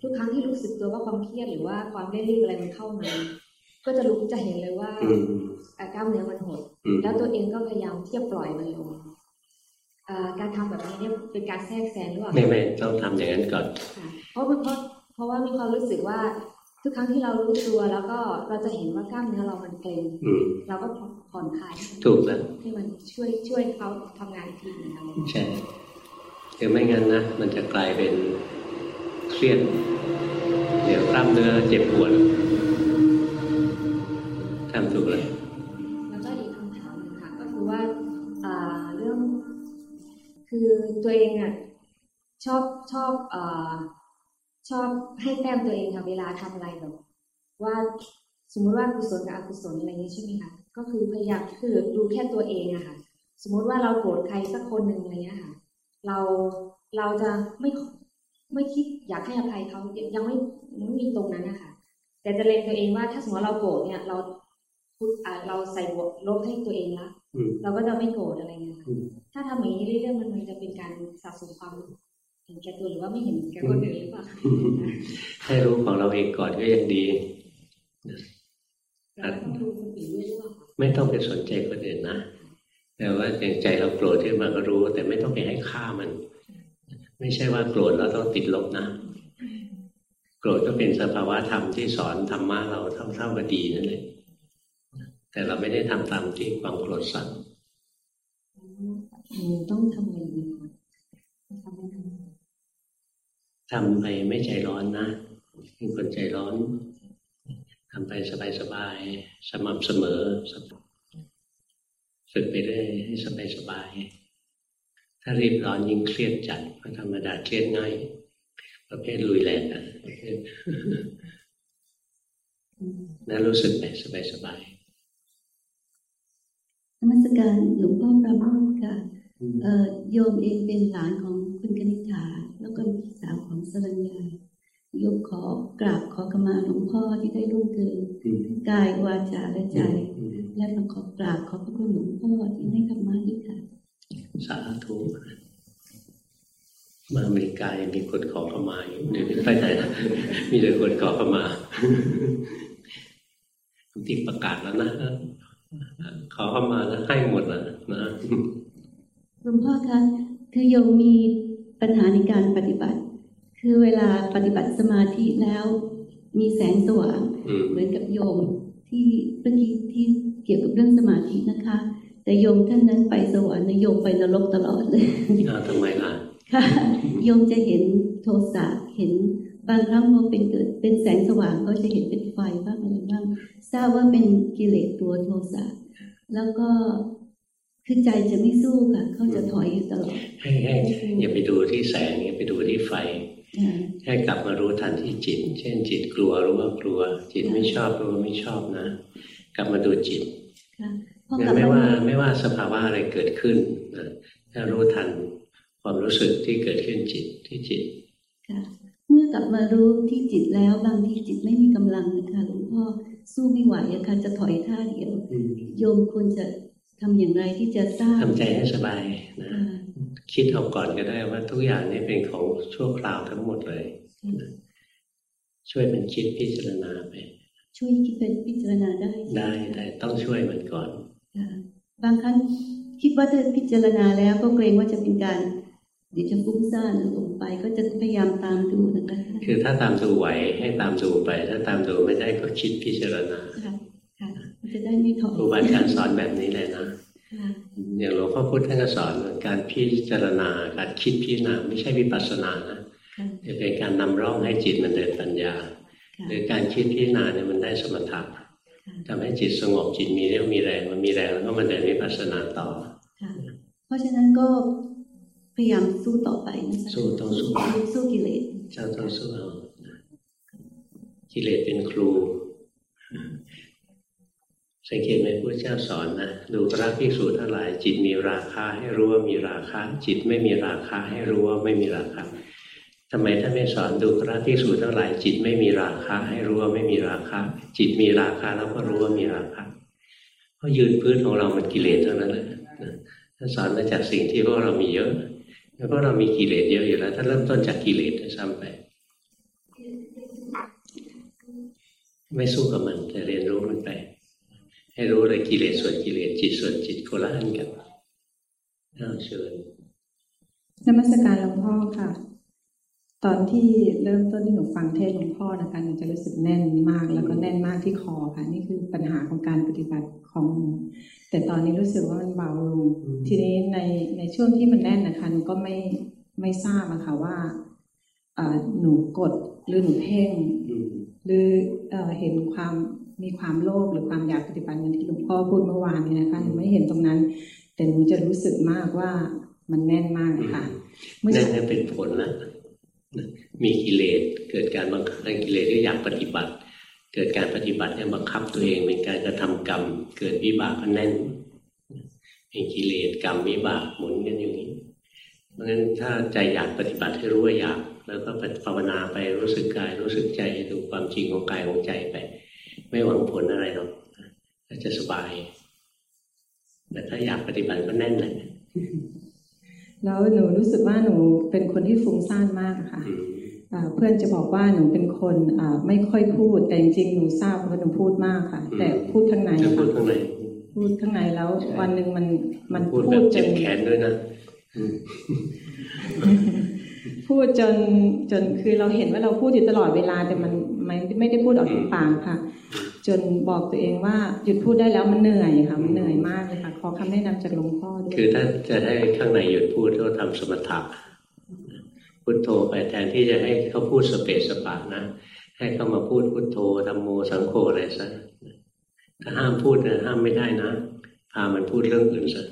ทุกครั้งที่รู้สึกตัวว่าความเครียดหรือว่าความเร่งๆอะไรมันเข้ามา ก็จะรู้จะเห็นเลยว่ากล้ามเนื้อมันหด แล้วตัวเองก็พยายามที่จะปล่อยมันลงการทำแบบนี้เนี่ยเป็นการแทรกแซงหรือเปล่าไม่ไม่ต้องทำอย่างนั้นก่อนเพราะเพราะเพราะว่ามีความรู้สึกว่า ทุกครั้งที่เรารู้ตัวแล้วก็เราจะเห็นว่ากล้ามเนื้อเรามันเกร็งเราก็ผ่อนคลายถูกแล้วให้มันช่วยช่วยเขาทำงานทีนึงใช่คือไม่งั้นนะมันจะกลายเป็นเครียดเดี๋ยวกล้ามเนื้อเจ็บปวดทำถูกเลยแล้วก็อีกคำถามนึงค่ะก็คือว่าเรื่อง คือตัวเองอะชอบชอบอ ชอบให้แต้มตัวเองค่ะเวลาทำอะไรแบบว่าสมมุติว่ากุศลกับอกุศลอะไรนี้ใช่ไหมคะก็คือพยายามคือดูแค่ตัวเองอะค่ะ สมมุติว่าเราโกรธใครสักคนหนึ่งอะไรเงี้ยค่ะ เราเราจะไม่ไม่คิดอยากให้อภัยเขายังไม่ไม่มีตรงนั้นนะคะแต่จะเลงตัวเองว่าถ้าสมมติเราโกรธเนี่ย เราพูดเราใส่บวกลบให้ตัวเองละเราก็จะไม่โกรธอะไรเงี้ยค่ะถ้าทำอย่างนี้เรื่อยๆมันมันจะเป็นการสะสมความ เห็นแก่ตัวหรือว่าไม่เห็นแก่คนอื่นหรือเปล่าให้รู้ของเราเองก่อนก็ยังดีไม่ต้องไปสนใจคนอื่นนะแต่ว่าอย่างใจเราโกรธที่มันก็รู้ แต่ไม่ต้องไปให้ค่ามัน ไม่ใช่ว่าโกรธแล้วต้องติดลบนะโกรธก็เป็นสภาวะธรรมที่สอนธรรมะเราเท่าๆกับดีนั่นเองแต่เราไม่ได้ทำตามที่ความโกรธสั่งต้องทำอะไรดี ทำไปไม่ใจร้อนนะเป็นคนใจร้อนทำไปสบายๆ สม่ำเสมอฝึกไปเรื่อยให้สบายๆ ถ้ารีบร้อนยิ่งเครียดจัดเพราะธรรมดาเครียดง่ายประเภทลุยแรงอะนั่นรู้สึกไปสบายๆนมัสการหลวงพ่อประโมทค่ะโยมเองเป็นหลานของคุณกนิษฐา แล้วก็พี่สาวของสรัญญายกขอกราบขอขมาหลวงพ่อที่ได้ร่วมเกินกายวาจาและใจ และมาขอกราบขอบพระคุณหลวงพ่อที่ให้ธรรมะด้วยค่ะ สาธุมาอเมริกายังมีคนขอเข้ามาอยู่เดี๋ยวไปไหนนะมีแต่คนขอเข้ามาที่ประกาศแล้วนะขอเข้ามาแล้วให้หมดแล้วนะหลวงพ่อคะคือโยมมี ปัญหาในการปฏิบัติ คือเวลาปฏิบัติสมาธิแล้วมีแสงสว่างเหมือนกับโยมที่เมื่อกี้ที่เกี่ยวกับเรื่องสมาธินะคะ แต่โยมท่านนั้นไปสวรรค์โยมไปนรกตลอดเลยทำไมล่ะค่ะโยมจะเห็นโทสะเห็นบางครั้งพอเป็นเกิดเป็นแสงสว่างก็จะเห็นเป็นไฟบ้างอะไรบ้างทราบว่าเป็นกิเลสตัวโทสะแล้วก็ คือใจจะไม่สู้ค่ะเขาจะถอยอยู่ตลอดให้ให้อย่าไปดูที่แสงอย่าไปดูที่ไฟให้กลับมารู้ทันที่จิต เช่น จิตกลัวรู้ว่ากลัว จิตไม่ชอบรู้ว่าไม่ชอบนะ กลับมาดูจิตไม่ว่าไม่ว่าสภาวะอะไรเกิดขึ้นนะถ้ารู้ทันความรู้สึกที่เกิดขึ้นจิตที่จิตเมื่อกลับมารู้ที่จิตแล้วบางทีจิตไม่มีกำลังนะคะหลวงพ่อสู้ไม่ไหวอะค่ะจะถอยท่าเดียวโยมควรจะ ทำอย่างไรที่จะสร้างทำใจให้สบายนะคิดเอาก่อนก็ได้ว่าทุกอย่างนี้เป็นของชั่วคราวทั้งหมดเลย ช่วยมันคิดพิจารณาไป ช่วยคิดเป็นพิจารณาได้ ได้แต่ต้องช่วยมันก่อน บางครั้งคิดว่าถ้าพิจารณาแล้วก็เกรงว่าจะเป็นการเดี๋ยวจะฟุ้งซ่านลงไปก็จะพยายามตามดูนะคะ คือถ้าตามดูไหวให้ตามดูไป ถ้าตามดูไม่ได้ก็คิดพิจารณา จะได้ไม่ถอยครูบาอาจารย์สอนแบบนี้เลยนะอย่างหลวงพ่อพุธท่านก็สอนการพิจารณาการคิดพิจารณาไม่ใช่วิปัสสนานะจะเป็นการนำร่องให้จิตมันเดินปัญญาหรือการคิดพิจารณาเนี่ยมันได้สมถะทำให้จิตสงบจิตมีเรี่ยวมีแรงมันมีแรงแล้วก็มันเดินวิปัสสนาต่อเพราะฉะนั้นก็พยายามสู้ต่อไปนะสู้ต้องสู้สู้กิเลสเจ้าต้องสู้เอากิเลสเป็นครู สังเกตไหมพระเจ้าสอนนะดูพระภิกษุทั้งหลาย จิตมีราคาให้รู้ว่ามีราคาจิตไม่มีราคาให้รู้ว่าไม่มีราคาทำไมท่านไม่สอนดูพระภิกษุทั้งหลาย จิตไม่มีราคาให้รู้ว่าไม่มีราคาจิตมีราคาแล้วก็รู้ว่ามีราคาเพราะยืนพื้นของเรามันกิเลสเท่านั้นแหละท่านสอนมาจากสิ่งที่พวกเรามีเยอะแล้วก็เรามีกิเลสเยอะอยู่แล้วถ้านเริ่มต้นจากกิเลสซ้ำไปไม่สู้กับมันแต่เรียนรู้มันไป ให้รู้เลยกิเลสส่วนกิเลสจิตส่วนจิตโคละอันกันน่าเชิญนมัสการหลวงพ่อค่ะ ตอนที่เริ่มต้นที่หนูฟังเทศหลวงพ่อนะคะหนูจะรู้สึกแน่นมากแล้วก็แน่นมากที่คอค่ะ นี่คือปัญหาของการปฏิบัติของหนูแต่ตอนนี้รู้สึกว่ามันเบาลงทีนี้ในในช่วงที่มันแน่นนะคะหนูก็ไม่ไม่ทราบอะค่ะว่าหนูกดหรือหนูเพ่งหรือเห็นความ มีความโลภหรือความอยากปฏิบัติเหมือนที่หลวงพ่อพูดเมื่อวานนี้นะคะหนูไม่เห็นตรงนั้น แต่หนูจะรู้สึกมากว่ามันแน่นมากค่ะแน่นเป็นผลแล้วมีกิเลสเกิดการบังคับกิเลสที่อยากปฏิบัติ เกิดการปฏิบัติเนี่ยบังคับตัวเองเป็นการกระทำกรรม เกิดวิบากก็แน่นเป็นกิเลสกรรมวิบากหมุนกันอย่างนี้เพราะฉะนั้นถ้าใจอยากปฏิบัติให้รู้ว่าอยาก แล้วก็ภาวนาไปรู้สึกกายรู้สึกใจดูความจริงของกายของใจไป ไม่หวังผลอะไรหรอกจะสบาย แต่ถ้าอยากปฏิบัติก็แน่นเลยแล้วหนูรู้สึกว่าหนูเป็นคนที่ฟุ้งซ่านมากค่ะเพื่อนจะบอกว่าหนูเป็นคนไม่ค่อยพูด แต่จริงๆหนูทราบว่าหนูพูดมากค่ะ แต่พูดข้างในพูดข้างในพูดข้างในแล้ว วันหนึ่งมันมันพูดจนเจ็บแขนด้วยนะ พูดจนจนคือเราเห็นว่าเราพูดอยู่ตลอดเวลาแต่มันไม่ไม่ได้พูดออกจากปากค่ะ จนบอกตัวเองว่าหยุดพูดได้แล้วมันเหนื่อยค่ะ มันเหนื่อยมากเลยค่ะ ขอคำแนะนำจากหลวงพ่อด้วยคือถ้าจะให้ข้างในหยุดพูดก็ทำสมถะพุทโธไปแทนที่จะให้เขาพูดสเปสสปะนะ ให้เขามาพูดพุทโธธรรมโมสังโฆอะไรซะถ้าห้ามพูดนะห้ามไม่ได้นะพามันพูดเรื่องอื่นซะ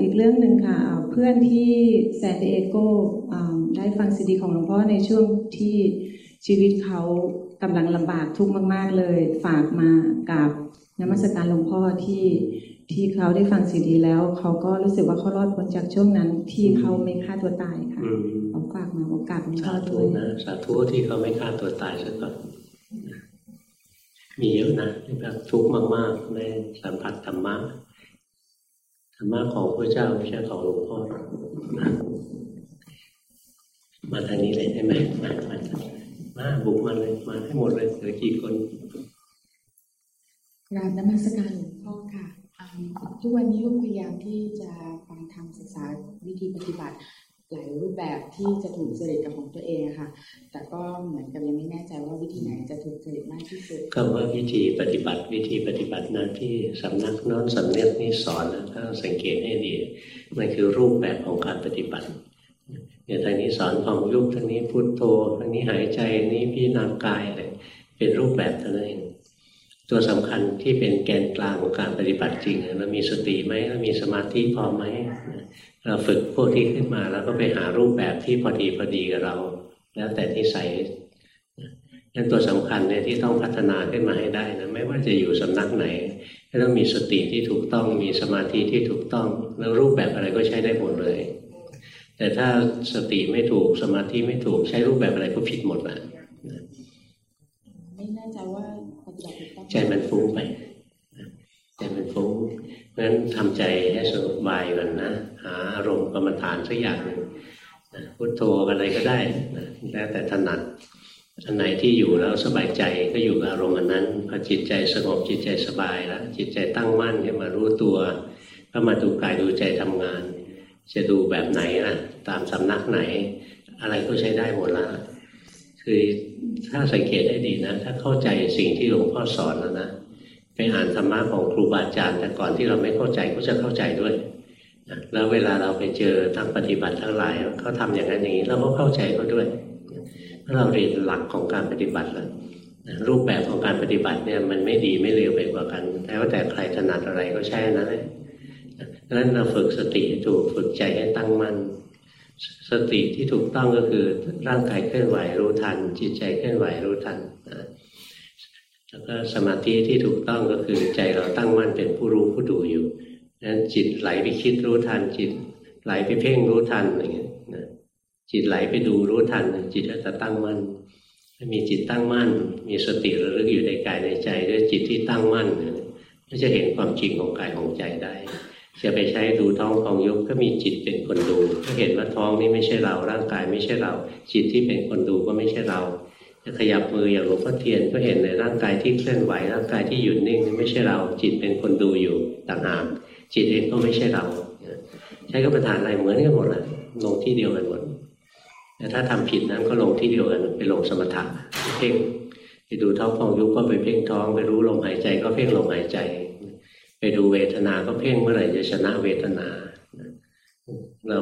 อีกเรื่องหนึ่งค่ะ เพื่อนที่แซนดิเอโกได้ฟังซีดีของหลวงพ่อในช่วงที่ชีวิตเขากำลังลำบากทุกข์มาก ๆ เลย ฝากมากับนมัสการหลวงพ่อที่ที่เขาได้ฟังซีดีแล้ว เขาก็รู้สึกว่าเขารอดพ้นจากช่วงนั้น ที่เขาไม่ฆ่าตัวตายค่ะเขาฝากมาโอกาสหลวงพ่อด้วยนะสาธุที่เขาไม่ฆ่าตัวตายซะก่อนมีเยอะนะที่แบบทุกข์มากๆในสัมผัสธรรมะ ธรรมะของพระเจ้าไม่ใช่ของหลวงพ่อมาทางนี้เลยใช่ไหมมามามาบุกมาเลยมาให้หมดเลยเหลือกี่คนกราบนมัสการหลวงพ่อค่ะทุกวันนี้ลูกพยายามที่จะฟังธรรมศึกษาวิธีปฏิบัติ หลายรูปแบบที่จะถูกจริตกับของตัวเองค่ะ แต่ก็เหมือนกับยังไม่แน่ใจว่าวิธีไหนจะถูกจริตมากที่สุดก็ว่าวิธีปฏิบัติวิธีปฏิบัตินั้นที่สำนักน้นสำเนียกนี้สอนนะถ้าสังเกตให้ดีมันคือรูปแบบของการปฏิบัติอย่างทางนี้สอนพองยุบทางนี้พุทโธทางนี้หายใจนี้พิจารณากายอะไรเป็นรูปแบบเท่านั้นเองตัวสำคัญที่เป็นแกนกลางของการปฏิบัติจริงเรามีสติไหมเรามีสมาธิพอไหม เราฝึกพวกที่ขึ้นมา แล้วก็ไปหารูปแบบที่พอดีพอดีกับเรา แล้วแต่ที่ใส่นั้นตัวสำคัญเนี่ยที่ต้องพัฒนาขึ้นมาให้ได้นะไม่ว่าจะอยู่สำนักไหนก็ต้องมีสติที่ถูกต้องมีสมาธิที่ถูกต้อง แล้วรูปแบบอะไรก็ใช้ได้หมดเลย แต่ถ้าสติไม่ถูกสมาธิไม่ถูกใช้รูปแบบอะไรก็ผิดหมดแหละไม่แน่ใจว่าปฏิบัติใจมันฟุ้งไป ใจมันฟุ้งเพราะนั้นทำใจให้สงบายก่อนนะหาอารมณ์กรรมฐานสักอย่างหนึ่งพุทโธอะไรก็ได้นะแล้วแต่ถนัดอันไหนที่อยู่แล้วสบายใจก็อยู่กับอารมณ์อันนั้นพอจิตใจสงบจิตใจสบายแล้วจิตใจตั้งมั่นเนี่ยมารู้ตัวก็มาดูกายดูใจทำงาน จะดูแบบไหนล่ะ ตามสำนักไหน อะไรก็ใช้ได้หมดล้วคือถ้าสังเกตได้ดีนะ ถ้าเข้าใจสิ่งที่หลวงพ่อสอนแล้วนะ ไปอ่านธรรมะของครูบาอาจารย์ แต่ก่อนที่เราไม่เข้าใจก็จะเข้าใจด้วยนะแล้วเวลาเราไปเจอทางปฏิบัติทั้งหลายเขาทำอย่างนั้นอย่างนี้เราก็เข้าใจเขาด้วยเพราะเราเรียนหลักของการปฏิบัติแล้วรูปแบบของการปฏิบัติเนี่ยมันไม่ดีไม่เลวไปกว่ากันแต่ว่าแต่ใครถนัดอะไรก็ใช่นั้นเลยดังนั้นเราฝึกสติถูกฝึกใจให้ตั้งมั่นสติที่ถูกต้องก็คือร่างกายเคลื่อนไหวรู้ทัน จิตใจเคลื่อนไหวรู้ทันนะ แล้วก็สมาธิที่ถูกต้องก็คือใจเราตั้งมั่นเป็นผู้รู้ผู้ดูอยู่นั้นจิตไหลไปคิดรู้ทัน จิตไหลไปเพ่งรู้ทันอย่างเงี้ยนะจิตไหลไปดูรู้ทัน จิตจะตั้งมั่นมีจิตตั้งมั่น มีสติระลึกอยู่ในกายในใจด้วยจิตที่ตั้งมั่นก็จะเห็นความจริงของกายของใจได้ จะไปใช้ดูท้องของยุบก็มีจิตเป็นคนดู ก็เห็นว่าท้องนี้ไม่ใช่เราร่างกายไม่ใช่เรา จิตที่เป็นคนดูก็ไม่ใช่เรา ขยับมืออย่างหลวงพ่อเทียนก็เห็นในร่างกายที่เคลื่อนไหวร่างกายที่หยุดนิ่งไม่ใช่เราจิตเป็นคนดูอยู่ต่างหากจิตเองก็ไม่ใช่เราใช้กรรมฐานอะไรเหมือนกันหมดแหละลงที่เดียวกันหมดแต่ถ้าทำผิดนั้นก็ลงที่เดียวกันไปลงสมถะเพ่งไปดูท้องของยุบก็ไปเพ่งท้องไปรู้ลมหายใจก็เพ่งลมหายใจ ไปดูเวทนาก็เพ่งเมื่อไหร่จะชนะเวทนาเรา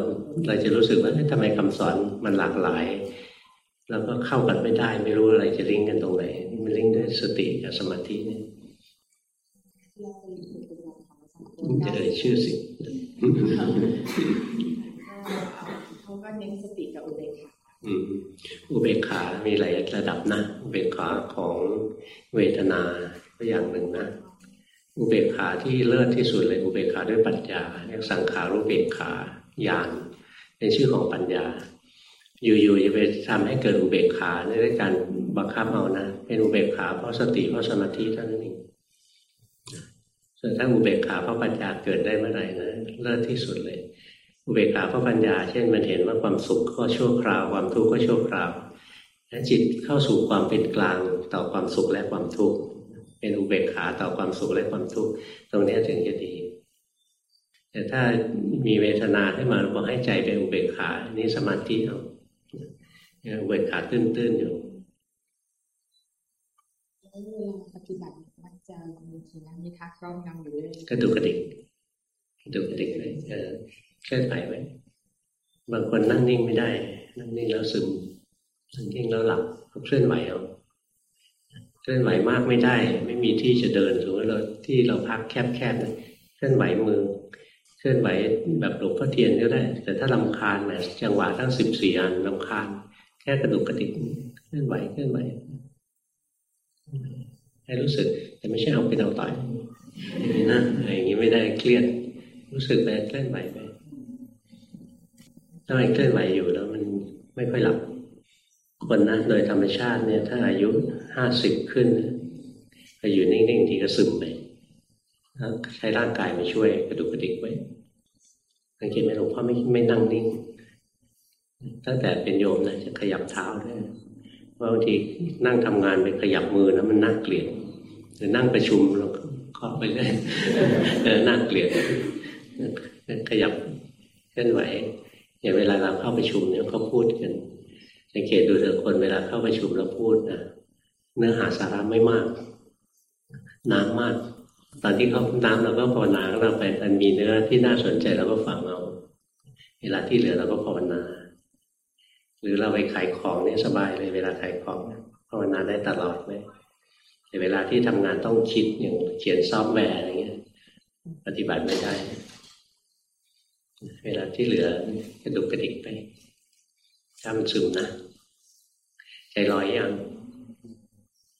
เราจะรู้สึกว่าทำไมคำสอนมันหลากหลาย แล้วก็เข้ากันไม่ได้ ไม่รู้อะไรจะลิงก์กันตรงไหนมันลิงก์ด้วยสติกับสมาธินี่จะเอ่ยชื่อสิเขาก็เน้นสติกับอุเบกขาอุเบกขา มีหลายระดับนะ อุเบกขาของเวทนาก็อย่างหนึ่งนะ อุเบกขาที่เลิศที่สุดเลย อุเบกขาด้วยปัญญาเรียกสังขารุเบกขาญาณเป็นชื่อของปัญญา อยู่ๆจะไปทำให้เกิดอุเบกขาด้วยการบังคับเอานะเป็นอุเบกขาเพราะสติเพราะสมาธิเท่านั้นเองส่วนถ้าอุเบกขาเพราะปัญญาเกิดได้เมื่อไหร่นะเลิศที่สุดเลย อุเบกขาเพราะปัญญา เช่นมันเห็นว่าความสุขก็ชั่วคราวความทุกข์ก็ชั่วคราวจิตเข้าสู่ความเป็นกลางต่อความสุขและความทุกข์เป็นอุเบกขาต่อความสุขและความทุกข์ตรงนี้ถึงจะดี แต่ถ้ามีเวทนาให้มาบอกให้ใจเป็นอุเบกขานี้สมาธิเอา อุเบกขาตื้นๆอยู่เวลาปฏิบัติมันจะมีทีนั้นมีทักร้องนำอยู่เลยกระดุกกระดิกกระดุกกระดิกเลยเออเคลื่อนไหวไว้บางคนนั่งนิ่งไม่ได้ นั่งนิ่งแล้วซึมนั่งนิ่งแล้วหลับก็เคลื่อนไหวเอาเคลื่อนไหวมากไม่ได้ ไม่มีที่จะเดินสมมติเราที่เราพักแคบๆเคลื่อนไหวมือ เคลื่อนไหวแบบหลวงพ่อเทียนก็ได้ แต่ถ้าลำคาญนะจังหวะทั้งสิบสี่อันลำคาญ แค่กระดุกกระดิกเคลื่อนไหวเคลื่อนไหวให้รู้สึก แต่ไม่ใช่เอาเป็นเอาต่อยนะอย่างนี้ไม่ได้เครียด รู้สึกไปเคลื่อนไหวไปถ้ามันเคลื่อนไหวอยู่แล้วมันไม่ค่อยหลับคนนะโดยธรรมชาติเนี่ย ถ้าอายุห้าสิบขึ้นก็อยู่นิ่งๆทีก็ซึมไปใช้ร่างกายมาช่วยกระดุกกระดิกไว้สังเกตไหมหลวงพ่อไม่ไม่นั่งนิ่ง ตั้งแต่เป็นโยมนะจะขยับเท้าได้ว่าบางทีนั่งทำงานไปขยับมือนะมันน่าเกลียดหรือนั่งประชุมเราเคาะไปเลยเออน่าเกลียดขยับเคลื่อนไหวอย่างเวลาเราเข้าประชุมเนี่ยเขาพูดกัน สังเกตดูเถอะคนเวลาเข้าประชุมเราพูดนะเนื้อหาสาระไม่มาก น้ำมาก ตอนที่เขาน้ำเราก็ภาวนาเราไปมันมีเนื้อที่น่าสนใจเราก็ฟังเอา เวลาที่เหลือเราก็ภาวนา หรือเราไปขายของเนี่ยสบายเลยเวลาขายของภาวนาได้ตลอดเลยแต่เวลาที่ทำงานต้องคิดอย่างเขียนซอฟต์แวร์อะไรเงี้ย ปฏิบัติไม่ได้ เวลาที่เหลือกระดุกกระดิกไปถ้ามันซึมนะ ใจลอยยัง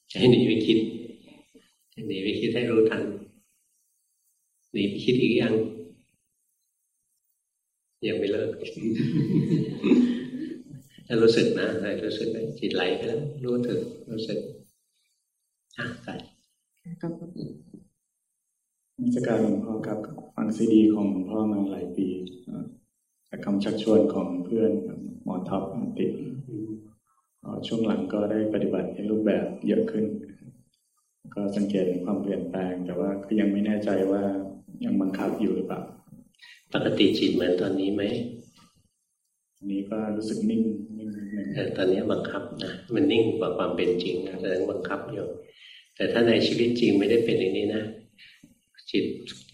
ใจหนีไปคิดหนีไปคิดให้รู้ทันหนีไปคิดอีกยังยังไม่เลิก ถ้ารู้สึกนะอะไรรู้สึกไหมจิตไหลไปแล้ว รู้ถึงรู้สึกอะไปมิสการหลวงพ่อครับฟังซีดีของหลวงพ่อมาหลายปีจากคำชักชวนของเพื่อนหมอท็อปติดช่วงหลังก็ได้ปฏิบัติในรูปแบบเยอะขึ้น ก็สังเกตความเปลี่ยนแปลง แต่ว่าก็ยังไม่แน่ใจว่ายังบังคับอยู่หรือเปล่าปกติจิตเหมือนตอนนี้ไหม นี้ก็รู้สึกนิ่งนิ่งนิดนึงแต่ตอนนี้บังคับนะมันนิ่งกว่าความเป็นจริงนะแสดงบังคับอยู่แต่ถ้าในชีวิตจริงไม่ได้เป็นอย่างนี้นะจิต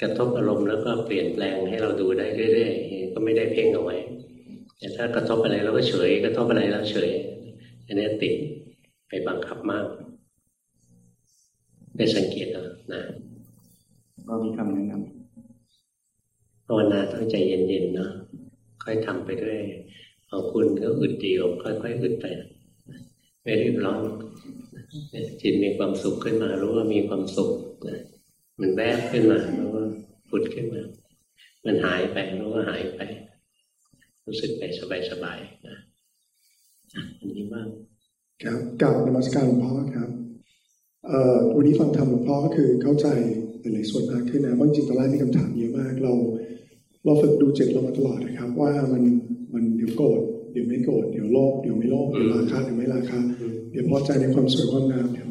กระทบอารมณ์แล้วก็เปลี่ยนแปลงให้เราดูได้เรื่อยๆก็ไม่ได้เพ่งเอาไว้แต่ถ้ากระทบอะไรเราก็เฉย กระทบอะไรเราเฉยอันนี้ติดไปบังคับมากไปสังเกตเอานะก็มีคำแนะนภาวนาต้องใจเย็นๆเนาะ ค่อยทำไปเรื่อยของคุณก็อึดเดียวค่อยๆอึดไปไม่รีบร้อนจิตมีความสุขขึ้นมา รู้ว่ามีความสุขนะมันแวบขึ้นมาแล้วก็ผุดขึ้นมา มันหายไปแล้วก็หายไป รู้สึกไปสบายๆนะอันนี้บ้างครับกล่าวนมัสการหลวงพ่อครับเอ่อวันนี้ฟังธรรมหลวงพ่อก็คือเข้าใจหลายๆส่วนมากขึ้นนะเพราะจริงตอนแรกมีคำถามเยอะมากเรา เราฝึกดูจิตเรามาตลอดนะครับ ว่ามันมันเดี๋ยวโกรธเดี๋ยวไม่โกรธเดี๋ยวโลภเดี๋ยวไม่โลภเดี๋ยวราคะเดี๋ยวไม่ราคะเดี๋ยวพอใจในความสวยความงามเดี๋ยว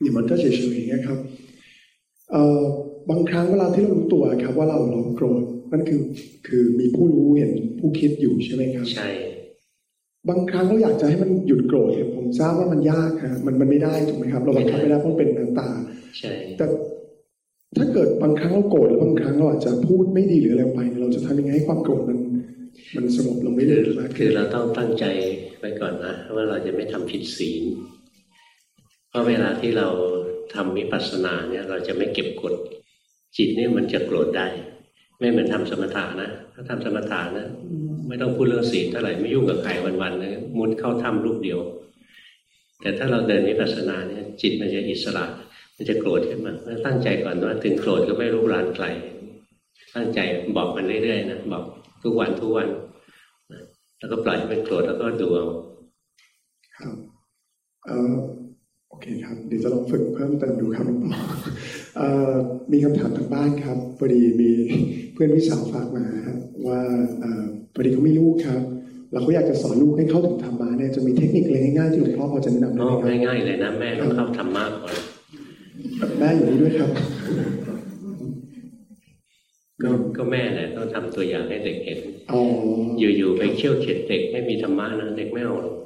เดี๋ยวมันก็เฉยๆอย่างเงี้ยครับเอ่อบางครั้งเวลาที่เรารู้ตัวครับ ว่าเราเราโกรธนั่นคือคือมีผู้รู้เห็นผู้คิดอยู่ใช่ไหมครับ ใช่ บางครั้งเราอยากจะให้มันหยุดโกรธเนี่ยผมทราบว่ามันยากฮะมันมันไม่ได้ถูกไหมครับ เราบังคับไม่ได้เพราะมันเป็นน้ำตา ใช่ แต่ ถ้าเกิดบางครั้งเราโกรธแล้วบางครั้งเราอาจจะพูดไม่ดีหรืออะไรไป เราจะทำยังไงให้ความโกรธมัน มันสงบลงไม่คืเร็อวมากคือเราต้องตั้งใจไว้ก่อนนะว่าเราจะไม่ทำผิดศีลเพราะเวลาที่เราทำวิปัสสนาเนี่ยเราจะไม่เก็บกดจิตเนี่ยมันจะโกรธได้ ไม่เหมือนทำสมถะนะถ้าทำสมถะนะไม่ต้องพูดเรื่องศีลเท่าไหร่ไม่ยุ่งกับใครวันๆเลยมุดเข้าถ้ำรูปเดียว แต่ถ้าเราเดินวิปัสสนาเนี่ยจิตมันจะอิสระ มันจะโกรธขึ้นมาตั้งใจก่อนว่าถึงโกรธก็ไม่รู้รานไกล ตั้งใจบอกมันเรื่อยๆนะบอกทุกวันทุกวันนะแล้วก็ปล่อยมันโกรธแล้วก็ดูเอาครับเอ่อโอเคครับเดี๋ยวจะลองฝึกเพิ่มเติมดูครับหลวงพ่อเอ่อมีคำถามทางบ้านครับพอดีมีเพื่อนพี่สาวฝากมาฮะว่าเอ่อพอดีเขามีลูกครับแล้วเขาอยากจะสอนลูกให้เข้าถึงธรรมะเนี่ยจะมีเทคนิคอะไรง่ายๆที่หลวงพ่อพอจะแนะนำได้ก็ไหมครับง่ายๆเลยนะแม่ต้องเข้าธรรมะก่อน แม่อยู่นี่ด้วยครับ ก็ก็แม่แหละต้องทำตัวอย่างให้เด็กเห็นอ๋ออยู่ๆไปเขี่ยวเข็ดเด็กไม่มีธรรมะนะเด็กไม่เอาหรอก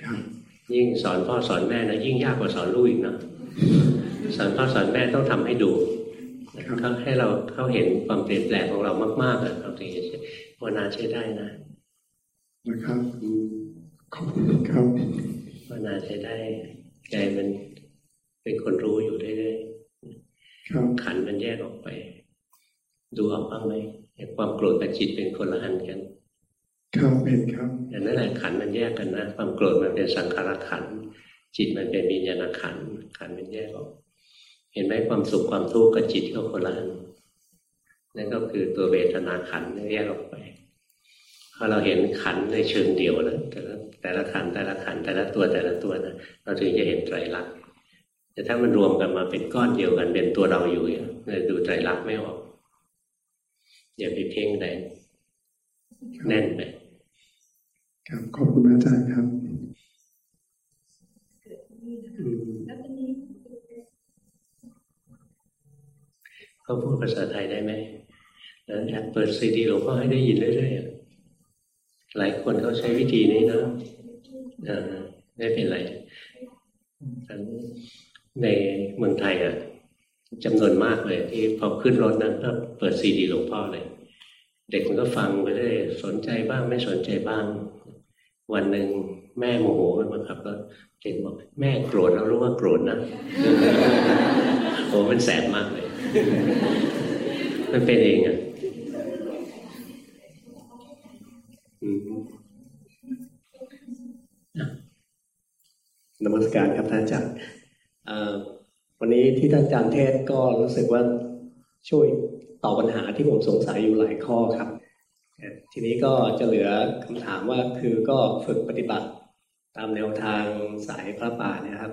ครับยิ่งสอนพ่อสอนแม่นะยิ่งยากกว่าสอนลูกอีกนะสอนพ่อสอนแม่ต้องทำให้ดูเขาให้เราเขาเห็นความเปลี่ยนแปลงของเรามากๆอะเราถึงจะภาวนาใช้ได้นะนะครับขอบคุณครับภาวนาใช้ได้ใจมัน เป็นคนรู้อยู่เรื่อยครับๆขันธ์มันแยกออกไป ดูออกบ้างไหมความโกรธกับจิตเป็นคนละอันกัน ครับเห็นครับแต่นั่นแหละขันธ์มันแยกกันนะความโกรธมันเป็นสังขารขันธ์จิตมันเป็นวิญญาณขันธ์ขันธ์มันแยกออก เห็นไหมความสุขความทุกข์กับจิตก็คนละอันนั่นก็คือตัวเวทนาขันธ์แยกออกไปพอเราเห็นขันธ์ในเชิงเดียวนะแต่ละแต่ละขันธ์แต่ละขันธ์แต่ละตัวแต่ละตัวนะเราถึงจะเห็นไตรลักษณ์ แต่ถ้ามันรวมกันมาเป็นก้อนเดียวกันเป็นตัวเราอยู่เนี่ยเราดูไตรลักษณ์ไม่ออกอย่าไปเพ่งแรงแน่นไปครับขอบคุณอาจารย์ครับเขาพูดภาษาไทยได้ไหมแล้วแอบเปิดซีดีหลวงพ่อให้ได้ยินเรื่อยๆหลายคนเขาใช้วิธีนี้นะไม่เป็นไร ในเมืองไทยอะจำนวนมากเลย ที่พอขึ้นรถนั้นก็เปิดซีดีหลวงพ่อเลย เด็กมันก็ฟังไปได้สนใจบ้างไม่สนใจบ้าง วันหนึ่งแม่โมโหมันขับรถเด็กบอกแม่โกรธแล้วรู้ว่าโกรธนะโอ้มันแสบมากเลย มันเป็นเองอะนมัสการครับท่านอาจารย์ วันนี้ที่ท่านอาจารย์เทศก็รู้สึกว่าช่วยตอบปัญหาที่ผมสงสัยอยู่หลายข้อครับ ทีนี้ก็จะเหลือคำถามว่าคือก็ฝึกปฏิบัติตามแนวทางสายพระป่านะครับ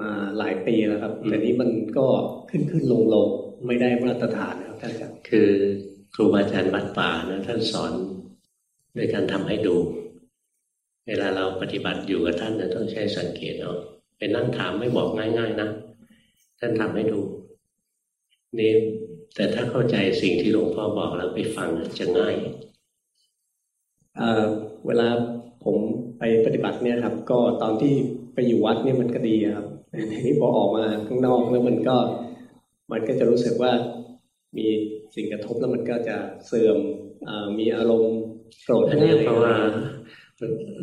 มาหลายปีแล้วครับแต่นี้มันก็ขึ้นขึ้นลงลงไม่ได้มาตรฐานครับท่านครับคือครูบาอาจารย์วัดป่านะท่านสอนโดยการทำให้ดู เวลาเราปฏิบัติอยู่กับท่านต้องใช้สังเกตเอา ไปนั่งถามไม่บอกง่าย ๆ นะท่านทำให้ดูนี่แต่ถ้าเข้าใจสิ่งที่หลวงพ่อบอกแล้วไปฟังจะง่ายเเวลาผมไปปฏิบัติเนี่ยครับ ก็ตอนที่ไปอยู่วัดเนี่ยมันก็ดีครับทีนี้พอออกมาข้างนอกแล้วมันก็ มันก็จะรู้สึกว่ามีสิ่งกระทบแล้วมันก็จะเสื่อมอมีอารมณ์โกรธอันนี้เพราะว่า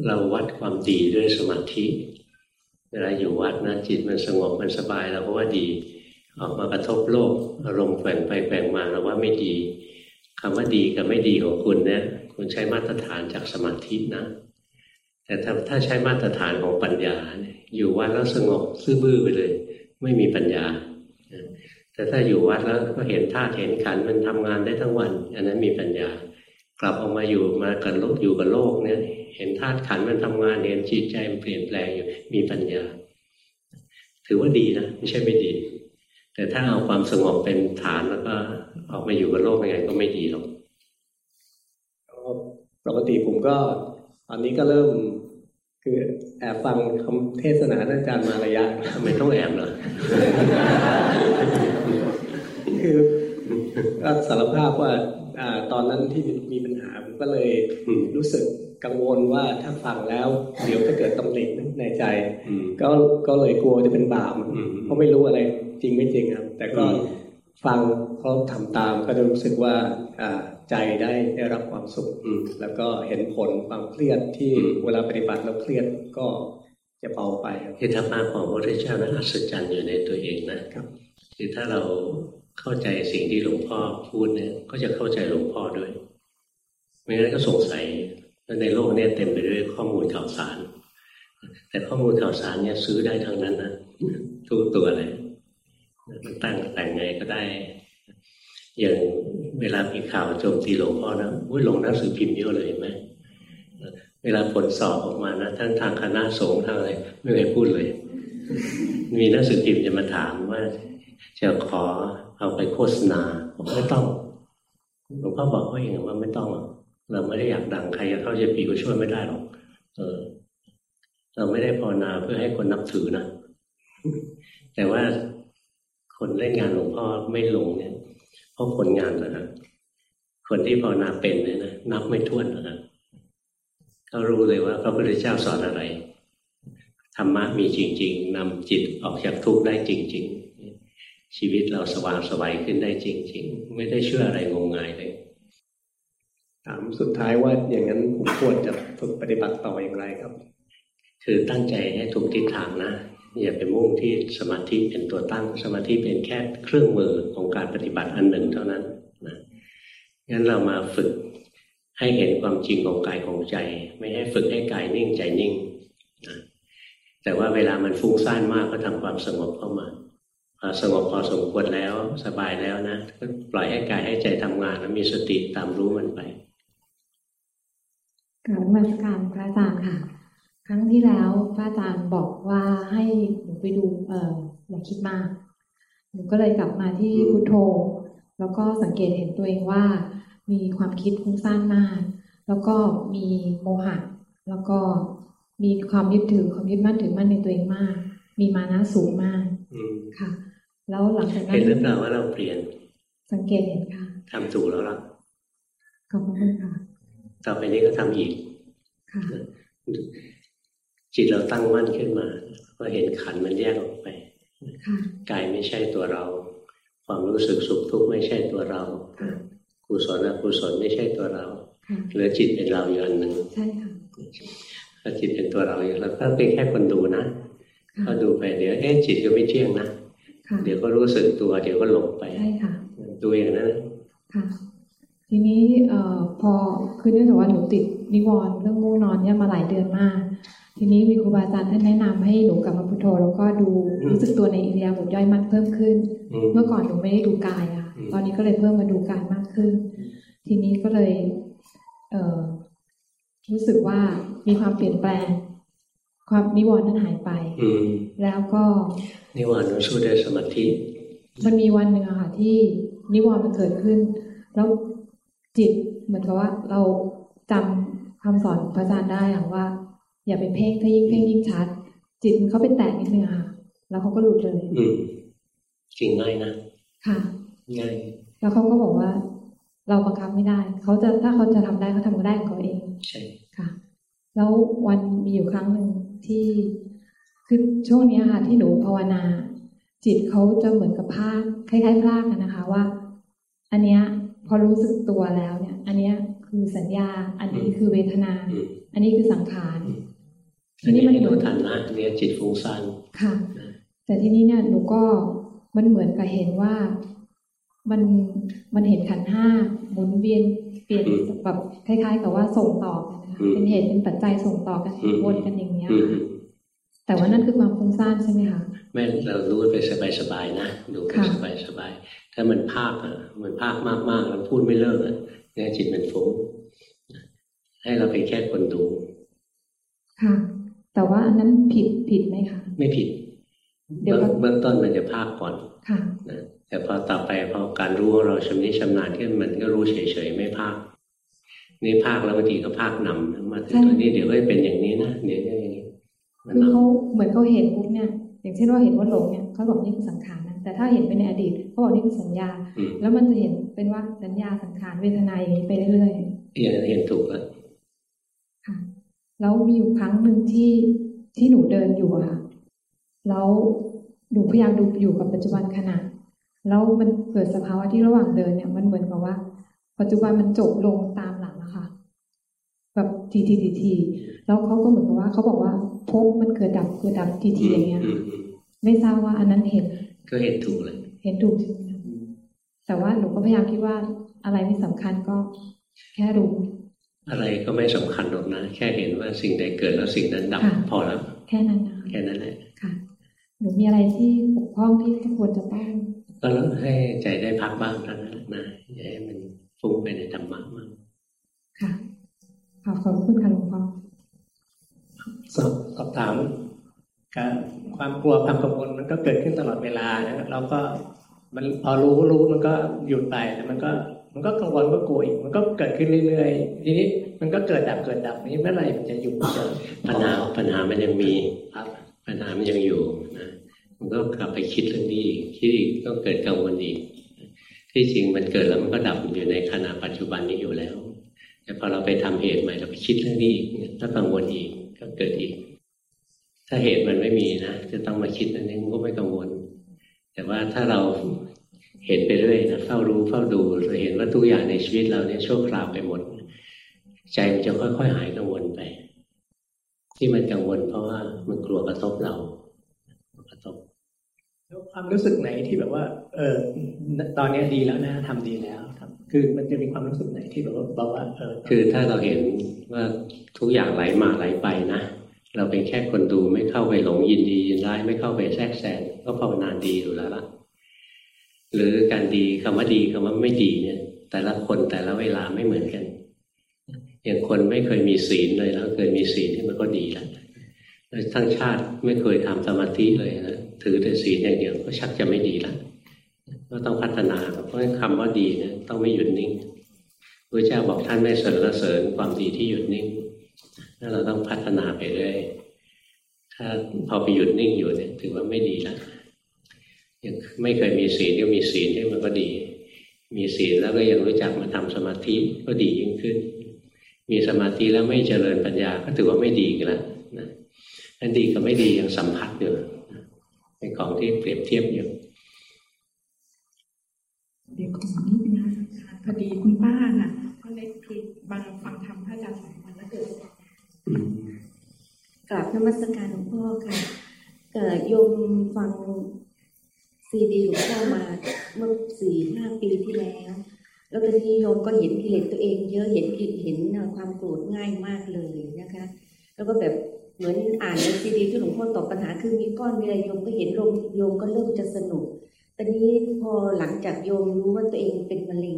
เราวัดความดีด้วยสมาธิ เวลาอยู่วัดนะจิตมันสงบมันสบายเราก็ว่าดี ออกมากระทบโลกอารมณ์แฝงไปแฝงมาเราว่าไม่ดีคำว่าดีกับไม่ดีของคุณเนี่ยคุณใช้มาตรฐานจากสมาธินะ แต่ถ้าถ้าใช้มาตรฐานของปัญญาเนี่ยอยู่วัดแล้วสงบซื่อบื้อไปเลย ไม่มีปัญญา แต่ถ้าอยู่วัดแล้วก็เห็นธาตุเห็นขันมันทำงานได้ทั้งวัน อันนั้นมีปัญญา กลับออกมาอยู่มากันโลกอยู่กับโลกเนี่ย เห็นธาตุขันมันทำงานเห็นจิตใจมันเปลี่ยนแปลงอยู่มีปัญญา ถือว่าดีนะไม่ใช่ไม่ดี แต่ถ้าเอาความสงบเป็นฐานแล้วก็ออกมาอยู่กับโลกยังไงก็ไม่ดีหรอกปกติผมก็ตอนนี้ก็เริ่มคือแอบฟังคำเทศนาอาจารย์มาระยะทำไมต้องแอบเหรอคือสารภาพว่า ตอนนั้นที่มีปัญหาผมก็เลยรู้สึกกังวลว่าถ้าฟังแล้ว เดี๋ยวจะเกิดตำหนิในใจ ก็ก็เลยกลัวจะเป็นบาปเพราะไม่รู้อะไรจริงไม่จริงครับ แต่ก็ฟังเขาทำตามก็จะรู้สึกว่าใจได้ได้รับความสุข แล้วก็เห็นผลความเครียดที่เวลาปฏิบัติแล้วเครียดก็จะเบาไปคือธรรมะของพระพุทธเจ้านั้นอัศจรรย์อยู่ในตัวเองนะครับคือถ้าเรา เข้าใจสิ่งที่หลวงพ่อพูดเนี่ยก็จะเข้าใจหลวงพ่อด้วยไม่งั้นก็สงสัยในโลกนี้เต็มไปด้วยข้อมูลข่าวสาร แต่ข้อมูลข่าวสารเนี่ยซื้อได้ทั้งนั้นนะทุกตัวเลยมันตั้งแต่งไงก็ได้ อย่างเวลามีข่าวโจมตีหลวงพ่อนะอุ้ยลงหนังสือพิมพ์เยอะเลยไหมเวลาผลสอบออกมานะท่านทางคณะสงฆ์ทางอะไรไม่เคยพูดเลย มีหนังสือพิมพ์จะมาถามว่าจะขอ เอาไปโฆษณาผมไม่ต้องหลวงพ่อบอกเขาเองว่าไม่ต้องเราไม่ได้อยากดังใครจะเข้าใจปีก็ช่วยไม่ได้หรอกเออ เราไม่ได้ภาวนาเพื่อให้คนนับถือนะแต่ว่าคนเล่นงานหลวงพ่อไม่ลงเนี่ยเพราะผลงานนะฮะคนที่ภาวนาเป็นเนี่ยนะนับไม่ถ้วนนะฮะเขารู้เลยว่าพระพุทธเจ้าสอนอะไรธรรมะมีจริง ๆนำจิตออกจากทุกข์ได้จริง ๆ ชีวิตเราสว่างสวัยขึ้นได้จริง ๆ ไม่ได้เชื่ออะไรงมงายเลยถามสุดท้ายว่าอย่างนั้นผมควรจะฝึกปฏิบัติต่ออย่างไรครับ คือตั้งใจให้ถูกทิศทางนะอย่าไปมุ่งที่สมาธิเป็นตัวตั้งสมาธิเป็นแค่เครื่องมือของการปฏิบัติอันหนึ่งเท่านั้นนะงั้นเรามาฝึกให้เห็นความจริงของกายของใจ ไม่ให้ฝึกให้กายนิ่งใจนิ่งนะแต่ว่าเวลามันฟุ้งซ่านมากก็ทำความสงบเข้ามา พอสงบพอสมควรแล้วสบายแล้วนะก็ปล่อยให้กายให้ใจทำงานแล้วมีสติตามรู้มันไปกราบมาสการพระอาจารย์ค่ะ ครั้งที่แล้วพระอาจารย์บอกว่าให้หนูไปดูเอออย่าคิดมาก หนูก็เลยกลับมาที่พุทโธ แล้วก็สังเกตเห็นตัวเองว่า มีความคิดฟุ้งซ่านมาก แล้วก็มีโมหะ แล้วก็มีความยึดถือความยึดมั่นถือมั่นในตัวเองมาก มีมานะสูงมากค่ะ แล้วหลังจากนั้นเห็นหรือเปล่าว่าเราเปลี่ยน สังเกตเห็นค่ะทำถูกแล้วล่ะขอบคุณค่ะ ต่อไปนี้ก็ทำอีกค่ะจิตเราตั้งมั่นขึ้นมาก็เห็นขันมันแยกออกไปกายไม่ใช่ตัวเรา ความรู้สึกสุขทุกข์ไม่ใช่ตัวเรากุศลอกุศลไม่ใช่ตัวเราเหลือจิตเป็นเราอยู่อันหนึ่งใช่ค่ะถ้าจิตเป็นตัวเราอยู่แล้วก็เป็นแค่คนดูนะก็ดูไปเดี๋ยวเอ๊ะจิตก็ไม่เที่ยงนะ เดี๋ยวก็รู้สึกตัว เดี๋ยวก็หลงไปใช่ค่ะดูอย่างนั้นค่ะ ทีนี้เอ่อพอคือเนื่องจากว่าหนูติดนิวรณ์เรื่องง่วงนอนเนี่ยมาหลายเดือนมาก ทีนี้มีครูบาอาจารย์ท่านแนะนำให้หนูกลับมาพุทโธแล้วก็ดูรู้สึกตัวในอิริยาบถย่อยมันเพิ่มขึ้น เมื่อก่อนหนูไม่ได้ดูกายอะตอนนี้ก็เลยเพิ่มมาดูกายมากขึ้น ทีนี้ก็เลย เอ่อรู้สึกว่ามีความเปลี่ยนแปลง ความนิวรณ์นั้นหายไปแล้วก็ นิวรณ์มันสู้ได้สมาธิ มันมีวันหนึ่งอะค่ะที่นิวรณ์มันเกิดขึ้น แล้วจิตเหมือนกับว่าเราจำคำสอนพระอาจารย์ได้อะว่า อย่าไปเพ่งถ้ายิ่งเพ่งยิ่งชัด จิตเขาไปแตกนิดนึงค่ะ แล้วเขาก็หลุดเลย อืมจริงง่ายนะค่ะง่ายแล้วเขาก็บอกว่า เราบังคับไม่ได้เขาจะถ้าเขาจะทำได้เขาทำก็ได้ของเขาเอง ใช่ค่ะ แล้ววันมีอยู่ครั้งหนึ่งที่ คือช่วงนี้ค่ะที่หนูภาวนา จิตเขาจะเหมือนกับภาคคล้ายๆภาคกันนะคะว่า อันเนี้ยพอรู้สึกตัวแล้วเนี่ย อันเนี้ยคือสัญญา อันนี้คือเวทนา อันนี้คือสังขารทีนี้มันรู้ทันนะเนี่ยจิตฟุ้งซ่านค่ะ แต่ทีนี้เนี่ยหนูก็มันเหมือนกับเห็นว่ามันมันเห็นขันห้าหมุนเวียนเปลี่ยนแบบคล้าย ๆ กับว่าส่งต่อกันนะคะเป็นเหตุเป็นปัจจัยส่งต่อกันวนกันอย่างเนี้ย แต่ว่านั่นคือความฟุ้งซ่านใช่ไหมคะแม่เรารู้ไปสบายๆนะดูไปสบายๆถ้ามันภาคอะมันภาคมากๆแล้วพูดไม่เลิกอะเนี่ยจิตมันฟุ้งให้เราเป็นแค่คนดู ค่ะ แต่ว่าอันนั้นผิดผิดไหมคะไม่ผิดเดี๋ยวเบื้องต้นมันจะภาคก่อนค่ะแต่พอต่อไปพอการรู้ของเราชำนิชำนาญขึ้นมันก็รู้เฉยๆไม่ภาคนี่ภาคแล้วบางทีก็ภาคนำมาถึงตัวนี้เดี๋ยวก็เป็นอย่างนี้นะเดี๋ยวก็อย่างนี้ คือเขาเหมือนเขาเห็นปุ๊บเนี่ยอย่างเช่นว่าเห็นว่าหลงเนี่ยเขาบอกนี่คือสังขารนะแต่ถ้าเห็นไปในอดีตเขาบอกนี่คือสัญญา แล้วมันจะเห็นเป็นว่าสัญญาสังขารเวทนาอย่างนี้ไปเรื่อยๆอย่างเห็นถูกแล้วค่ะแล้วมีอยู่ครั้งหนึ่งที่ที่หนูเดินอยู่อะค่ะแล้วหนูพยายามดูอยู่กับปัจจุบันขณะแล้วมันเกิดสภาวะที่ระหว่างเดินเนี่ยมันเหมือนกับว่า ปัจจุบันมันจบลงตามหลังอะค่ะแบบทีทีทีทีแล้วเขาก็เหมือนกับว่าเขาบอกว่า พบมันเกิดดับเกิดดับทีทีอย่างเงี้ยไม่ทราบว่าอันนั้นเห็น ก็เห็นถูกเลย เห็นถูกใช่ไหมแต่ว่าหนูก็พยายามคิดว่าอะไรไม่สำคัญก็แค่รู้ อะไรก็ไม่สำคัญหรอกนะ แค่เห็นว่าสิ่งใดเกิดแล้วสิ่งนั้นดับพอแล้วแค่นั้นนะแค่นั้นแหละค่ะหนูมีอะไรที่ปกพ้องที่ควรจะต้องก็ให้ใจได้พักบ้างเท่านั้นนะอย่าให้มันฟุ้งไปในธรรมะมากค่ะขอบคุณค่ะหลวงพ่อ สอบสอบถามการความกลัวความกังวลมันก็เกิดขึ้นตลอดเวลานะเราก็มันพอรู้รู้มันก็หยุดไปแต่มันก็มันก็กังวลก็กลัวอีกมันก็เกิดขึ้นเรื่อยๆทีนี้มันก็เกิดดับเกิดดับนี้เมื่อไหร่มันจะหยุดจะปัญหาปัญหามันยังมีปัญหามันยังอยู่นะมันก็กลับไปคิดเรื่องนี้คิดอีกก็เกิดกังวลอีก ที่จริงมันเกิดแล้วมันก็ดับอยู่ในขณะปัจจุบันนี้อยู่แล้วแต่พอเราไปทำเหตุใหม่เราไปคิดเรื่องนี้อีกก็กังวลอีก ก็เกิดอีก ถ้าเหตุมันไม่มีนะจะต้องมาคิดนั่นเองก็ไม่กังวล แต่ว่าถ้าเราเห็นไปเรื่อยนะเฝ้ารู้เฝ้าดูเราเห็นว่าทุกอย่างในชีวิตเราเนี่ยชั่วคราวไปหมด ใจมันจะค่อยๆหายกังวลไป ที่มันกังวลเพราะว่ามันกลัวกระทบเรา ความรู้สึกไหนที่แบบว่า เออตอนนี้ดีแล้วนะทำดีแล้วครับ คือมันจะมีความรู้สึกไหนที่แบบว่าบอกว่าเออคือถ้าเราเห็นว่าทุกอย่างไหลมาไหลไปนะเราเป็นแค่คนดูไม่เข้าไปหลงยินดียินร้ายไม่เข้าไปแทรกแซงก็ภาวนาดีอยู่แล้วล่ะ หรือการดีคำว่าดีคำว่าไม่ดีเนี่ย แต่ละคนแต่ละเวลาไม่เหมือนกัน อย่างคนไม่เคยมีศีลเลยแล้วเคยมีศีลที่มันก็ดีแล้วทั้งชาติไม่เคยทำสมาธิเลยนะ ถือแต่ศีลอย่างเดียวก็ชักจะไม่ดีละก็ต้องพัฒนาเพราะคำว่าดีเนี่ยต้องไม่หยุดนิ่งพระเจ้าบอกท่านไม่สรรเสริญความดีที่หยุดนิ่งเราต้องพัฒนาไปเรื่อยถ้าพอไปหยุดนิ่งอยู่เนี่ยถือว่าไม่ดีแล้วยังไม่เคยมีศีลก็มีศีลที่มันก็ดี มีศีลแล้วก็ยังรู้จักมาทำสมาธิก็ดียิ่งขึ้น มีสมาธิแล้วไม่เจริญปัญญาก็ถือว่าไม่ดีกันแล้วนะอันดีกับไม่ดียังสัมผัสอยู่ เป็นของที่เปรียบเทียบอยู่เดี๋ยวขอนิดนึงค่ะพอดีคุณป้าน่ะ ก็เล็กคือบางฟังธรรมพระอาจารย์สองวันแล้วเกิดกราบนมัสการหลวงพ่อค่ะเกิดโยมฟังซีดีหลวงพ่อมาเมื่อสี่ห้าปีที่แล้ว แล้วตอนนี้โยมก็เห็นกิเลสตัวเอง เยอะเห็นเห็นความโกรธง่ายมากเลยนะคะ แล้วก็แบบ เหมือนอ่านในซีดีที่หลวงพ่อตอบปัญหาคือมีก้อนมีอะไรโยมก็เห็นลมโยมก็เริ่มจะสนุกตอนนี้พอหลังจากโยมรู้ว่าตัวเองเป็นมะเร็ง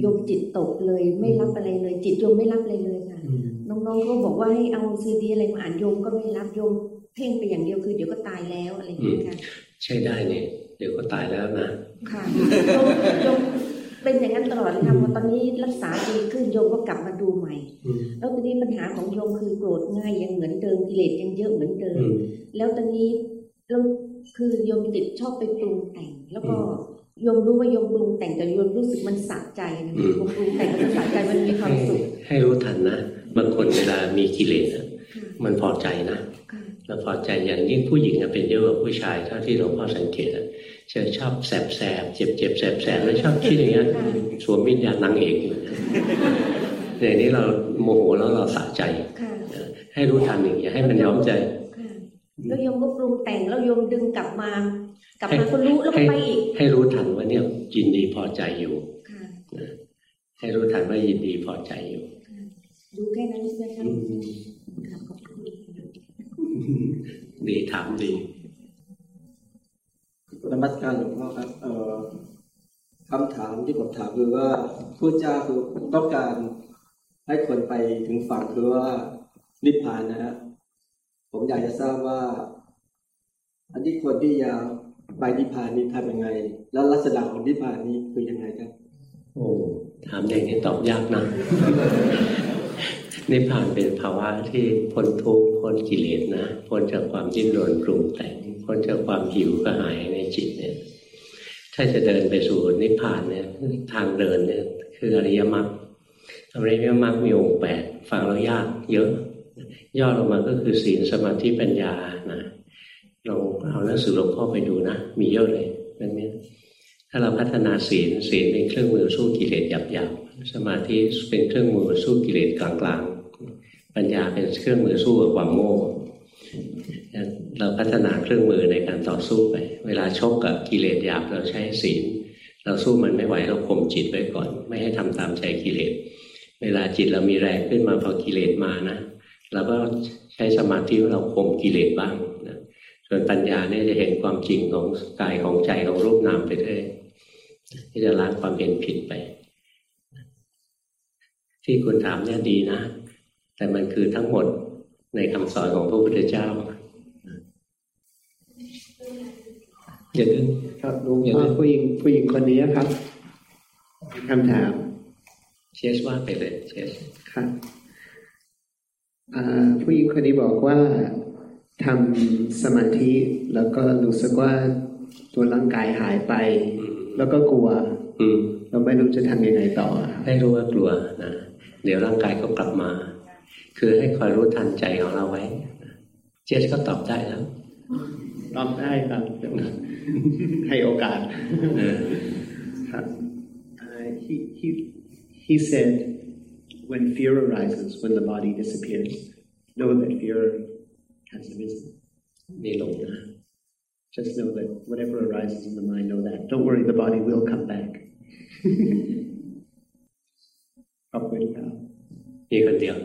โยมจิตตกเลยไม่รับอะไรเลย จิตโยมไม่รับอะไรเลยค่ะน้องๆก็บอกว่าให้เอาซีดีอะไรมาอ่านโยมก็ไม่รับโยมเพ่งไปอย่างเดียวคือเดี๋ยวก็ตายแล้วอะไรอย่างเงี้ยค่ะใช่ได้เนี่ยเดี๋ยวก็ตายแล้วนะค่ะโยม เป็นอย่างนั้นตลอดเลยค่ะพอตอนนี้รักษาดีขึ้นโยมก็กลับมาดูใหม่ แล้วตอนนี้ปัญหาของโยมคือโกรธง่ายยังเหมือนเดิมกิเลสยังเยอะเหมือนเดิม แล้วตอนนี้เราคือโยมติดชอบไปปรุงแต่ง แล้วก็โยมรู้ว่าโยมปรุงแต่งแต่โยมรู้สึกมันสะใจนะโยมปรุงแต่งมันสะใจมันมีความสุขให้รู้ทันนะบางคนเวลามีกิเลสมันพอใจนะเราพอใจอย่างยิ่งผู้หญิงเป็นเยอะกว่าผู้ชายเท่าที่หลวงพ่อสังเกต จะชอบแสบแสบเจ็บเจ็บแสบแสบแล้วชอบคิดอย่างเงี้ยสวมวิญญาณนางเอกอยู่ในนี้เราโมโหแล้วเราสะใจให้รู้ทันอย่างอย่าให้มันย้อมใจแล้วโยมก็ปรุงแต่งแล้วโยมดึงกลับมากลับมาก็รู้แล้วก็ไปอีกให้รู้ทันว่าเนี่ยยินดีพอใจอยู่ให้รู้ทันว่ายินดีพอใจอยู่ดูแค่นั้นใช่ไหมครับดีถามดี นมัสการหลวงพ่อครับเอ่อคำถามที่ผมถามคือว่าผู้เจ้าคือต้องการให้คนไปถึงฝั่งคือว่านิพพานนะฮะผมอยากจะทราบว่า อันที่คนที่ยาวไปนิพพานนี้ทำยังไง แล้วลักษณะของนิพพานนี้คือยังไงครับ โอ้ถามอย่างนี้ตอบยากนะ นิพพานเป็นภาวะที่พ้นทุกข์พ้นกิเลสนะพ้นจากความดิ้นรนปรุงแต่งพ้นจากความหิวกระหายในจิตเนี่ย ถ้าจะเดินไปสู่นิพพานเนี่ยทางเดินเนี่ยคืออริยมรรคอริยมรรคมีองค์แปดฟังแล้วยากเยอะ ย่อลงมาก็คือศีลสมาธิปัญญานะลองเอาหนังสือหลวงพ่อไปดูนะ มีเยอะเลยเรื่องนี้ถ้าเราพัฒนาศีลศีลเป็นเครื่องมือสู้กิเลสหยาบๆสมาธิเป็นเครื่องมือสู้กิเลสกลาง ปัญญาเป็นเครื่องมือสู้กับความโง่เราพัฒนาเครื่องมือในการต่อสู้ไป เวลาชกกับกิเลสหยาบเราใช้ศีล เราสู้มันไม่ไหวเราข่มจิตไว้ก่อน ไม่ให้ทำตามใจกิเลส เวลาจิตเรามีแรงขึ้นมาพอกิเลสมานะเราก็ใช้สมาธิเราข่มกิเลสบ้างนะส่วนปัญญาเนี่ยจะเห็นความจริงของกายของใจของรูปนามไปเรื่อยที่จะล้างความเห็นผิดไป ที่คุณถามเนี่ยดีนะ แต่มันคือทั้งหมดในคำสอนของพระพุทธเจ้าอย่าดึงครับลุงอย่าดึงผู้หญิงผู้หญิงคนนี้ครับคำถาม เชสว่าไปเลยเชสครับผู้หญิงคนนี้บอกว่าทำสมาธิแล้วก็รู้สึกว่าตัวร่างกายหายไป แล้วก็กลัวเราไม่รู้จะทำยังไงต่อให้รู้ว่ากลัวนะเดี๋ยวร่างกายก็กลับมา คือให้คอยรู้ทันใจของเราไว้ เจสก็ตอบได้แล้ว ตอบได้ครับให้โอกาสครับ he he he said when fear arises when the body disappears know that fear has arisen นี่ลงนะ just know that whatever arises in the mind know that don't worry the body will come back ขอบคุณครับมีคนเดียว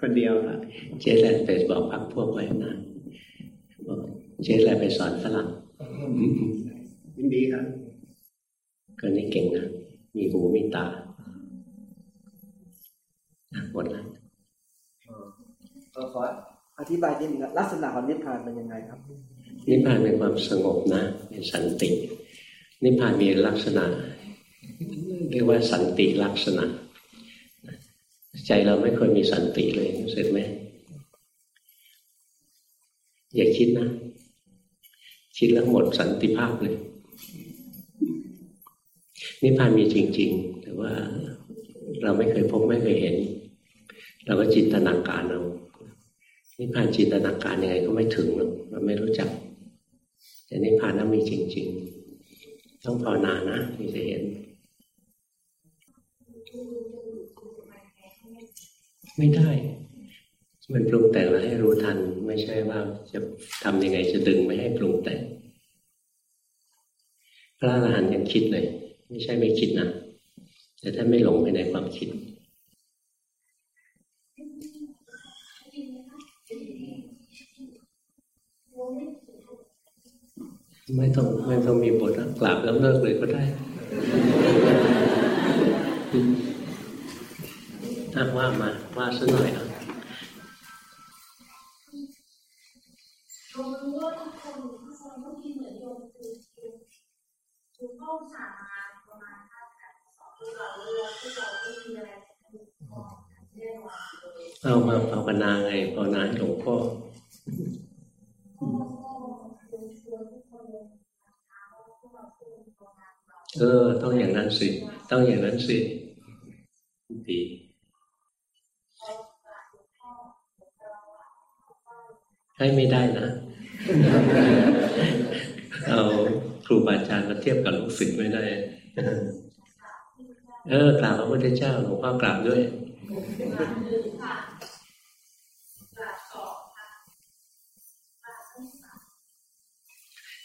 คนเดียวครับเจ๊แหละไปบอกพักพวกไว้นะบอกเจ๊แหละไปสอนฝรั่งยินดีครับคนนี้เก่งนะมีหูมีตาหมดแล้วขออธิบายนิดนึงลักษณะของนิพพานเป็นยังไงครับ นิพพานเป็นความสงบนะเป็นสันติ นิพพานมีลักษณะเรียกว่าสันติลักษณะ ใจเราไม่เคยมีสันติเลยรู้สึกไหมอย่าคิดนะ คิดแล้วหมดสันติภาพเลยนิพพานมีจริง ๆ แต่ว่าเราไม่เคยพบไม่เคยเห็น เราก็จินตนาการเอานิพพานจินตนาการยังไงก็ไม่ถึงหรอกเราไม่รู้จัก แต่นิพพานนั้นมีจริง ๆ ต้องภาวนานะถึงจะเห็น ไม่ได้มันปรุงแต่งแล้วให้รู้ทัน ไม่ใช่ว่าจะทำยังไงจะดึงไม่ให้ปรุงแต่ง พระอรหันต์ยังคิดเลย ไม่ใช่ไม่คิดนะแต่ท่านไม่หลงไปในความคิดไม่ต้องไม่ต้องมีบทนะกราบแล้วเลิกเลยก็ได้ ถ้าว่ามาว่าสักหน่อยนะเอามาภาวนาไงภาวนาหลวงพ่อเออ ต้องอย่างนั้นสิ ต้องอย่างนั้นสิ ดี ให้ไม่ได้นะ เอาครูบาอาจารย์มาเทียบกับลูกศิษย์ไม่ได้ เออกราบพระพุทธเจ้าหลวงพ่อกราบด้วย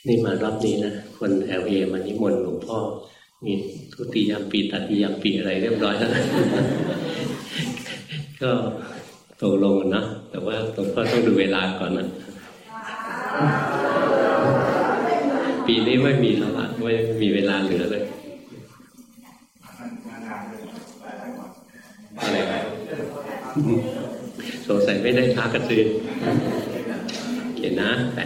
นี่มารอบนี้นะ คนแอลเอมานิมนต์หลวงพ่อ มีทุติยามปีตัติยามปีอะไรเรียบร้อยแล้วก็ ตกลงนะแต่ว่าหลวงพ่อต้องดูเวลาก่อนนะปีนี้ไม่มีแล้วละไม่มีเวลาเหลือเลยอะไรสงสัยไม่ได้ทักกันสิเขียนนะแปะ